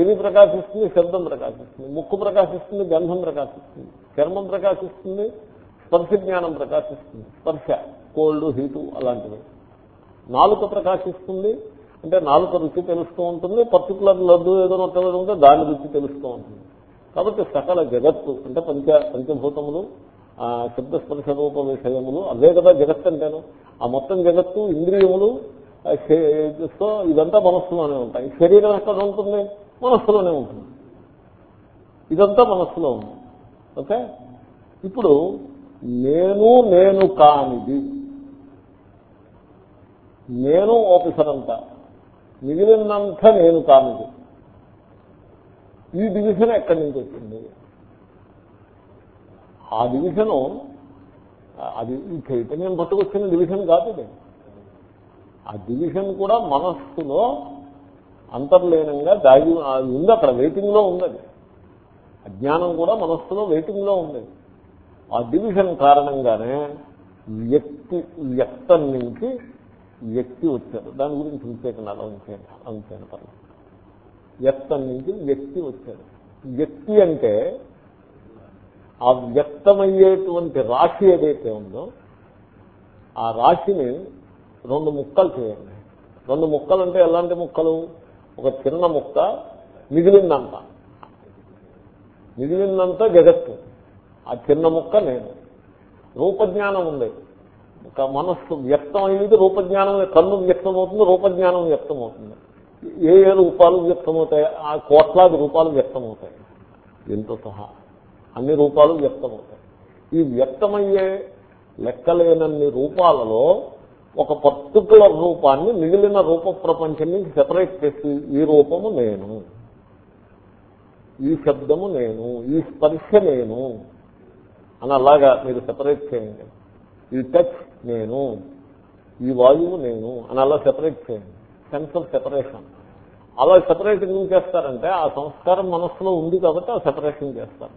చెవి ప్రకాశిస్తుంది శబ్దం ప్రకాశిస్తుంది. ముక్కు ప్రకాశిస్తుంది గంధం ప్రకాశిస్తుంది. చర్మం ప్రకాశిస్తుంది స్పర్శ జ్ఞానం ప్రకాశిస్తుంది. స్పర్శ కోల్డ్ హీటు అలాంటివి. నాలుక ప్రకాశిస్తుంది అంటే నాలుక రుచి తెలుస్తూ ఉంటుంది పర్టికులర్ లడ్డు ఏదో రొట్టె ఉంటే దాని రుచి తెలుస్తూ ఉంటుంది. కాబట్టి సకల జగత్తు అంటే పంచ పంచభూతములు ఆ శబ్దస్పర్శ రూప విషయములు అదే కదా జగత్తు అంటాను. ఆ మొత్తం జగత్తు ఇంద్రియములు సో ఇదంతా మనస్సులోనే ఉంటాయి. శరీరం ఎక్కడ ఉంటుంది? మనస్సులోనే ఉంటుంది. ఇదంతా మనస్సులో ఉంది. ఓకే? ఇప్పుడు నేను నేను కానిది. నేను ఆఫీసర్ అంతా మిగిలినంత నేను కానిది. ఈ డివిజన్ ఎక్కడి నుంచి వచ్చింది? ఆ డివిజను అది ఈ చైతన్యం పట్టుకొచ్చిన డివిజన్ కాదు ఇది. ఆ డివిజన్ కూడా మనస్సులో అంతర్లీనంగా దాగి అది ఉంది అక్కడ వెయిటింగ్లో ఉంది అది. అజ్ఞానం కూడా మనస్సులో వెయిటింగ్లో ఉంది. ఆ డివిజన్ కారణంగానే వ్యక్తి వ్యక్తం నుంచి వ్యక్తి వచ్చారు. దాని గురించి ఉంచేకండి అలా ఉంచేయండి అలా ఉంచేయండి పర్లేదు. వ్యక్తం నుంచి వ్యక్తి వచ్చాడు వ్యక్తి అంటే ఆ వ్యక్తమయ్యేటువంటి రాశి ఏదైతే ఉందో ఆ రాశిని రెండు ముక్కలు చేయండి. రెండు ముక్కలు అంటే ఎలాంటి ముక్కలు? ఒక చిన్న ముక్క మిగిలిందంత. మిగిలిందంతా జగత్తు. ఆ చిన్న ముక్క నేను రూపజ్ఞానం ఉంది. ఒక మనస్సు వ్యక్తం అయ్యేది రూపజ్ఞానం కన్ను వ్యక్తమవుతుంది రూపజ్ఞానం వ్యక్తమవుతుంది. ఏ ఏ రూపాలు వ్యక్తమవుతాయి? ఆ కోట్లాది రూపాలు వ్యక్తమవుతాయి. దీంతో సహా. అన్ని రూపాలు వ్యక్తమవుతాయి. ఈ వ్యక్తమయ్యే లెక్కలేనన్ని రూపాలలో ఒక పర్టికులర్ రూపాన్ని మిగిలిన రూప ప్రపంచం నుంచి సెపరేట్ చేసి ఈ రూపము నేను. ఈ శబ్దము నేను. ఈ స్పర్శ నేను. అని అలాగా మీరు సెపరేట్ చేయండి. ఈ టచ్ నేను ఈ వాయువు నేను అని అలా సెపరేట్ చేయండి. సెన్స్ ఆఫ్ సెపరేషన్ అలా సెపరేట్ ఎందుకు చేస్తారంటే ఆ సంస్కారం మనస్సులో ఉంది కాబట్టి ఆ సెపరేషన్ చేస్తారు.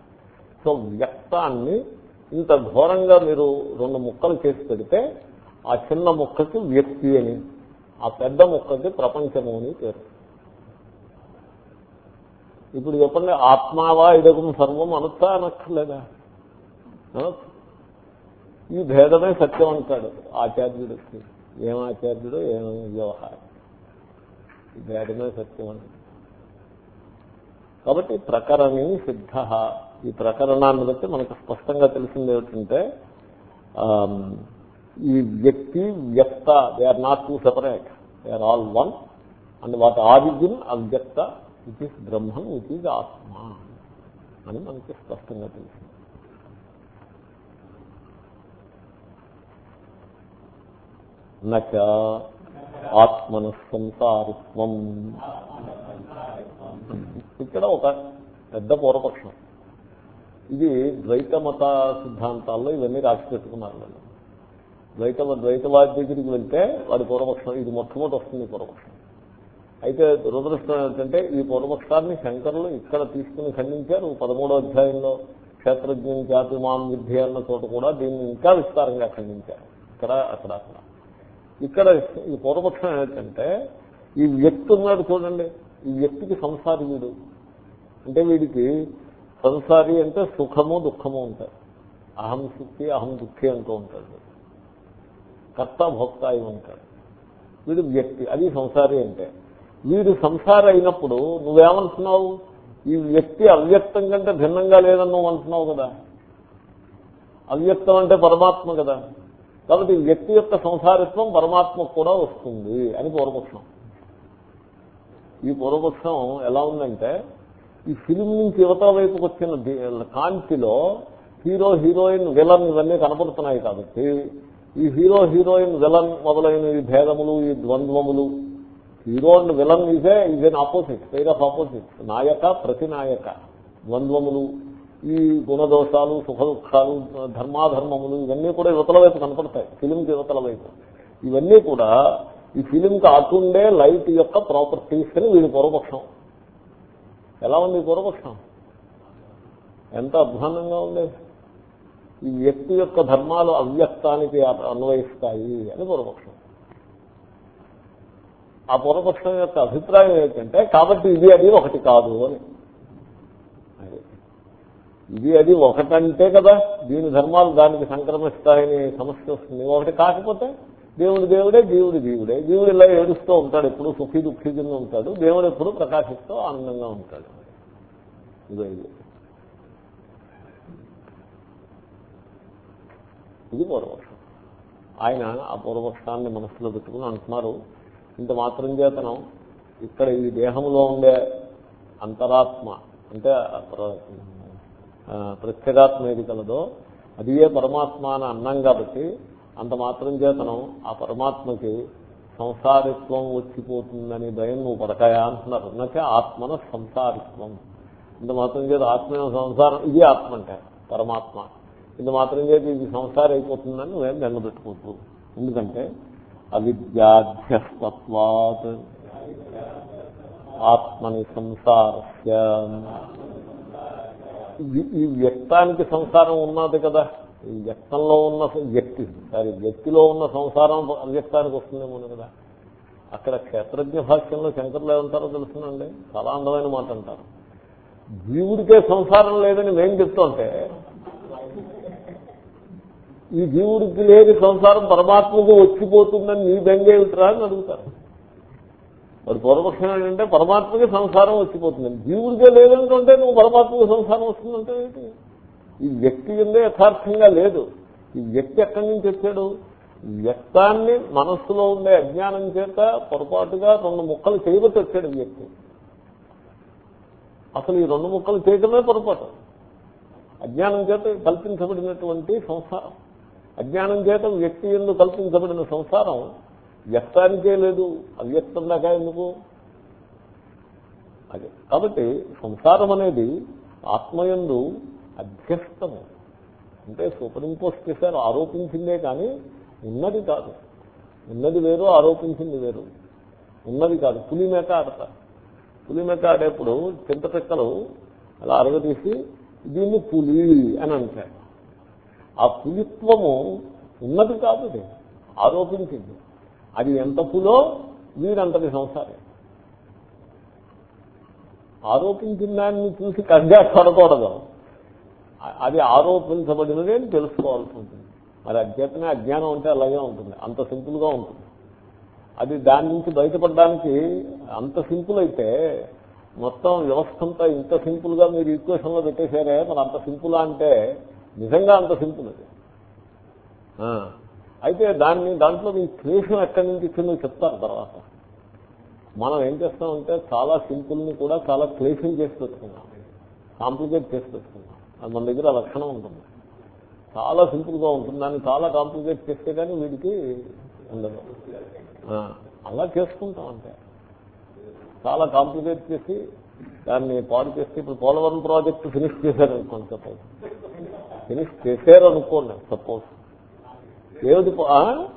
సో వ్యక్తాన్ని ఇంత ఘోరంగా మీరు రెండు ముక్కలు చేసి పెడితే ఆ చిన్న ముక్కకి వ్యక్తి అని ఆ పెద్ద ముక్కకి ప్రపంచము అని పేరు. ఇప్పుడు చెప్పండి ఆత్మావా ఇదగం సర్వం అనుతా అనక్కర్లేదా? ఈ భేదమే సత్యం అంటాడు. ఆచార్యుడు. ఏం ఆచార్యుడు? ఏం వ్యవహారం? ఈ భేదమే సత్యం అంటాడు. కాబట్టి ప్రకరణి సిద్ధ. ఈ ప్రకరణాన్ని బట్టి మనకు స్పష్టంగా తెలిసింది ఏమిటంటే ఈ వ్యక్తి వ్యక్త. They are not two separate they are all one and వాటి ఆరిజిన్ అవ్యక్త ఇట్ ఈస్ బ్రహ్మం ఇట్ ఈజ్ ఆత్మ అని మనకి స్పష్టంగా తెలిసింది. నచ ఆత్మన సంసారిత్వం ఇక్కడ ఒక పెద్ద పూర్వపక్షం. ఇది ద్వైత మత సిద్ధాంతాల్లో ఇవన్నీ రాసి పెట్టుకున్నారు వాళ్ళు. ద్వైత ద్వైతవాది దగ్గరికి వెళ్తే వాడి పూర్వపక్షం ఇది మొట్టమొదటి వస్తుంది పూర్వపక్షం. అయితే దురదృష్టం ఏంటంటే ఈ పూర్వపక్షాన్ని శంకరులు ఇక్కడ తీసుకుని ఖండించారు. పదమూడో అధ్యాయంలో క్షేత్రజ్ఞం జాతి మాం విద్య అన్న చోట కూడా దీన్ని ఇంకా విస్తారంగా ఖండించారు. ఇక్కడ అక్కడ అక్కడ. ఇక్కడ ఈ పూర్వపక్షం ఏంటంటే ఈ వ్యక్తి ఉన్నాడు చూడండి. ఈ వ్యక్తికి సంసారి వీడు. అంటే వీడికి సంసారి అంటే సుఖము దుఃఖము ఉంటాయి. అహం సుఖి అహం దుఃఖి అంటూ ఉంటాడు. కర్త భోక్త అయి ఉంటాడు. వీడు వ్యక్తి అది సంసారి అంటే. వీడు సంసారి అయినప్పుడు నువ్వేమంటున్నావు? ఈ వ్యక్తి అవ్యక్తం కంటే భిన్నంగా లేదని నువ్వు అంటున్నావు కదా. అవ్యక్తం అంటే పరమాత్మ కదా. కాబట్టి వ్యక్తి యొక్క సంసారిత్వం పరమాత్మకు కూడా వస్తుంది అని పూర్వపక్షం. ఈ పూర్వపక్షం ఎలా ఉందంటే ఈ ఫిలిం నుంచి యువత వైపుకి వచ్చిన కాంతిలో హీరో హీరోయిన్ విలన్ ఇవన్నీ కనపడుతున్నాయి కాబట్టి ఈ హీరో హీరోయిన్ విలన్ మొదలైన ఈ భేదములు ఈ ద్వంద్వములు హీరో అండ్ విలన్ ఇదే is opposite pair of opposite నాయక ప్రతినాయక ద్వంద్వములు ఈ గుణదోషాలు సుఖ దుఃఖాలు ధర్మాధర్మములు ఇవన్నీ కూడా యువతల వైపు కనపడతాయి. ఫిలింకి యువతల వైపు. ఇవన్నీ కూడా ఈ ఫిలింకి అటుండే లైట్ యొక్క ప్రాపర్టీస్ అని వీడి పూర్వపక్షం. ఎలా ఉంది పూర్వపక్షం? ఎంత అధ్వానంగా ఉంది. ఈ వ్యక్తి యొక్క ధర్మాలు అవ్యక్తానికి అన్వయిస్తాయి అని పూర్వపక్షం. ఆ పూర్వపక్షం యొక్క అభిప్రాయం ఏంటంటే కాబట్టి ఇది అది ఒకటి కాదు అని. ఇది అది ఒకటంటే కదా దీని ధర్మాలు దానికి సంక్రమిస్తాయని సమస్య వస్తుంది. ఒకటి కాకపోతే దేవుడు దేవుడే దేవుడు దేవుడే. దేవుడు ఇలా ఏడుస్తూ ఉంటాడు ఎప్పుడు సుఖీ దుఃఖీ కింద ఉంటాడు. దేవుడు ఎప్పుడు ప్రకాశిస్తూ ఆనందంగా ఉంటాడు. ఇదో ఇది. ఇది పూర్వపక్షం. ఆయన ఆ పూర్వపక్షాన్ని మనసులో పెట్టుకుని అంటున్నారు. ఇంత మాత్రం చేతనం. ఇక్కడ ఈ దేహంలో ఉండే అంతరాత్మ అంటే ప్రత్యేగాత్మ ఏది కలదో అది ఏ పరమాత్మ అని అన్నాం కాబట్టి అంత మాత్రం చేతనం ఆ పరమాత్మకి సంసారిత్వం వచ్చిపోతుందని భయం నువ్వు పడకాయా అంటున్నారు. అన్నకే ఆత్మన సంసారిత్వం. ఇంత మాత్రం చేత ఆత్మ సంసారం. ఇది ఆత్మ అంటే పరమాత్మ. ఇంత మాత్రం చేత ఇది సంసారం అయిపోతుందని నువ్వేం బెంగపెట్టుకోవద్దు ఎందుకంటే అవిద్యాధ్యస్తత్వాత్ ఆత్మని సంసారస్య. ఈ- వ్యక్తానికి సంసారం ఉన్నది కదా. ఈ వ్యక్తంలో ఉన్న వ్యక్తి సారీ వ్యక్తిలో ఉన్న సంసారం అవ్యక్తానికి వస్తుందేమో కదా. అక్కడ క్షేత్రజ్ఞ భాష్యంలో శంకర్లు ఏమంటారో తెలుసునండి. చాలా అందమైన మాట అంటారు. జీవుడికే సంసారం లేదని మేం చెప్తుంటే ఈ జీవుడికి లేని సంసారం పరమాత్మకు వచ్చిపోతుందని నీ బెంగేమిట్రా అని అడుగుతారు. మరి పూర్వపక్షం ఏంటంటే పరమాత్మకి సంసారం వచ్చిపోతుంది. జీవుడికే లేదంటుంటే నువ్వు పరమాత్మకి సంసారం వస్తుందంటే ఏంటి? ఈ వ్యక్తి కింద యథార్థంగా లేదు. ఈ వ్యక్తి ఎక్కడి నుంచి వచ్చాడు? వ్యక్తాన్ని మనస్సులో ఉండే అజ్ఞానం చేత పొరపాటుగా రెండు ముక్కలు చేయబట్టి వచ్చాడు ఈ వ్యక్తి. అసలు ఈ రెండు ముక్కలు చేయటమే పొరపాటు. అజ్ఞానం చేత కల్పించబడినటువంటి సంసారం. అజ్ఞానం చేత వ్యక్తి ఎందు కల్పించబడిన సంసారం వ్యక్తానికే లేదు అవ్యక్తం దాకా ఎందుకు? అదే. కాబట్టి సంసారం అనేది ఆత్మయందు అధ్యస్తము అంటే సూపర్ ఇంపోజ్ చేశారు ఆరోపించిందే కానీ ఉన్నది కాదు. ఉన్నది వేరు ఆరోపించింది వేరు. ఉన్నది కాదు. పులి మేక ఆడతారు పులి మేక ఆడేప్పుడు చింత పిక్కలు అలా అరగదీసి దీన్ని పులి అని అంటారు. ఆ పులిత్వము ఉన్నది కాదు ఆరోపించింది. అది ఎంత పులో వీడంతటి సంసారం. ఆరోపించిన దాన్ని చూసి కగ్గా పడకూడదు అది ఆరోపించబడినది అని తెలుసుకోవాల్సి ఉంటుంది. మరి అధ్యతనే అజ్ఞానం అంటే అలాగే ఉంటుంది. అంత సింపుల్గా ఉంటుంది. అది దాని నుంచి బయటపడడానికి అంత సింపుల్ అయితే మొత్తం వ్యవస్థ అంతా ఇంత సింపుల్గా మీరు ఈక్వేషన్లో పెట్టేశారే మరి అంత సింపుల్ అంటే నిజంగా అంత సింపుల్ అది. అయితే దాన్ని దాంట్లో మీ క్లేషం ఎక్కడి నుంచి ఇచ్చిందో చెప్తారు తర్వాత. మనం ఏం చేస్తామంటే చాలా సింపుల్ని కూడా చాలా క్లేషం చేసి పెట్టుకున్నాం. కాంప్లికేట్ చేసి పెట్టుకున్నాం. అది మన దగ్గర లక్షణం ఉంటుంది. చాలా సింపుల్గా ఉంటుంది. దాన్ని చాలా కాంప్లికేట్ చేస్తే కానీ వీడికి ఉండదు. ఆ, అలా చేసుకుంటాం అంటే చాలా కాంప్లికేట్ చేసి దాన్ని పాడు చేస్తే ఇప్పుడు పోలవరం ప్రాజెక్ట్ ఫినిష్ చేశారు అనుకోండి సపోజ్. ఫినిష్ చేశారు అనుకోండి సపోజ్. ఏమిటి పో- అవును.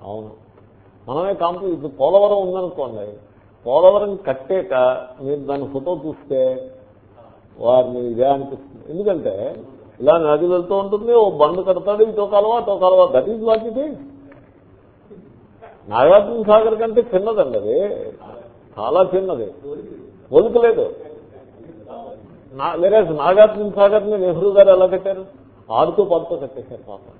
అవును. మనమే కాంపు ఇప్పుడు పోలవరం ఉందనుకోండి పోలవరం కట్టాక మీరు దాని ఫోటో చూస్తే వారిని ఇదే అనిపిస్తుంది. ఎందుకంటే ఇలా నది వెళ్తూ ఉంటుంది ఓ బండు కడతాడు ఇటో కాలువా అటో కాలువ. దట్ ఈజ్ వాట్ ఇది నాగార్జున సాగర్ కంటే చిన్నదండి అది. చాలా చిన్నది. ఒలుకలేదు. నా వేరే నాగార్జున సాగర్ని నెహ్రూ గారు ఎలా కట్టారు? ఆడుతూ పాడుతూ కట్టేశారు పాపం.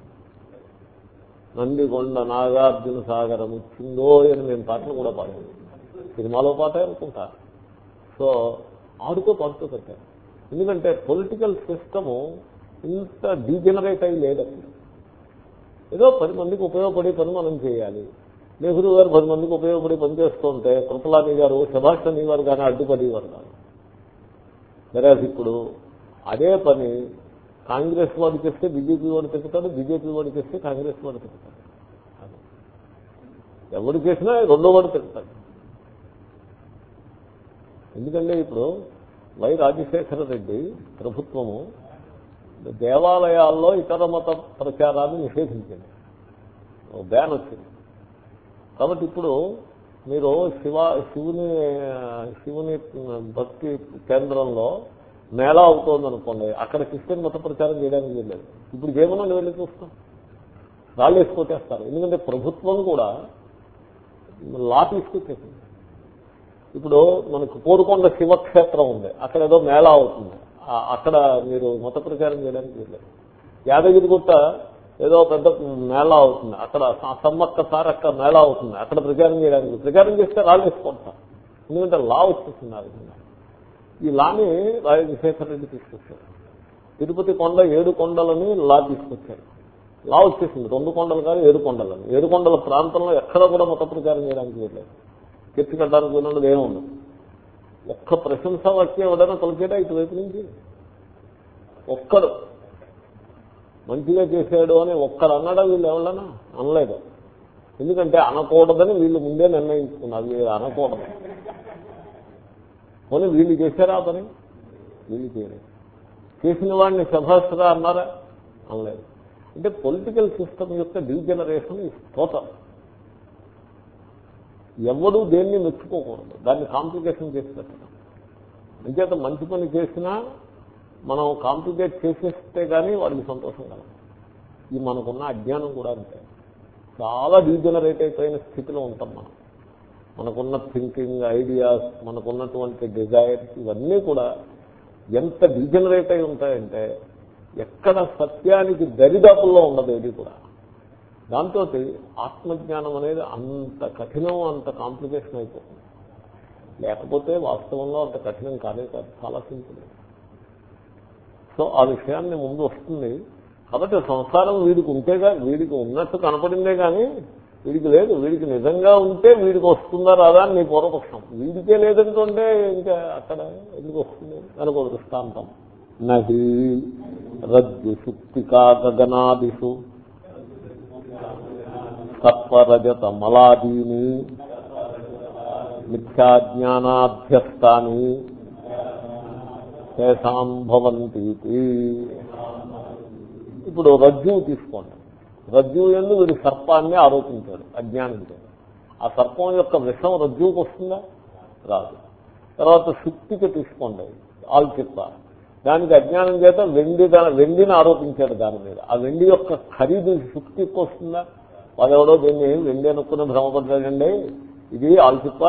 నందికొండ నాగార్జున సాగరం వచ్చిందో అని మేము పాటలు కూడా పాడాము సినిమాలో పాట అనుకుంటా. సో ఆడుకో పాడుతూ కట్టారు ఎందుకంటే పొలిటికల్ సిస్టము ఇంత డీజనరేట్ అయి లేదప్పుడు ఏదో పది మందికి ఉపయోగపడే పని మనం చేయాలి. నెహ్రూ గారు పది మందికి ఉపయోగపడి పని చేస్తుంటే కృపలాని గారు సుభాష్ చంద్ర గారు కానీ అడ్డుపడేవారు కాదు వెరాజ్ ఇప్పుడు అదే పని కాంగ్రెస్ వాడికి వస్తే బీజేపీ వాడు తిప్పుతాడు బీజేపీ వాడికి వస్తే కాంగ్రెస్ వాడు తిప్పుతాడు ఎవరు చేసినా రెండో వాడు తిప్పుతాడు ఎందుకంటే ఇప్పుడు వై రాజశేఖర రెడ్డి ప్రభుత్వము దేవాలయాల్లో ఇతర మత ప్రచారాన్ని నిషేధించింది బ్యాన్ వచ్చింది. కాబట్టి ఇప్పుడు మీరు శివ శివుని శివుని భక్తి కేంద్రంలో మేళా అవుతోంది అనుకోండి అక్కడ క్రిస్టియన్ మత ప్రచారం చేయడానికి వెళ్ళలేదు ఇప్పుడు ఏమన్నా వెళ్ళి చూస్తాం. రాళ్ళు వేసుకొచ్చేస్తారు. ఎందుకంటే ప్రభుత్వం కూడా లా తీసుకొచ్చేసింది. ఇప్పుడు మనకు కోరుకొండ శివక్షేత్రం ఉంది. అక్కడ ఏదో మేళా అవుతుంది. అక్కడ మీరు మత ప్రచారం చేయడానికి వెళ్ళారు యాదగిరి గుట్ట ఏదో పెద్ద మేళా అవుతుంది. అక్కడ సమ్మక్క సారక్క మేళా అవుతుంది. అక్కడ ప్రచారం చేయడానికి ప్రచారం చేస్తే రాళ్ళు వేసుకుంటారు. ఎందుకంటే లా వచ్చేసింది ఆ విధంగా. ఈ లాని రాజశేఖర రెడ్డి తీసుకొచ్చారు. తిరుపతి కొండ ఏడు కొండలని లా తీసుకొచ్చారు. లా వచ్చేసింది. రెండు కొండలు కాదు ఏడు కొండలని. ఏడు కొండల ప్రాంతంలో ఎక్కడ కూడా మత ప్రచారం చేయడానికి వెళ్ళలేదు కెత్తి కట్టడానికి ఉన్నది ఏమి ఉండదు. ఒక్క ప్రశంస వచ్చే ఎవడైనా తొలచేటా ఇటువైపు నుంచి? ఒక్కడు. మంచిగా చేశాడు అని ఒక్కడు అన్నాడా వీళ్ళు ఎవరన్నా అనలేదు. ఎందుకంటే అనకూడదని వీళ్ళు ముందే నిర్ణయించుకున్నారు. వీళ్ళు అనకూడదు. పోనీ వీళ్ళు చేశారా పని? వీళ్ళు చేయలేదు. చేసిన వాడిని సభాస్తుగా అన్నారా? అనలేదు. అంటే పొలిటికల్ సిస్టమ్ యొక్క డీజనరేషన్ ఇస్ టోటల్. ఎవడు దేన్ని మెచ్చుకోకూడదు. దాన్ని కాంప్లికేషన్ చేసి పెట్టడం. అంచేత మంచి పని చేసినా మనం కాంప్లికేట్ చేసేస్తే కానీ వాడికి సంతోషం కలదు. ఇది మనకున్న అజ్ఞానం కూడా అంతే. చాలా డీజనరేట్ అయిపోయిన స్థితిలో ఉంటాం మనం. మనకున్న థింకింగ్ ఐడియాస్ మనకున్నటువంటి డిజైర్స్ ఇవన్నీ కూడా ఎంత డీజనరేట్ అయి ఉంటాయంటే ఎక్కడ సత్యానికి దరిదాపుల్లో ఉండదు ఇది కూడా. దాంతో ఆత్మజ్ఞానం అనేది అంత కఠినం అంత కాంప్లికేషన్ అయిపోతుంది. లేకపోతే వాస్తవంలో అంత కఠినం కాదే కాదు చాలా సింపుల్ సో ఆ విషయాన్ని ముందు వస్తుంది. కాబట్టి సంసారం వీడికి ఉంటేగా వీడికి ఉన్నట్టు కనపడిందే కానీ వీడికి లేదు వీడికి నిజంగా ఉంటే వీడికి వస్తుందా రాదా అని నీ పూర్వపక్షం. వీడికే లేదంటుంటే ఇంకా అక్కడ ఎందుకు వస్తుంది? దానికి ఒక దృష్టాంతం. నహి రజ్జు సుప్తికా గగనాదిషు సత్వరజత మలాదీని మిథ్యాజ్ఞానాభ్యస్తాని తేషాం భవంతి ఇప్పుడు రజ్జువు తీసుకోండి. రజ్జువు ఎందు వీడు సర్పాన్ని ఆరోపించాడు అజ్ఞానంతో ఆ సర్పం యొక్క విషం రజ్జువుకి వస్తుందా? రాదు. తర్వాత శుక్తికి తీసుకోండి ఆల్చిప్ప. దానికి అజ్ఞానం చేత వెండి వెండిని ఆరోపించాడు దాని మీద. ఆ వెండి యొక్క ఖరీదు శుక్తికి వస్తుందా? వాడెవడో దీన్ని వెండి అనుకుని భ్రమపడ్డాడండి. ఇది ఆల్చిప్ప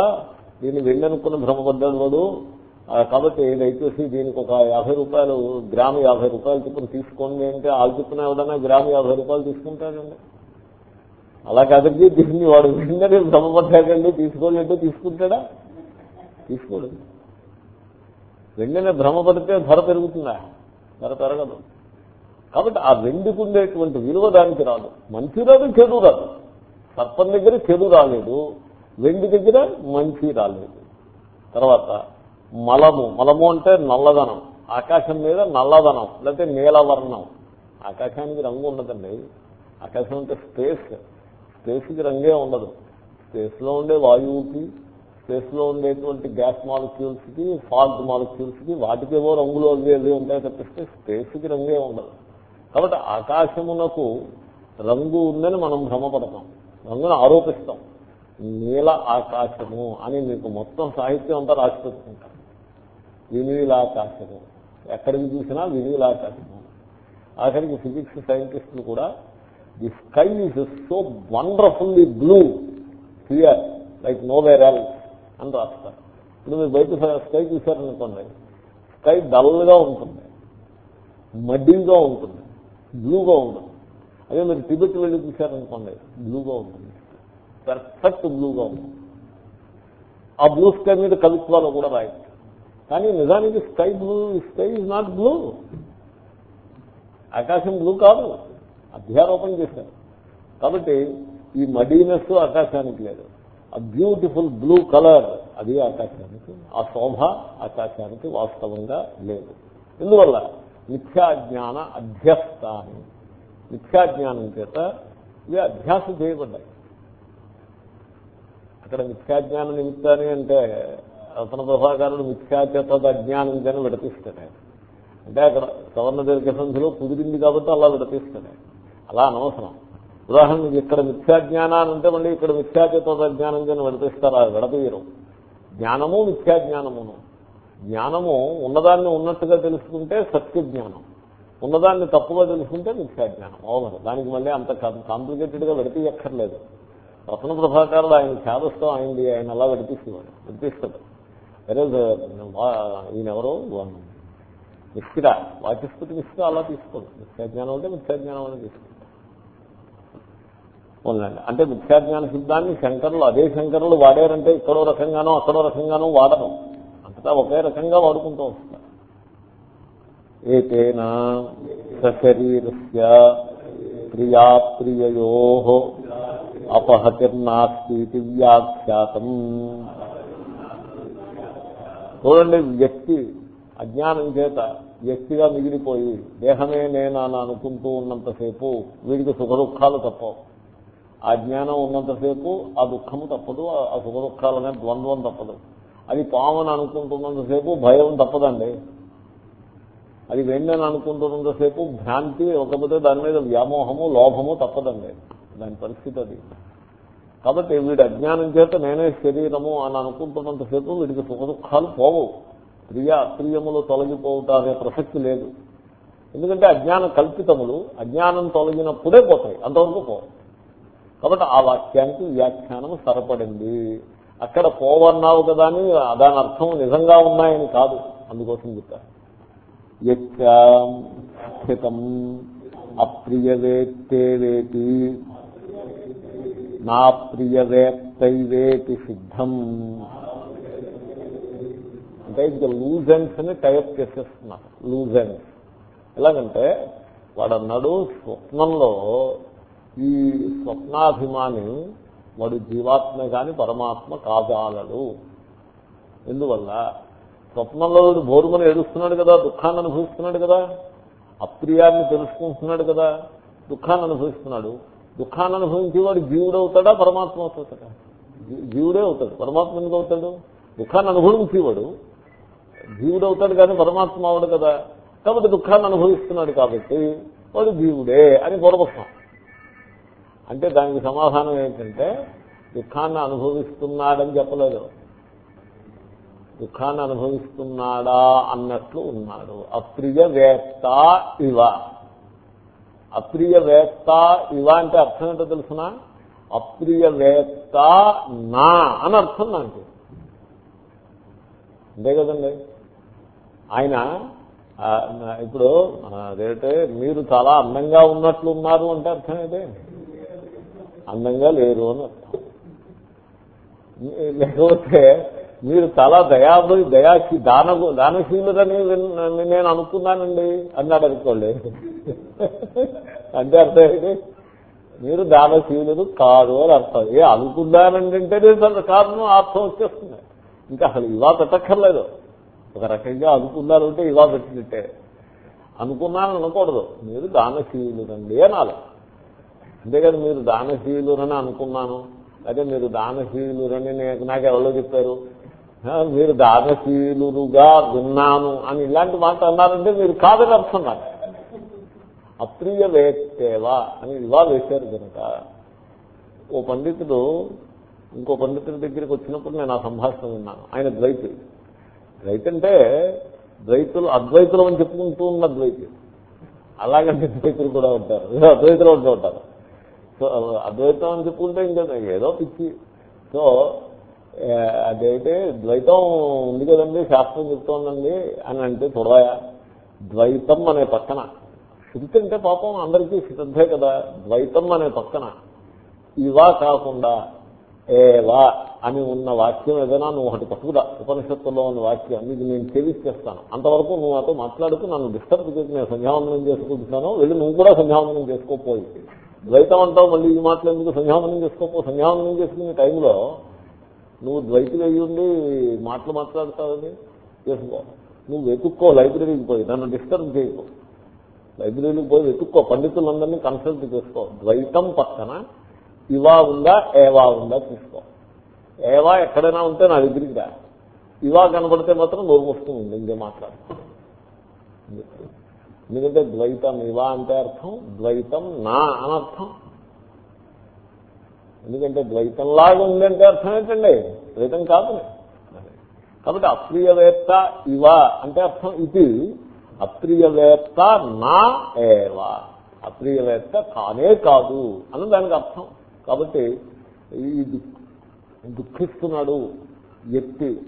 దీన్ని వెండి అనుకుని భ్రమపడ్డాడు వాడు కాబట్టి దయచేసి దీనికి ఒక యాభై రూపాయలు గ్రాము యాభై రూపాయలు చొప్పున తీసుకోండి అంటే ఆల్చిప్పన ఎవడన్నా గ్రాము యాభై రూపాయలు తీసుకుంటాడండి అలా కాదండి దీన్ని వాడు వెంటనే భ్రమపడ్డాడండి తీసుకుంటాడా? తీసుకోడు. వెంటనే భ్రమపడితే ధర పెరుగుతుందా? ధర పెరగదు. కాబట్టి ఆ వెండికి ఉండేటువంటి విలువ దానికి రాదు. మంచి రాదు చెడు రాదు. సర్పం దగ్గర చెడు రాలేదు వెండి దగ్గర మంచి రాలేదు. తర్వాత మలము. మలము అంటే నల్లదనం ఆకాశం మీద నల్లదనం లేకపోతే నీలవర్ణం. ఆకాశానికి రంగు ఉండదండి. ఆకాశం అంటే స్పేస్. స్పేస్కి రంగే ఉండదు. స్పేస్లో ఉండే వాయువుకి స్పేస్లో ఉండేటువంటి గ్యాస్ మాలిక్యూల్స్కి ఫాల్ట్ మాలిక్యూల్స్కి వాటికేవో రంగులు అవి అవి ఉంటాయి తప్పిస్తే స్పేస్కి రంగే ఉండదు. కాబట్టి ఆకాశమునకు రంగు ఉందని మనం భ్రమపడతాం. రంగును ఆరోపిస్తాం. నీల ఆకాశము అని మీకు మొత్తం సాహిత్యం అంతా రాసి పెట్టుకుంటాం. వినీలాకాశము. ఎక్కడికి చూసినా వినీలాకాశము. ఆఖరికి ఫిజిక్స్ సైంటిస్టులు కూడా the sky is so wonderfully blue clear like nowhere else అని రాస్తారు. ఇప్పుడు మీరు బయట స్కై చూసారనుకోండి స్కై డల్గా ఉంటుంది మడ్డీగా ఉంటుంది బ్లూగా ఉంటుంది అదే మీరు టిబెట్ వెళ్ళి చూసారనుకోండి బ్లూగా ఉంటుంది. పర్ఫెక్ట్ బ్లూగా ఉంటుంది. ఆ బ్లూ స్కై మీద కవిత్వాలు కూడా రాయచ్చు. కానీ నిజానికి sky blue sky is not blue. ఆకాశం బ్లూ కాదు. అధ్యారోపణ చేశారు. కాబట్టి ఈ మడీనెస్ ఆకాశానికి లేదు. ఆ బ్యూటిఫుల్ బ్లూ కలర్ అది ఆకాశానికి ఆ శోభ ఆకాశానికి వాస్తవంగా లేదు. ఎందువల్ల? మిథ్యాజ్ఞాన అధ్యస్థాని. మిథ్యాజ్ఞానం చేత ఇవి అధ్యాస చేయబడ్డాయి. అక్కడ మిథ్యాజ్ఞాన నిమిత్తాన్ని అంటే రతన ప్రభాకారుడు మిథ్యాచేత అజ్ఞానం కానీ విడతీస్తాడు. ఆయన. అంటే అక్కడ సవర్ణ దీర్ఘ సంధిలో కుదిరింది కాబట్టి అలా విడతీస్తాడు. అలా అనవసరం. ఉదాహరణకి ఇక్కడ మిథ్యాజ్ఞానాన్ని అంటే మళ్ళీ ఇక్కడ మిథ్యాచేత అజ్ఞానం కానీ విడతీస్తారు విడతీయరు. జ్ఞానము మిథ్యాజ్ఞానమును. జ్ఞానము ఉన్నదాన్ని ఉన్నట్టుగా తెలుసుకుంటే సత్య జ్ఞానం ఉన్నదాన్ని తప్పుగా తెలుసుకుంటే మిథ్యాజ్ఞానం. ఓవర్ దానికి మళ్ళీ అంత కాంప్లికేటెడ్గా విడతీయక్కర్లేదు. రత్న ప్రభాకారుడు ఆయన ఛాదస్తం అయింది ఆయన అలా విడిపిస్తున్నాడు విడిపిస్తాడు ఈయనెవరో uh, uh, మిస్కిరా um, వాచస్పతి మిస్కిరా అలా తీసుకోండి మిథ్యాజ్ఞానం అంటే మిథ్యాజ్ఞానం అని తీసుకుంటాం ఉందండి అంటే మిథ్యాజ్ఞాన సిద్ధాన్ని శంకరులు అదే శంకరులు వాడారంటే ఇక్కడో రకంగానో అక్కడో రకంగానో వాడరు. అంతటా ఒకే రకంగా వాడుకుంటూ వస్తారు. ఏతేనా సశరీరస్య ప్రియాప్రియయో అపహతిర్నాస్తి వ్యాఖ్యాతం. చూడండి వ్యక్తి అజ్ఞానం చేత వ్యక్తిగా మిగిలిపోయి దేహమే నేనని అనుకుంటూ ఉన్నంతసేపు వీడికి సుఖ దుఃఖాలు తప్పవు. ఆ జ్ఞానం ఉన్నంతసేపు ఆ దుఃఖము తప్పదు ఆ సుఖ దుఃఖాలనే ద్వంద్వం తప్పదు. అది పామని అనుకుంటున్నంతసేపు భయం తప్పదండి. అది వెండని అనుకుంటున్నంతసేపు భ్రాంతి ఒకపోతే దాని మీద వ్యామోహము లోభము తప్పదండి. దాని పరిస్థితి అది. కాబట్టి వీడి అజ్ఞానం చేత నేనే శరీరము అని అనుకుంటున్నంతసేపు వీడికి సుఖ దుఃఖాలు పోవు. ప్రియ అప్రియములు తొలగిపోవుట అనే ప్రసక్తి లేదు. ఎందుకంటే అజ్ఞాన కల్పితములు అజ్ఞానం తొలగినప్పుడే పోతాయి. అంతవరకు పోవు. కాబట్టి ఆ వాక్యానికి వ్యాఖ్యానం సరపడింది. అక్కడ పోవన్నావు కదా అని దాని అర్థం నిజంగా ఉన్నాయని కాదు. అందుకోసం చెప్పారు. స్థితం అప్రియవేత్తేవేతి నా ప్రియవేత్తైవేతి సిద్ధం. అంటే ఇంకా లూజెన్స్ అని టైప్ చేసేస్తున్నారు లూజెన్స్ ఎలాగంటే వాడు అన్నాడు స్వప్నంలో ఈ స్వప్నాభిమాని వాడు జీవాత్మ కాని పరమాత్మ కాదాలడు ఎందువల్ల? స్వప్నంలో భోరుమని బోరుమని ఏడుస్తున్నాడు కదా దుఃఖాన్ని అనుభవిస్తున్నాడు కదా అప్రియాన్ని తెలుసుకుంటున్నాడు కదా దుఃఖాన్ని అనుభవిస్తున్నాడు. దుఃఖాన్ని అనుభవించేవాడు జీవుడు అవుతాడా? పరమాత్మ అవుతాడా? జీవుడే అవుతాడు. పరమాత్మ ఎందుకు అవుతాడు? దుఃఖాన్ని అనుభవించేవాడు జీవుడవుతాడు కానీ పరమాత్మ అవడు కదా. కాబట్టి దుఃఖాన్ని అనుభవిస్తున్నాడు కాబట్టి వాడు జీవుడే అని పూర్వపక్షం అంటే దానికి సమాధానం ఏంటంటే దుఃఖాన్ని అనుభవిస్తున్నాడని చెప్పలేదు. దుఃఖాన్ని అనుభవిస్తున్నాడా అన్నట్లు ఉన్నాడు. అప్రియ వేత్త ఇవ. అప్రియ వేత్త ఇవ అంటే అర్థం ఏంటో తెలుసిన? అప్రియ వేత్త నా అని అర్థం నాకు అంతే కదండి. ఆయన ఇప్పుడు అదేంటే మీరు చాలా అందంగా ఉన్నట్లు ఉన్నారు అంటే అర్థం అయితే అందంగా లేరు అని అర్థం. లేకపోతే మీరు చాలా దయాభి దయాకి దాన దానశీలుడని నేను అనుకున్నానండి అన్నాడు అనుకోండి. అంటే అర్థం మీరు దానశీలుడు కాదు అని అర్థం. ఏ అనుకున్నానంటే కారణం అర్థం వచ్చేస్తుంది. ఇంకా అసలు ఇవా పెట్టక్కర్లేదు. ఒక రకంగా అనుకున్నారంటే ఇవా పెట్టినట్టే. అనుకున్నాను అనకూడదు. మీరు దానశీలుడండి అనాలి. అంతేకాదు మీరు దానశీలురని అనుకున్నాను. అదే మీరు దానశీలురని నాకు ఎవరో చెప్పారు. మీరు దానశీలుగా విన్నాను అని ఇలాంటి మాట అన్నారంటే మీరు కాదని అర్థం నాకు అప్రియ వేత్తేవా అని ఇవా వేశారు కనుక. ఓ పండితుడు ఇంకో పండితుడి దగ్గరికి వచ్చినప్పుడు నేను ఆ సంభాషణ విన్నాను. ఆయన ద్వైతి. ద్వైతి అంటే ద్వైతులు అద్వైతులు అని చెప్పుకుంటూ ఉన్న ద్వైతి. అలాగంటే ద్వైతులు కూడా ఉంటారు. అద్వైతులు ఉంటూ ఉంటారు. సో అద్వైతం అని చెప్పుకుంటే ఇంకా ఏదో పిచ్చి. సో అదైతే ద్వైతం ఉంది కదండి శాస్త్రం చెప్తోందండి అని అంటే చూడయా ద్వైతం అనే పక్కన. శృతి అంటే పాపం అందరికీ శ్రద్ధే కదా ద్వైతం అనే పక్కన. ఇవా కాకుండా ఏవా అని ఉన్న వాక్యం ఏదైనా నువ్వు ఒకటి పట్టుకురా. ఉపనిషత్తులో ఉన్న వాక్యం. ఇది నేను చేస్తాను అంతవరకు నువ్వు నాతో మాట్లాడుతూ నన్ను డిస్టర్బ్ చేసి నేను సంధ్యావందనం చేసుకుంటున్నాను. వెళ్ళి నువ్వు కూడా సంధ్యావందనం చేసుకోపోయి ద్వైతం అంటావు మళ్ళీ ఈ మాటలు ఎందుకు? సంధ్యావందనం చేసుకోపో సంధ్యావందనం చేసుకునే టైంలో నువ్వు ద్వైతులు అయ్యి ఉండి మాటలు మాట్లాడతావని? చేసుకో నువ్వు వెతుక్కో లైబ్రరీకి పోయి నన్ను డిస్టర్బ్ చేయకు. లైబ్రరీకి పోయి వెతుక్కో పండితులందరినీ కన్సల్ట్ చేసుకో. ద్వైతం పక్కన ఇవా ఉందా ఏవా ఉందా తీసుకో. ఏవా ఎక్కడైనా ఉంటే నా దగ్గరికి రా. ఇవా కనబడితే మాత్రం నోరు వస్తుంది ఇంకే మాట్లాడు ఎందుకంటే ద్వైతం ఇవా అంటే అర్థం ద్వైతం నా అనర్థం ఎందుకంటే ద్వైతంలాగా ఉందంటే అర్థం ఏంటండి? ద్వైతం కాదు. కాబట్టి అప్రియవేత్త ఇవ అంటే అర్థం ఇది. అప్రియవేత్త నా ఏవ. అప్రియవేత్త కానే కాదు అని దానికి అర్థం. కాబట్టి ఈ దుఃఖిస్తున్నాడు వ్యక్తి.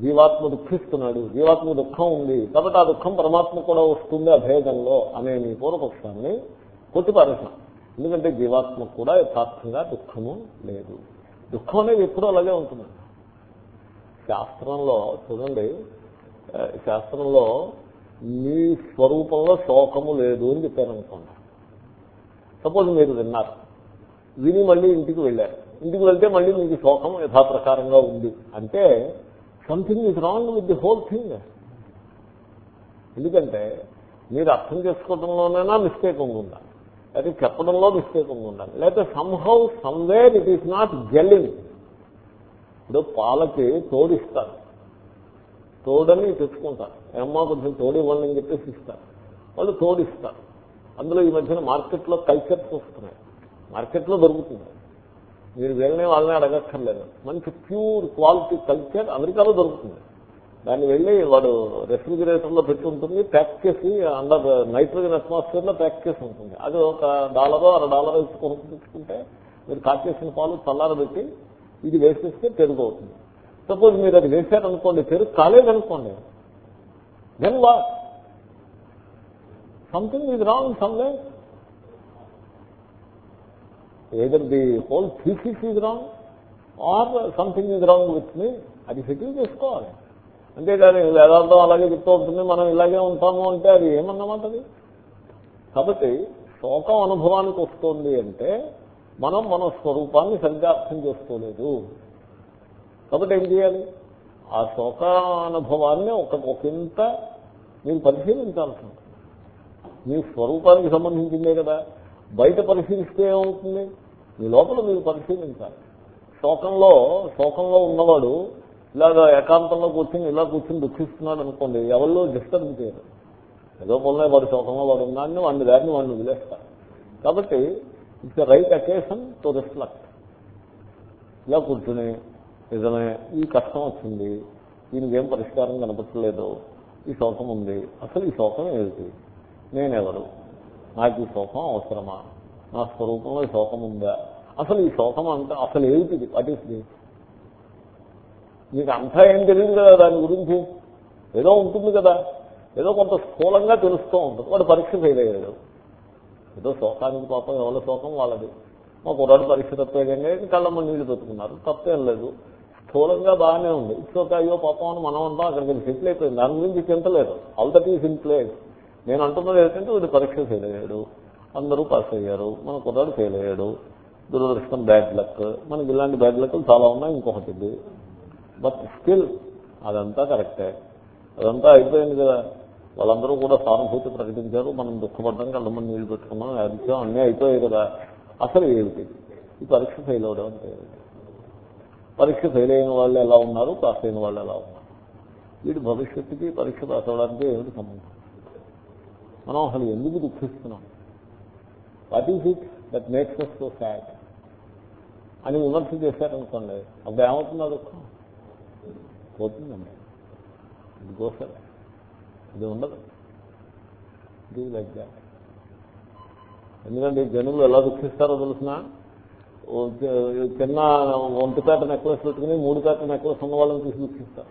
జీవాత్మ దుఃఖిస్తున్నాడు. జీవాత్మ దుఃఖం ఉంది. కాబట్టి ఆ దుఃఖం పరమాత్మ కూడా వస్తుంది అభేదంలో అనే నీ పూర్వపక్షాన్ని కొట్టిపారేసాం ఎందుకంటే జీవాత్మకు కూడా యథార్థంగా దుఃఖము లేదు. దుఃఖం అనేది ఎప్పుడూ అలాగే ఉంటుంది. శాస్త్రంలో చూడండి శాస్త్రంలో మీ స్వరూపంలో శోకము లేదు అని చెప్పారనుకోండి సపోజ్ మీరు విన్నారు విని మళ్ళీ ఇంటికి వెళ్ళారు. ఇంటికి వెళ్తే మళ్ళీ మీకు శోకం యథాప్రకారంగా ఉంది అంటే something is wrong with the whole thing ఎందుకంటే మీరు అర్థం చేసుకోవడంలోనైనా మిస్టేక్ ఉందా అది చెప్పడంలో మిస్టేక్ ఉండాలి. లేకపోతే somehow somewhere it is not jelling ఇప్పుడు పాలకి తోడిస్తారు. తోడని తెచ్చుకుంటారు. ఏమ్మా కొంచెం తోడు ఇవ్వండి అని చెప్పేసి ఇస్తారు. వాళ్ళు తోడిస్తారు. అందులో ఈ మధ్యన మార్కెట్లో కల్చర్స్ వస్తున్నాయి. మార్కెట్లో దొరుకుతుంది. మీరు వెళ్ళిన వాళ్ళని అడగక్కర్లేదు. మంచి ప్యూర్ క్వాలిటీ కల్చర్ అమెరికాలో దొరుకుతుంది. దాన్ని వెళ్ళి వాడు రెఫ్రిజిరేటర్లో పెట్టి ఉంటుంది ప్యాక్ చేసి అండర్ నైట్రోజన్ అట్మాస్ఫియర్లో ప్యాక్ చేసి ఉంటుంది. అది ఒక డాలరో అర డాలర్ తెచ్చుకుంటే మీరు కాట్ చేసిన పాలు చల్లారబెట్టి ఇది వేసేస్తే పెరుగు అవుతుంది. సపోజ్ మీరు అది వేసారనుకోండి పెరుగు కాలేదనుకోండి దెన్ వా something is wrong someway either the whole thesis is wrong or something is wrong with me అది సెటిల్ చేసుకోవాలి. అంతేకాని వేదాంతం అలాగే చెప్తూ ఉంటుంది మనం ఇలాగే ఉంటాము అంటే అది ఏమన్నమాట అది? కాబట్టి శోకం అనుభవానికి వస్తుంది అంటే మనం మన స్వరూపాన్ని సరిగ్గా అర్థం చేసుకోలేదు. కాబట్టి ఏం చేయాలి? ఆ శోకానుభవాన్ని ఒక ఒకంత మీరు పరిశీలించాల్సి ఉంటుంది. మీ స్వరూపానికి సంబంధించిందే కదా. బయట పరిశీలిస్తే ఏమవుతుంది? మీ లోపల మీరు పరిశీలించాలి. శోకంలో శోకంలో ఉన్నవాడు ఇలాగ ఏకాంతంలో కూర్చొని ఇలా కూర్చొని దుఃఖిస్తున్నాడు అనుకోండి ఎవరిలో డిస్టర్బ్ చేయరు. ఏదో పొందే వాడు శోకంలో వాడు ఉన్నాడని వాడిని దారిని వాడిని వదిలేస్తారు. కాబట్టి it's right occasion to reflect ఇలా కూర్చుని నిజమే ఈ కష్టం వచ్చింది దీనికి ఏం పరిష్కారం కనపట్టలేదు ఈ శోకం ఉంది. అసలు ఈ శోకం ఏమిటి? నేనెవరు? నాకు ఈ శోకం అవసరమా? నా స్వరూపంలో ఈ శోకం ఉందా? అసలు ఈ శోకం అంటే అసలు ఏమిటి వాట్ ఈస్ దిస్ మీకు అంతా ఏం తెలియదు కదా దాని గురించి? ఏదో ఉంటుంది కదా. ఏదో కొంత స్థూలంగా తెలుస్తూ ఉంటుంది. వాడు పరీక్ష ఫెయిల్ అయ్యాడు. ఏదో శోకానికి పాపం ఎవరి శోకం వాళ్ళది. మా కుర్రాడు పరీక్ష తప్పేయండి కళ్ళమ్మ నీళ్ళు పెట్టుకున్నారు తప్పేం లేదు. స్థూలంగా బాగానే ఉంది. ఇట్స్ అయ్యో పాపం అని మనం అంటాం. అక్కడికి సెటిల్ అయిపోయింది దాని గురించి చింత లేదు all that is in place నేను అంటున్నది ఏంటంటే వీడు పరీక్ష ఫెయిల్ అయ్యాడు. అందరూ పాస్ అయ్యారు. మన కుర్రాడు ఫెయిల్ అయ్యాడు. దురదృష్టం బ్యాడ్ లక్ మనకి ఇలాంటి బ్యాడ్ లక్లు చాలా ఉన్నాయి. ఇంకొకటి బట్ స్టిల్ అదంతా కరెక్టే. అదంతా అయిపోయింది కదా. వాళ్ళందరూ కూడా సానుభూతి ప్రకటించారు. మనం దుఃఖపడ్డం కళ్ళ మంది నీళ్ళు పెట్టుకున్నాం. అదిచాం అన్నీ అయిపోయాయి కదా. అసలు ఏమిటి? ఈ పరీక్ష ఫెయిల్ అవడం అంటే పరీక్ష ఫెయిల్ అయిన వాళ్ళు ఎలా ఉన్నారు? పాస్ అయిన వాళ్ళు ఎలా ఉన్నారు? వీటి భవిష్యత్తుకి పరీక్ష పాస్ అవడానికి ఏమిటి సంబంధం? మనం అసలు ఎందుకు దుఃఖిస్తున్నాం? What is it that makes us so sad అని విమర్శ చేశారనుకోండి. అప్పుడు ఏమవుతుందో దుఃఖం? పోతుందండి. ఇది కోసం ఇది ఉండదు. ఇది లైక్ ఎందుకంటే జనులు ఎలా దుఃఖిస్తారో తెలిసిన? చిన్న ఒంటిపేట నెక్లెస్ పెట్టుకుని మూడు పేట నెక్లెస్ ఉన్న వాళ్ళని చూసి దుఃఖిస్తారు.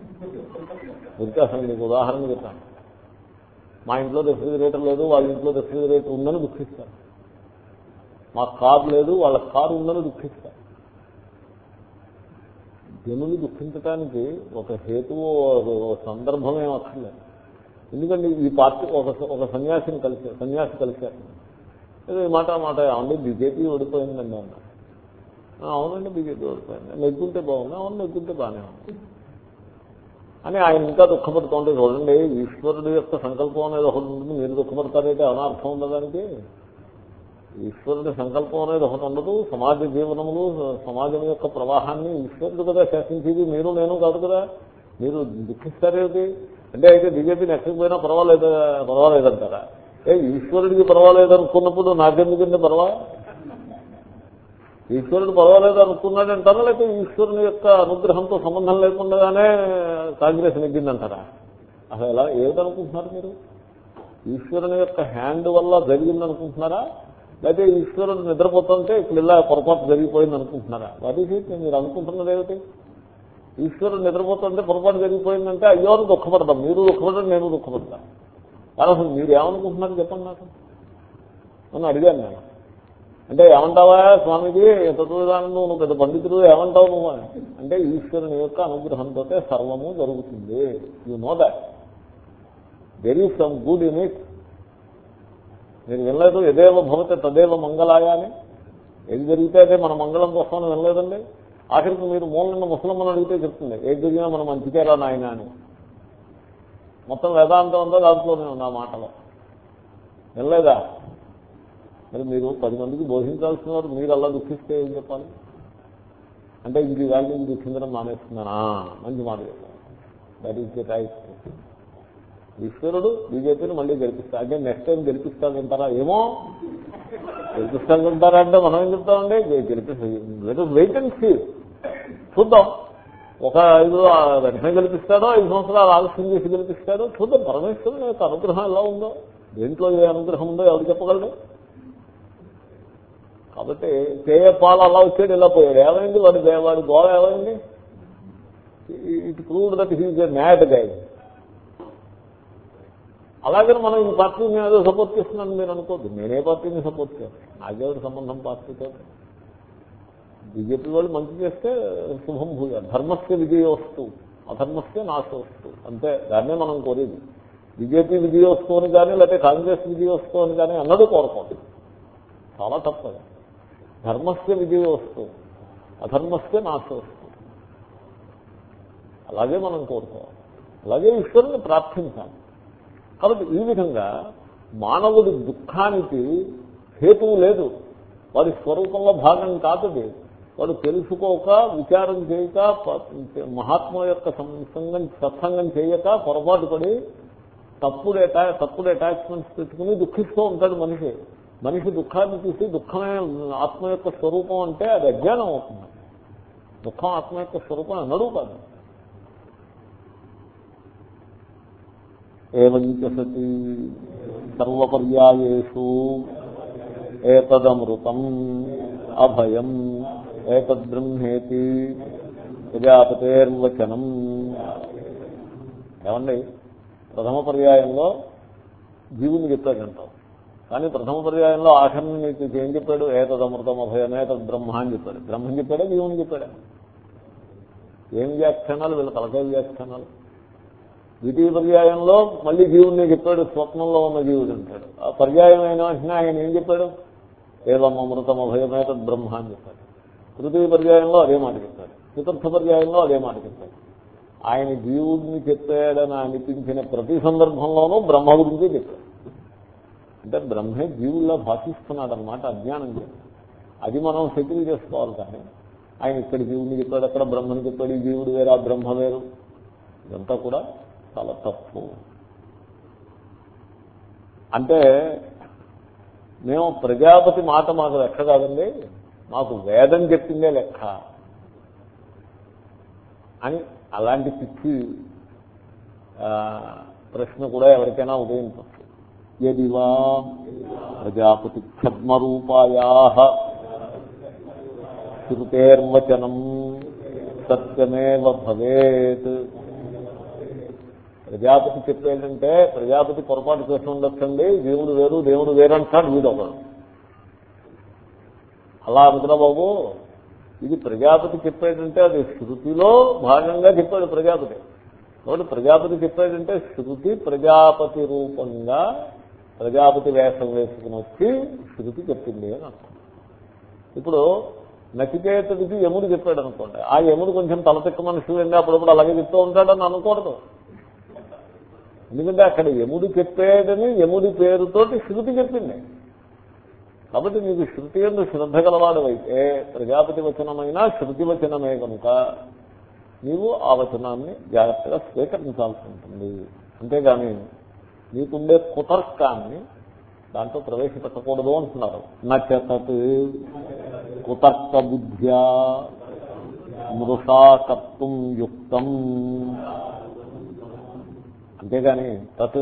దుఃఖాసం మీకు ఉదాహరణ చెప్తాను. మా ఇంట్లో రెఫ్రిజిరేటర్ లేదు వాళ్ళ ఇంట్లో రెఫ్రిజిరేటర్ ఉందని దుఃఖిస్తారు. మా కారు లేదు వాళ్ళ కారు ఉందని దుఃఖిస్తారు. జనులు దుఃఖించటానికి ఒక హేతువు ఒక సందర్భం ఏం అక్కర్లేదు. ఎందుకంటే ఈ పార్టీ ఒక ఒక సన్యాసిని కలిసి సన్యాసి కలిశారు ఏదో ఈ మాట మాట అవునండి బీజేపీ ఓడిపోయిందండి అన్న. అవునండి బీజేపీ ఓడిపోయింది. నెగ్గుంటే బాగుంది అవును నెగ్గుంటే బాగానే ఉంది. అని ఆయన ఇంకా దుఃఖపడుతుంటే చూడండి ఈశ్వరుడు యొక్క సంకల్పం అనేది ఒకటి ఉంటుంది మీరు దుఃఖపడతారైతే అనార్థం అర్థం ఉండదానికి ఈశ్వరుడి సంకల్పం అనేది ఒకటి ఉండదు. సమాజ జీవనములు సమాజం యొక్క ప్రవాహాన్ని ఈశ్వరుడు కదా శాసించేది. మీరు నేను కాదు కదా. మీరు దుఃఖిస్తారేమిటి అంటే అయితే బీజేపీ నెక్స్ట్ పోయినా పర్వాలేదు పర్వాలేదంటారా? ఏ ఈశ్వరుడికి పర్వాలేదు అనుకున్నప్పుడు నాకెందుకంటే పర్వా? ఈశ్వరుడు పర్వాలేదు అనుకున్నాడు అంటారా? లేకపోతే ఈశ్వరుని యొక్క అనుగ్రహంతో సంబంధం లేకుండానే కాంగ్రెస్ నెగ్గిందంటారా? అసలు ఎలా ఏమిటనుకుంటున్నారు మీరు? ఈశ్వరుని యొక్క హ్యాండ్ వల్ల జరిగిందనుకుంటున్నారా? లేకపోతే ఈశ్వరుడు నిద్రపోతుంటే ఇక్కడ ఇలా పొరపాటు జరిగిపోయింది అనుకుంటున్నారా? వాటి మీరు అనుకుంటున్నది ఏమిటి? ఈశ్వరుడు నిద్రపోతుంటే పొరపాటు జరిగిపోయిందంటే అయ్యో అని దుఃఖపడతాం మీరు దుఃఖపడడం నేను దుఃఖపడతాను. కానీ అసలు మీరు ఏమనుకుంటున్నారు చెప్పండి నాకు. అని అడిగాను నేను. అంటే ఏమంటావా స్వామిజీ? తత్వదానం నువ్వు పెద్ద పండితుడు ఏమంటావు నువ్వు అని. అంటే ఈశ్వరుని యొక్క అనుగ్రహంతో సర్వము జరుగుతుంది. You know that there is some good in it మీరు వినలేదు ఎదేవ భవతే తదేవ మంగళాయాని. ఏది జరిగితే అదే మన మంగళం కోసం వినలేదండి. ఆఖరికి మీరు మూలన్న ముసలమ్మని అడిగితే చెప్తుంది ఏది జరిగినా మనం మంచికేరా నాయన అని. మొత్తం వేదాంతం అంతా దాంట్లోనే ఉంది ఆ మాటలో. వినలేదా? మరి మీరు పది మందికి బోధించాల్సిన వారు మీరు అలా దుఃఖిస్తే ఏం చెప్పాలి? అంటే ఇంక ఇవాళ దుఃఖించడం మానేస్తున్నానా? మంచి మాట చెప్పాను దట్ ఈస్ ది రైట్ ఈశ్వరుడు బీజేపీని మళ్ళీ గెలిపిస్తా అంటే నెక్స్ట్ టైం గెలిపిస్తాడంటారా ఏమో? గెలిపిస్తాడంటారా అంటే మనం ఏం చెప్తామండి? గెలిపిస్తా వెయిట్ అండ్ సీ చూద్దాం. ఒక ఐదు వెంటనే గెలిపిస్తాడో ఐదు సంవత్సరాలు ఆలస్యం చేసి గెలిపిస్తాడో చూద్దాం. పరమేశ్వరుని యొక్క అనుగ్రహం ఎలా ఉందో? దేంట్లో ఏ అనుగ్రహం ఉందో ఎవరు చెప్పగలరు కాబట్టి తేయపాలు అలా వచ్చాడు ఇలా పోయాడు. ఏమైంది వాడి? వాడి గోళ ఏమైంది? It prove that he's a mad guide అలాగే మనం ఈ పార్టీని ఏదో సపోర్ట్ చేస్తున్నాను మీరు అనుకోద్దు. నేనే పార్టీని సపోర్ట్ చేస్తాను నాకేమిటి సంబంధం పార్టీతో బీజేపీ వాళ్ళు మంచి చేస్తే శుభం భూయ. ధర్మస్య విజయోస్తు. అధర్మస్య నాశోస్తు. అంతే దాన్నే మనం కోరేది. బీజేపీ విజయోస్తు అని కానీ లేకపోతే కాంగ్రెస్ విజయోస్తు అని కానీ అన్నది కోరుకోండి చాలా తప్పదు ధర్మస్య విజయోస్తు. అధర్మస్య నాశోస్తు. అలాగే మనం కోరుకోవాలి. అలాగే ఈశ్వరుని ప్రార్థించాలి. కాబట్టి ఈ విధంగా మానవుడి దుఃఖానికి హేతువు లేదు. వాడి స్వరూపంలో భాగం కాదు వాడు తెలుసుకోక విచారం చేయక మహాత్మ యొక్క సంఘం సత్సంగం చేయక పొరపాటు పడి తప్పుడు అటా తప్పుడు అటాచ్మెంట్స్ పెట్టుకుని దుఃఖిస్తూ ఉంటాడు మనిషి. మనిషి దుఃఖాన్ని చూసి దుఃఖమే ఆత్మ యొక్క స్వరూపం అంటే అది అజ్ఞానం అవుతుంది. దుఃఖం ఆత్మ యొక్క స్వరూపం అన్నడు కాదు. ఏవంచ సతి సర్వపర్యాయేషు ఏతదమృతం అభయం ఏతద్బ్రహ్మేతి ప్రజాపతేర్వచనం ఏమండి? ప్రథమ పర్యాయంలో జీవుని చెప్పాడంటాం కానీ ప్రథమ పర్యాయంలో ఆఖరిని నీకు ఏం చెప్పాడు? ఏతదమృతం అభయం ఏతద్ బ్రహ్మ అని చెప్పాడు. బ్రహ్మని చెప్పాడా? జీవుని చెప్పాడా? ఏం వ్యాఖ్యానాలు? వీళ్ళ తలకాయ వ్యాఖ్యానాలు? ద్వితీయ పర్యాయంలో మళ్ళీ జీవుడిని చెప్పాడు స్వప్నంలో ఉన్న జీవుడు అంటాడు. ఆ పర్యాయం అయిన వెంటనే ఆయన ఏం చెప్పాడు? ఏదమ్మ మృతమ భయమే తద్ బ్రహ్మ అని చెప్పాడు. తృతీయ పర్యాయంలో అదే మాట చెప్పాడు. చతుర్థ పర్యాయంలో అదే మాట చెప్పాడు. ఆయన జీవుడిని చెప్పాడని అనిపించిన ప్రతి సందర్భంలోనూ బ్రహ్మ గురించే చెప్పాడు. అంటే బ్రహ్మే జీవుల్లో భాషిస్తున్నాడు అనమాట అజ్ఞానం చేసి అది మనం సెటిల్ చేసుకోవాలి కానీ ఆయన ఇక్కడ జీవుడిని చెప్పాడు అక్కడ బ్రహ్మని చెప్పాడు ఈ జీవుడు వేరు ఆ బ్రహ్మ వేరు. ఇదంతా కూడా చాలా తప్పు. అంటే మేము ప్రజాపతి మాట మాకు లెక్క కాదండి. మాకు వేదం చెప్పిందే లెక్క. అని అలాంటి పిచ్చి ప్రశ్న కూడా ఎవరికైనా ఉదయించవచ్చు. ఎదివా ప్రజాపతి ఛద్మరూపాయా శృతేర్వచనం సత్యమేవ భవేత్. ప్రజాపతి చెప్పేంటంటే ప్రజాపతి పొరపాటు చేసి ఉండొచ్చండి దేవుడు వేరు దేవుడు వేరంటాడు వీడు ఒకడు. అలా అనుకున్నా బాబు ఇది ప్రజాపతి చెప్పేటంటే అది శృతిలో భాగంగా చెప్పాడు ప్రజాపతి. కాబట్టి ప్రజాపతి చెప్పాడంటే శృతి ప్రజాపతి రూపంగా ప్రజాపతి వేషం వేసుకుని వచ్చి శృతి చెప్పింది అని అర్థం. ఇప్పుడు నచికేతుడికి యముడు చెప్పాడు అనుకోండి. ఆ యముడు కొంచెం తలతిక్క మనుషులు అప్పుడప్పుడు అలాగే చెప్తూ ఉంటాడని అనకూడదు ఎందుకంటే అక్కడ యముడు చెప్పాడని యముడి పేరుతోటి శృతి చెప్పింది. కాబట్టి నీకు శృతి ఎందు శ్రద్ధ గలవాడు అయితే ప్రజాపతి వచనమైనా శృతి వచనమే కనుక నీవు ఆ వచనాన్ని జాగ్రత్తగా స్వీకరించాల్సి ఉంటుంది. అంతేగాని నీకుండే కుతర్కాన్ని దాంట్లో ప్రవేశపెట్టకూడదు అంటున్నారు. నచ్చతత్ కుతర్క బుద్ధ్యా మృషాకర్తం యుక్తం. అంతేగాని తత్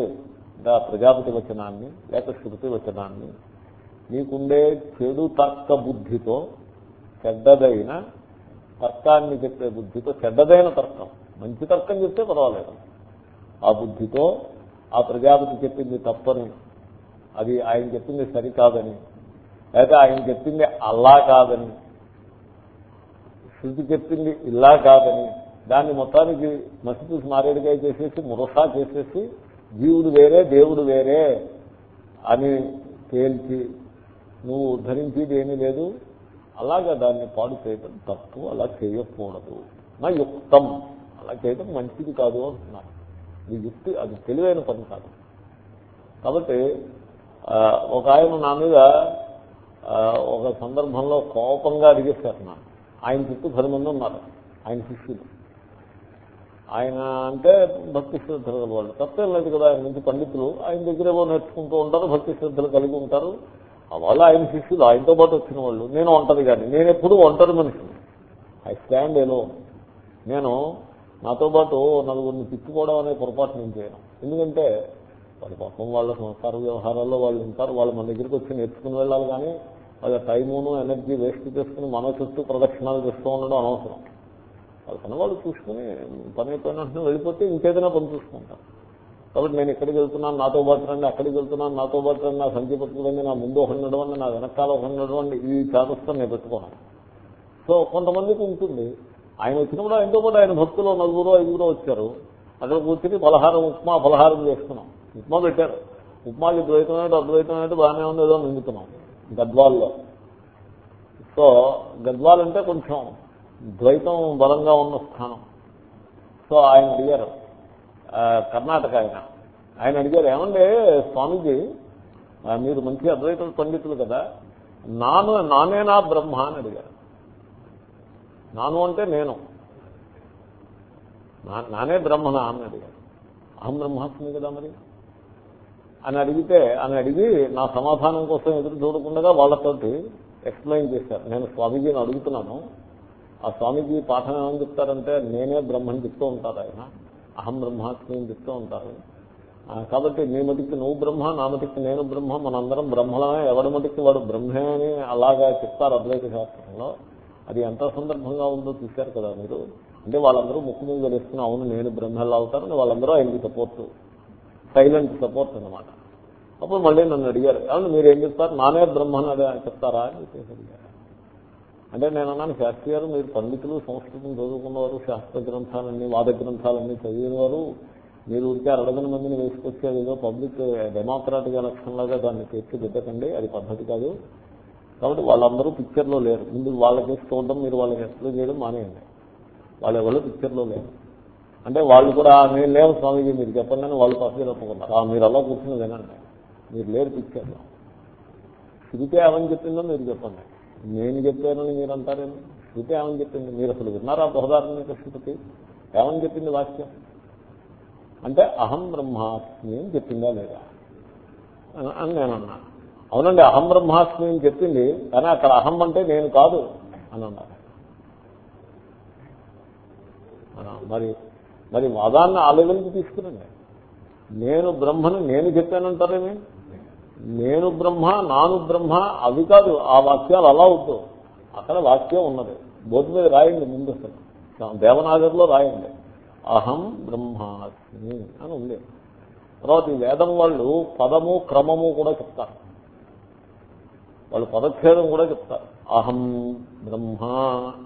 ఇంకా ప్రజాపతి వచనాన్ని లేక శృతి వచనాన్ని నీకుండే చెడు తర్క బుద్ధితో చెడ్డదైన తర్కాన్ని చెప్పే బుద్ధితో చెడ్డదైన తర్కం. మంచి తర్కం చెప్తే పర్వాలేదు. ఆ బుద్ధితో ఆ ప్రజాపతి చెప్పింది తప్పని అది ఆయన చెప్పింది సరికాదని లేకపోతే ఆయన చెప్పింది అల్లా కాదని శృతి చెప్పింది ఇలా కాదని దాన్ని మొత్తానికి మసిపూసి మారేడుగా చేసేసి మురసా చేసేసి జీవుడు వేరే దేవుడు వేరే అని తేల్చి నువ్వు ఉద్ధరించేది ఏమీ లేదు. అలాగా దాన్ని పాడు చేయటం తప్పు అలా చేయకూడదు. నా యుక్తం. అలా చేయటం మంచిది కాదు అంటున్నారు. ఈ యుక్తి అది తెలివైన పని కాదు. కాబట్టి ఒక ఆయన నా మీద ఒక సందర్భంలో కోపంగా అడిగేస్తారు నా ఆయన చుట్టూ పది మంది ఉన్నారు. ఆయన శిష్యులు. ఆయన అంటే భక్తి శ్రద్ధలు వాళ్ళు తప్పేం లేదు కదా ఆయన నుంచి పండితులు. ఆయన దగ్గర నేర్చుకుంటూ ఉంటారు భక్తి శ్రద్ధలు కలిగి ఉంటారు. వాళ్ళు ఆయన శిష్యులు ఆయనతో పాటు వచ్చిన వాళ్ళు. నేను ఒంటరి కానీ నేను ఎప్పుడు ఒంటరి మనిషిని. ఐ స్టాండ్ ఏలో నేను నాతో పాటు నలుగురిని తిప్పుకోవడం అనే పొరపాటు నేను చేయను. ఎందుకంటే వాళ్ళ పాపం వాళ్ళ సంస్కార వ్యవహారాల్లో వాళ్ళు ఉంటారు. వాళ్ళు మన దగ్గరికి వచ్చి నేర్చుకుని వెళ్ళాలి కానీ వాళ్ళ టైమును ఎనర్జీ వేస్ట్ చేసుకుని మన చుట్టూ ప్రదక్షిణాలు చేస్తూ ఉండడం అనవసరం. వాళ్ళ పని వాళ్ళు చూసుకుని పని అయిపోయిన వెంటనే వెళ్ళిపోతే ఇంకేదైనా పని చూసుకుంటాం. కాబట్టి నేను ఎక్కడికి వెళ్తున్నాను నాతో పాటు రండి అక్కడికి వెళ్తున్నాను నాతో పాటు రండి నా సంఖ్య పట్టుకురండి నా ముందు ఒక నడవండి నా వెనకాల ఒక నడవండి ఈ చేతస్థం నేను పెట్టుకోను. సో కొంతమందికి ఉంటుంది. ఆయన వచ్చినప్పుడు ఆయనతో పాటు ఆయన భక్తులు నలుగురు ఐదుగురు వచ్చారు. అక్కడ కూర్చుని పలహారం ఉప్మా పలహారం చేస్తున్నాం. ఉప్మా పెట్టారు. ఉప్మాకి ద్వైతమైనట్టు అద్వైతమైనట్టు బాగానే ఉంది ఏదో నిండుతున్నాం గద్వాల్లో. సో గద్వాల్ అంటే కొంచెం ద్వైతం బలంగా ఉన్న స్థానం. సో ఆయన అడిగారు. కర్ణాటక ఆయన. ఆయన అడిగారు ఏమంటే స్వామీజీ మీరు మంచి అద్వైత పండితులు కదా. నాను నానేనా బ్రహ్మ అని అడిగారు. నాను అంటే నేను. నానే బ్రహ్మనా అని అడిగారు. అహం బ్రహ్మాస్మి కదా మరి? అని అడిగితే అని అడిగి నా సమాధానం కోసం ఎదురు చూడకుండా వాళ్ళతోటి ఎక్స్ప్లెయిన్ చేశారు. నేను స్వామీజీని అడుగుతున్నాను. ఆ స్వామీజీ పాఠం ఏమని చెప్తారంటే నేనే బ్రహ్మని చెప్తూ ఉంటారు ఆయన. అహం బ్రహ్మాస్మి అని చెప్తూ ఉంటారు. కాబట్టి నీ మటుకి నువ్వు బ్రహ్మ నా మటుకి నేను బ్రహ్మ మనందరం బ్రహ్మలమే. ఎవరి మటుకి వాడు బ్రహ్మే అని అలాగా చెప్తారు అద్వైత శాస్త్రంలో. అది ఎంత సందర్భంగా ఉందో చూశారు కదా మీరు. అంటే వాళ్ళందరూ ముక్కు మీద తెలుస్తున్న అవును నేను బ్రహ్మలా అవుతారని వాళ్ళందరూ ఆయనకి సపోర్ట్ సైలెంట్ సపోర్ట్ అనమాట అప్పుడు మళ్ళీ నన్ను అడిగారు అవును మీరు ఏం చెప్తారు? నానే బ్రహ్మ అని చెప్తారా? అని చెప్పేసి అడిగారు. అంటే నేను అన్నాను శాస్త్రి గారు మీరు పండితులు సంస్కృతం చదువుకున్నవారు శాస్త్ర గ్రంథాలన్నీ వాద గ్రంథాలన్నీ చదివినవారు మీరు ఊరికే అరడగన మందిని వేసుకొచ్చేది ఏదో పబ్లిక్ డెమోక్రాటిక్ ఎలక్షన్ లాగా దాన్ని తెచ్చి అది పద్ధతి కాదు. కాబట్టి వాళ్ళందరూ పిక్చర్లో లేరు. ముందు వాళ్ళకి చూడడం మీరు వాళ్ళకి ఎక్స్ప్లెయిన్ చేయడం మానేయండి. వాళ్ళు ఎవరు పిక్చర్లో లేరు. అంటే వాళ్ళు కూడా నేను లేవు స్వామీజీ మీరు చెప్పండి అని వాళ్ళు పక్కన తప్పుకున్నారు మీరు అలా కూర్చుని వినండి. మీరు లేరు పిక్చర్లో. శృతి ఏమని చెప్పిందో మీరు చెప్పండి. నేను చెప్పానని మీరు అంటారేమో శృతి ఏమని చెప్పింది మీరు అసలు విన్నారా బృహదారణ్య కృష్ణపతి ఏమని చెప్పింది వాక్యం? అంటే అహం బ్రహ్మాస్మి అని చెప్పిందా లేదా? అని నేను అన్నా. అవునండి అహం బ్రహ్మాస్మి అని చెప్పింది కానీ అక్కడ అహం అంటే నేను కాదు అని అన్నారు. మరి మరి వాదాన్ని ఆ లెవెల్కి తీసుకురండి. నేను బ్రహ్మని నేను చెప్పానంటారేమి? నేను బ్రహ్మ నాను బ్రహ్మ అవి కాదు ఆ వాక్యాలు అలా వద్దు. అక్కడ వాక్యం ఉన్నది. బోర్డు మీద రాయండి ముందు. అసలు దేవనాగర్లో రాయండి. అహం బ్రహ్మాస్మి అని ఉంది. తర్వాత ఈ వేదం వాళ్ళు పదము క్రమము కూడా చెప్తారు. వాళ్ళు పదఛేదం కూడా చెప్తారు. అహం బ్రహ్మ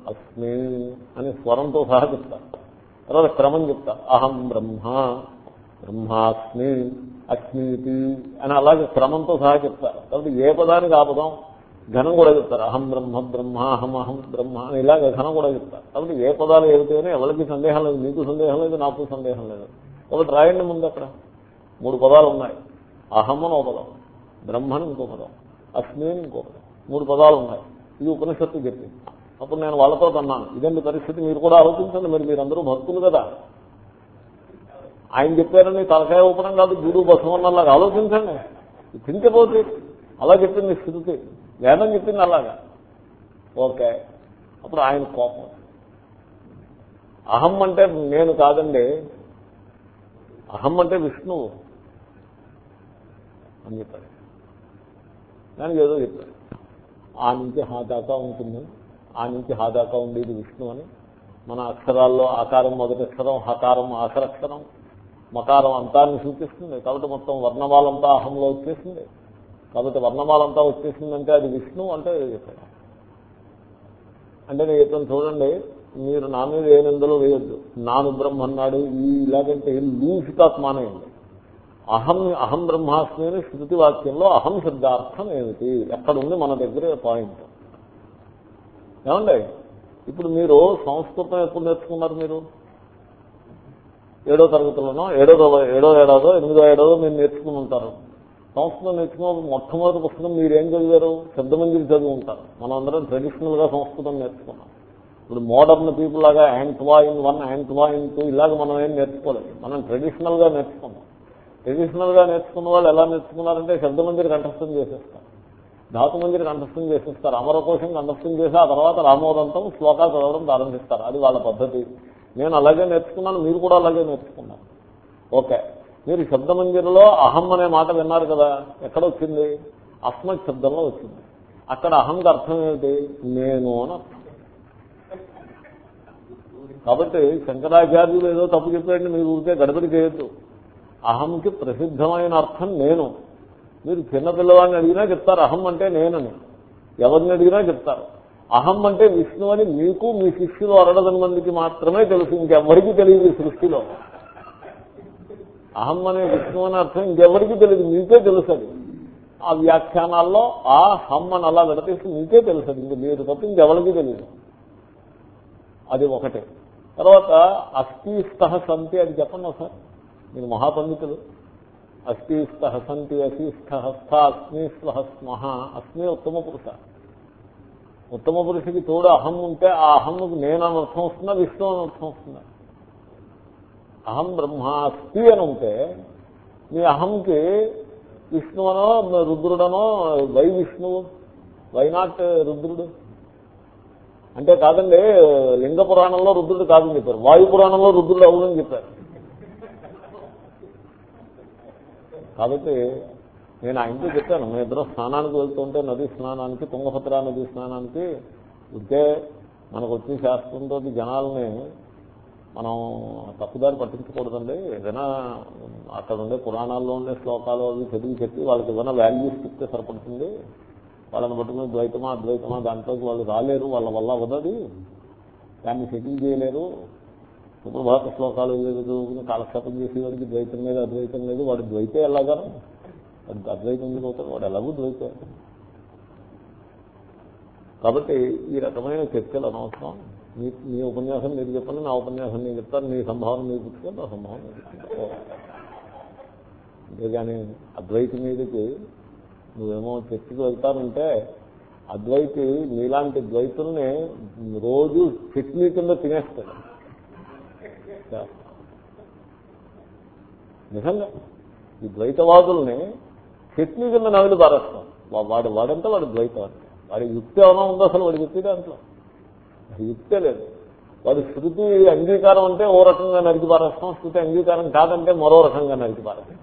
అస్మి అని స్వరంతో సహా చెప్తారు. తర్వాత క్రమం చెప్తారు. అహం బ్రహ్మ బ్రహ్మాస్మి అస్మీతి అని అలాగే క్రమంతో సహా చెప్తారు. కాబట్టి ఏ పదానికి ఆ పదం ఘనం కూడా చెప్తారు. అహం బ్రహ్మ బ్రహ్మ అహం అహం బ్రహ్మ అని ఇలాగ ఘనం కూడా చెప్తారు. కాబట్టి ఏ పదాలు ఏమిటనే ఎవరికి సందేహం లేదు మీకు సందేహం లేదు నాకు సందేహం లేదు. కాబట్టి రాయండి ముందు అక్కడ. మూడు పదాలు ఉన్నాయి. అహం అని ఒక పదం బ్రహ్మని ఇంకో పదం అస్మి అని ఇంకో పదం. మూడు పదాలు ఉన్నాయి. ఇది ఉపనిషత్తు చెప్పింది. అప్పుడు నేను వాళ్ళతో అన్నాను ఇదండి పరిస్థితి మీరు కూడా ఆలోచించండి. మరి మీరందరూ భక్తులు కదా. ఆయన చెప్పారని తలకాయ ఊపడం కాదు గురు బసవన్నలాగా ఆలోచించండి. చింతపోతే పోతే అలా చెప్పింది శృతి. వేదం చెప్పింది అలాగా. ఓకే. అప్పుడు ఆయన కోపం. అహం అంటే నేను కాదండి. అహం అంటే విష్ణువు అని చెప్పాడు దానికి ఏదో చెప్పాడు ఆ నుంచి హా దాకా ఉంటుంది. ఆ నుంచి హా దాకా ఉండేది విష్ణు అని. మన అక్షరాల్లో ఆకారం మొదటి అక్షరం హకారం ఆఖరక్షరం మకారం అంతాన్ని సూచిస్తుంది కాబట్టి మొత్తం వర్ణమాలంతా అహంలో వచ్చేసింది. కాబట్టి వర్ణమాలంతా వచ్చేసిందంటే అది విష్ణు అంటే చెప్పాడు అంటే నేను చెప్పాను చూడండి మీరు నా మీద ఏ నిందలో వేయొద్దు. నాను బ్రహ్మ అన్నాడు ఈ ఇలాగంటే లూజ్ టాక్ మానేయండి అహం అహం బ్రహ్మాస్మి అని శృతి వాక్యంలో అహం శబ్దార్థం ఏమిటి? ఎక్కడుంది మన దగ్గర పాయింట్? ఏమండి? ఇప్పుడు మీరు సంస్కృతం ఎప్పుడు నేర్చుకున్నారు మీరు? ఏడో తరగతిలోనో ఏడో ఏడో ఏడాదో ఎనిమిదో ఏడాదో మీరు నేర్చుకుని ఉంటారు. సంస్కృతం నేర్చుకున్న మొట్టమొదటి పుస్తకం మీరు ఏం చదివారు శబ్దమంజరి చదివి ఉంటారు. మనం అందరం ట్రెడిషనల్గా సంస్కృతం నేర్చుకున్నాం. ఇప్పుడు మోడర్న్ పీపుల్ లాగా యాంట్వా ఇన్ వన్ యాంట్వా ఇన్ టూ ఇలాగ మనం ఏం నేర్చుకోలేదు. మనం ట్రెడిషనల్గా నేర్చుకున్నాం. ట్రెడిషనల్గా నేర్చుకున్న వాళ్ళు ఎలా నేర్చుకున్నారంటే శబ్దమంజరి కంఠస్థం చేసేస్తారు. ధాతు మందిరి కంఠస్థం చేసేస్తారు. అమరకోశం కంఠస్థం చేసి ఆ తర్వాత రామోదంతం శ్లోకాలు చదవడం ప్రారంభిస్తారు. అది వాళ్ళ పద్ధతి. నేను అలాగే నేర్చుకున్నాను మీరు కూడా అలాగే నేర్చుకున్నారు. ఓకే. మీరు శబ్దమంజరిలో అహం అనే మాట విన్నారు కదా ఎక్కడ వచ్చింది? అస్మత్ శబ్దంలో వచ్చింది. అక్కడ అహంకి అర్థం ఏమిటి? నేను అని అర్థం. కాబట్టి శంకరాచార్యులు ఏదో తప్పు చెప్పాడని మీరు ఊరికే గడబడి చేయొద్దు. అహంకి ప్రసిద్ధమైన అర్థం నేను. మీరు చిన్నపిల్లవాడిని అడిగినా చెప్తారు అహం అంటే నేనని. ఎవరిని అడిగినా చెప్తారు. అహం అంటే విష్ణు అని మీకు మీ శిష్యులు అరడదని మందికి మాత్రమే తెలుసు ఇంకెవ్వరికీ తెలియదు సృష్టిలో. అహం అనే విష్ణు అనే అర్థం ఇంకెవరికి తెలియదు మీకే తెలుసది. ఆ వ్యాఖ్యానాల్లో ఆ హమ్ అని అలా విడతీసి మీకే తెలుసది ఇంక మీరు తప్ప ఇంకెవరికి తెలియదు. అది ఒకటే. తర్వాత అస్థిస్థ సంతి అది చెప్పండి ఒకసారి. మీరు మహాపండితులు. అస్థిస్థ సంతి అసి స్థహ స్థ అస్మి స్వహ స్మహ అస్మి ఉత్తమ పురుష. ఉత్తమ పురుషుడికి తోడు అహం ఉంటే ఆ అహంకు నేను అని అర్థం వస్తున్నా విష్ణు అని అర్థం వస్తున్నా అహం బ్రహ్మాస్తి అని ఉంటే మీ అహంకి విష్ణువనో రుద్రుడనో వై విష్ణువు? వై నాట్ రుద్రుడు? అంటే కాదండి లింగ పురాణంలో రుద్రుడు కాదని చెప్పారు. వాయు పురాణంలో రుద్రుడు అవునని చెప్పారు. కాబట్టి నేను ఆయనతో చెప్పాను మేము ఇద్దరం స్నానానికి వెళ్తుంటే నదీ స్నానానికి తుంగభద్ర నది స్నానానికి ఉంటే మనకు వచ్చే శాస్త్రంతో జనాలని మనం తప్పుదారి పట్టించకూడదండి. ఏదైనా అక్కడ ఉండే పురాణాల్లో ఉండే శ్లోకాలు అవి చదివి చెప్పి వాళ్ళకి ఏదైనా వాల్యూస్ చెప్తే సరిపడుతుంది. వాళ్ళని పట్టుకుని ద్వైతమా అద్వైతమా దాంట్లోకి వాళ్ళు రాలేరు వాళ్ళ వల్ల అవ్వదది. దాన్ని సెటిల్ చేయలేరు. సుప్రభాత భారత శ్లోకాలు చదువుకుని కాలక్షేపం చేసేవాడికి ద్వైతం లేదు అద్వైతం లేదు. వాడు ద్వైతే ఎలాగారు వాడికి అద్వైతం ఎందుకు అవుతాడు? వాడు ఎలాగూ ద్వైతే. కాబట్టి ఈ రకమైన చర్చలు అనవసరం. మీ మీ ఉపన్యాసం మీరు చెప్పండి నా ఉపన్యాసం నేను చెప్తాను మీ సంభావన మీరు పుచ్చుకొని నా సంభావన అంతేగాని అద్వైతి మీదకి నువ్వేమో చర్చకు వెళ్తానంటే అద్వైతి నీలాంటి ద్వైతుల్ని రోజు చట్నీ కింద తినేస్తాడు. నిజంగా ఈ ద్వైతవాదుల్ని చట్నీ కింద నవిలి పారేస్తాం. వాడు వాడంతా వాడు ద్వైతం అంటే వాడి యుక్తి ఏమైనా ఉందో అసలు వాడి యుక్తి దాంట్లో. యుక్తే లేదు. వాడు శృతి అంగీకారం అంటే ఓ రకంగా నరికి పారేస్తాం శృతి అంగీకారం కాదంటే మరో రకంగా నరికి పారేస్తాం.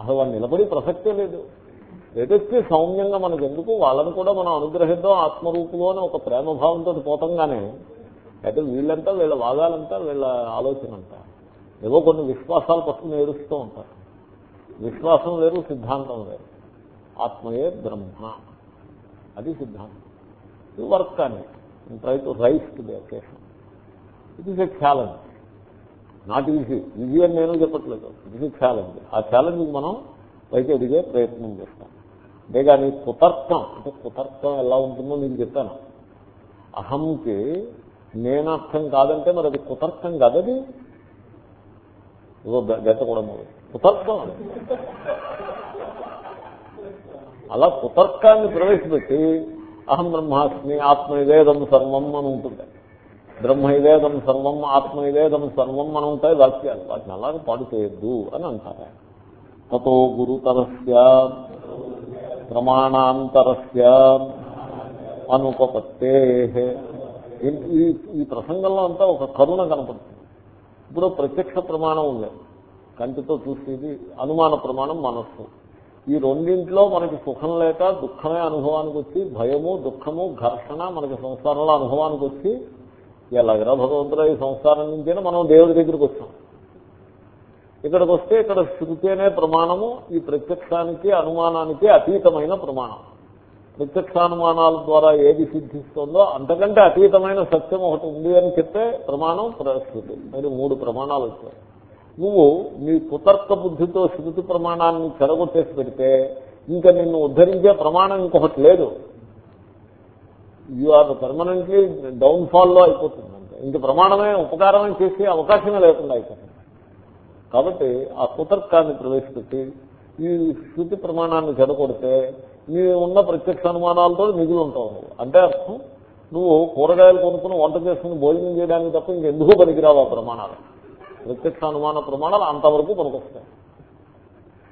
అసలు వాడు నిలబడి ప్రసక్తే లేదు. ఏదైతే సౌమ్యంగా మనకు ఎందుకు వాళ్ళని కూడా మనం అనుగ్రహిద్దాం ఆత్మరూపులో అని ఒక ప్రేమభావంతో పోతంగానే అయితే వీళ్ళంతా వీళ్ళ వాదాలంతా వీళ్ళ ఆలోచన అంతా ఏవో కొన్ని విశ్వాసాలు పట్టుకుని ఏడుస్తూ ఉంటారు. విశ్వాసం వేరు సిద్ధాంతం వేరు. ఆత్మయే బ్రహ్మ. అది సిద్ధాంతం. ఇది వర్క్ అని. Try to rise to the occasion it is a challenge not easy easy అని నేను చెప్పట్లేదు. ఇట్ ఈస్ ఛాలెంజ్ ఆ ఛాలెంజ్ మనం పైకి ఎదిగే ప్రయత్నం చేస్తాం. అంతేగాని కుతర్కం అంటే కుతర్కం ఎలా ఉంటుందో నేను చెప్పాను. అహంకి నేనర్థం కాదంటే మరి అది కుతర్కం కాదది ఇదో గత కూడా మరి కుతర్కం అలా కుతర్కాన్ని ప్రవేశపెట్టి అహం బ్రహ్మాస్మి ఆత్మ ఇదేదం సర్వం అని ఉంటుంది. బ్రహ్మ ఇదేదం సర్వం ఆత్మ ఇదేదం సర్వం అని ఉంటాయి వాక్యాలు. వాటిని అలాగే పాడు చేయొద్దు అని అంటారు. తతో గురుతరస్య ప్రమాణాంతరస్య అనుపపత్తే. ఈ ఈ ప్రసంగంలో అంతా ఒక కరుణ కనపడుతుంది. ఇప్పుడు ప్రత్యక్ష ప్రమాణం ఉంది. కంటితో చూసేది అనుమాన ప్రమాణం మనస్సు. ఈ రెండింటిలో మనకి సుఖం లేక దుఃఖమే అనుభవానికి వచ్చి భయము దుఃఖము ఘర్షణ మనకి సంసారంలో అనుభవానికి వచ్చి ఎలాగరా భగవంతుడు ఈ సంసారం నుంచైనా మనం దేవుడి దగ్గరికి వచ్చాం. ఇక్కడికి వస్తే ఇక్కడ శృతి అనే ప్రమాణము ఈ ప్రత్యక్షానికి అనుమానానికి అతీతమైన ప్రమాణం. ప్రత్యక్షానుమానాల ద్వారా ఏది సిద్ధిస్తుందో అంతకంటే అతీతమైన సత్యం ఒకటి ఉంది అని చెప్పే ప్రమాణం శృతి మరి మూడు ప్రమాణాలు వచ్చాయి. నువ్వు నీ కుతర్క బుద్ధితో శృతి ప్రమాణాన్ని చెడగొట్టేసి పెడితే ఇంకా నిన్ను ఉద్ధరించే ప్రమాణం ఇంకొకటి లేదు. యు ఆర్ పర్మనెంట్లీ డౌన్ఫాల్లో అయిపోతుంది అంటే ఇంక ప్రమాణమే ఉపకారమే చేసే అవకాశమే లేకుండా అయిపోతుంది. కాబట్టి ఆ కుతర్కాన్ని ప్రవేశపెట్టి ఈ శృతి ప్రమాణాన్ని చెడగొడితే నీ ఉన్న ప్రత్యక్ష అనుమానాలతో మిగిలి ఉంటావు నువ్వు. అంటే అర్థం? నువ్వు కూరగాయలు కొనుక్కుని వంట చేసుకుని భోజనం చేయడానికి తప్ప ఇంకెందుకు పనికిరావు ఆ ప్రమాణాలు. ప్రత్యక్ష అనుమాన ప్రమాణాలు అంతవరకు పనికొస్తాయి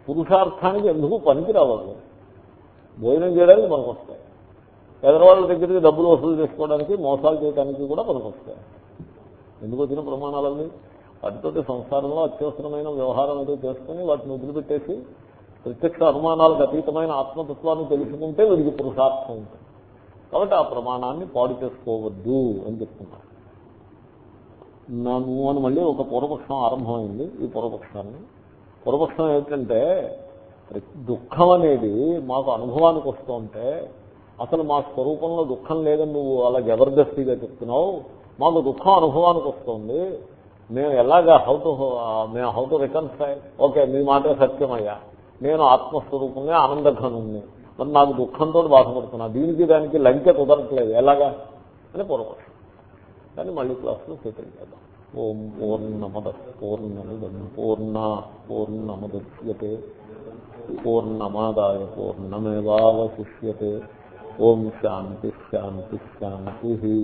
పురుషార్థానికి ఎందుకు పనికి రావాలి భోజనం చేయడానికి పనికొస్తాయి ఎదరవాళ్ళ దగ్గరికి డబ్బులు వసూలు చేసుకోవడానికి మోసాలు చేయడానికి కూడా పనికొస్తాయి ఎందుకు వచ్చిన ప్రమాణాలన్నీ? వాటితోటి సంసారంలో అత్యవసరమైన వ్యవహారం ఏదో చేసుకుని వాటిని వదిలిపెట్టేసి ప్రత్యక్ష అనుమానాలకు అతీతమైన ఆత్మతత్వాన్ని తెలుసుకుంటే వీడికి పురుషార్థం ఉంటుంది. కాబట్టి ఆ ప్రమాణాన్ని పాడు చేసుకోవద్దు అని చెప్తున్నారు. నన్ను అని మళ్ళీ ఒక పూర్వపక్షం ఆరంభమైంది ఈ పూర్వపక్షాన్ని పూర్వపక్షం ఏమిటంటే దుఃఖం అనేది మాకు అనుభవానికి వస్తూ ఉంటే అసలు మా స్వరూపంలో దుఃఖం లేదని నువ్వు అలా జబర్దస్తిగా చెప్తున్నావు మాకు దుఃఖం అనుభవానికి వస్తుంది. మేము ఎలాగా హౌ టు మేము హౌ టు రికన్సైల్ ఓకే మీ మాటే సత్యమయ్యా. నేను ఆత్మస్వరూపంగా ఆనందఘనుణ్ణి. మరి నాకు దుఃఖంతో బాధపడుతున్నా. దీనికి దానికి లంకె కుదరట్లేదు. ఎలాగా? అని పూర్వపక్షం కానీ మళ్ళీ క్లాస్లో సెటిల్ చేద్దాం ఓం పూర్ణమద పూర్ణమిదం పూర్ణ పూర్ణముద్యతే పూర్ణమాదాయ పూర్ణమేవాశిష్యతే ఓం శాంతి శాంతి శాంతి.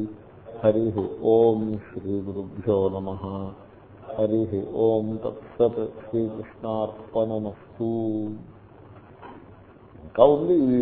హరి ఓం శ్రీ గురుభ్యో నమ. హరి ఓం తత్సత్ శ్రీకృష్ణార్పణమస్తూ ఇంకా ఉంది ఈ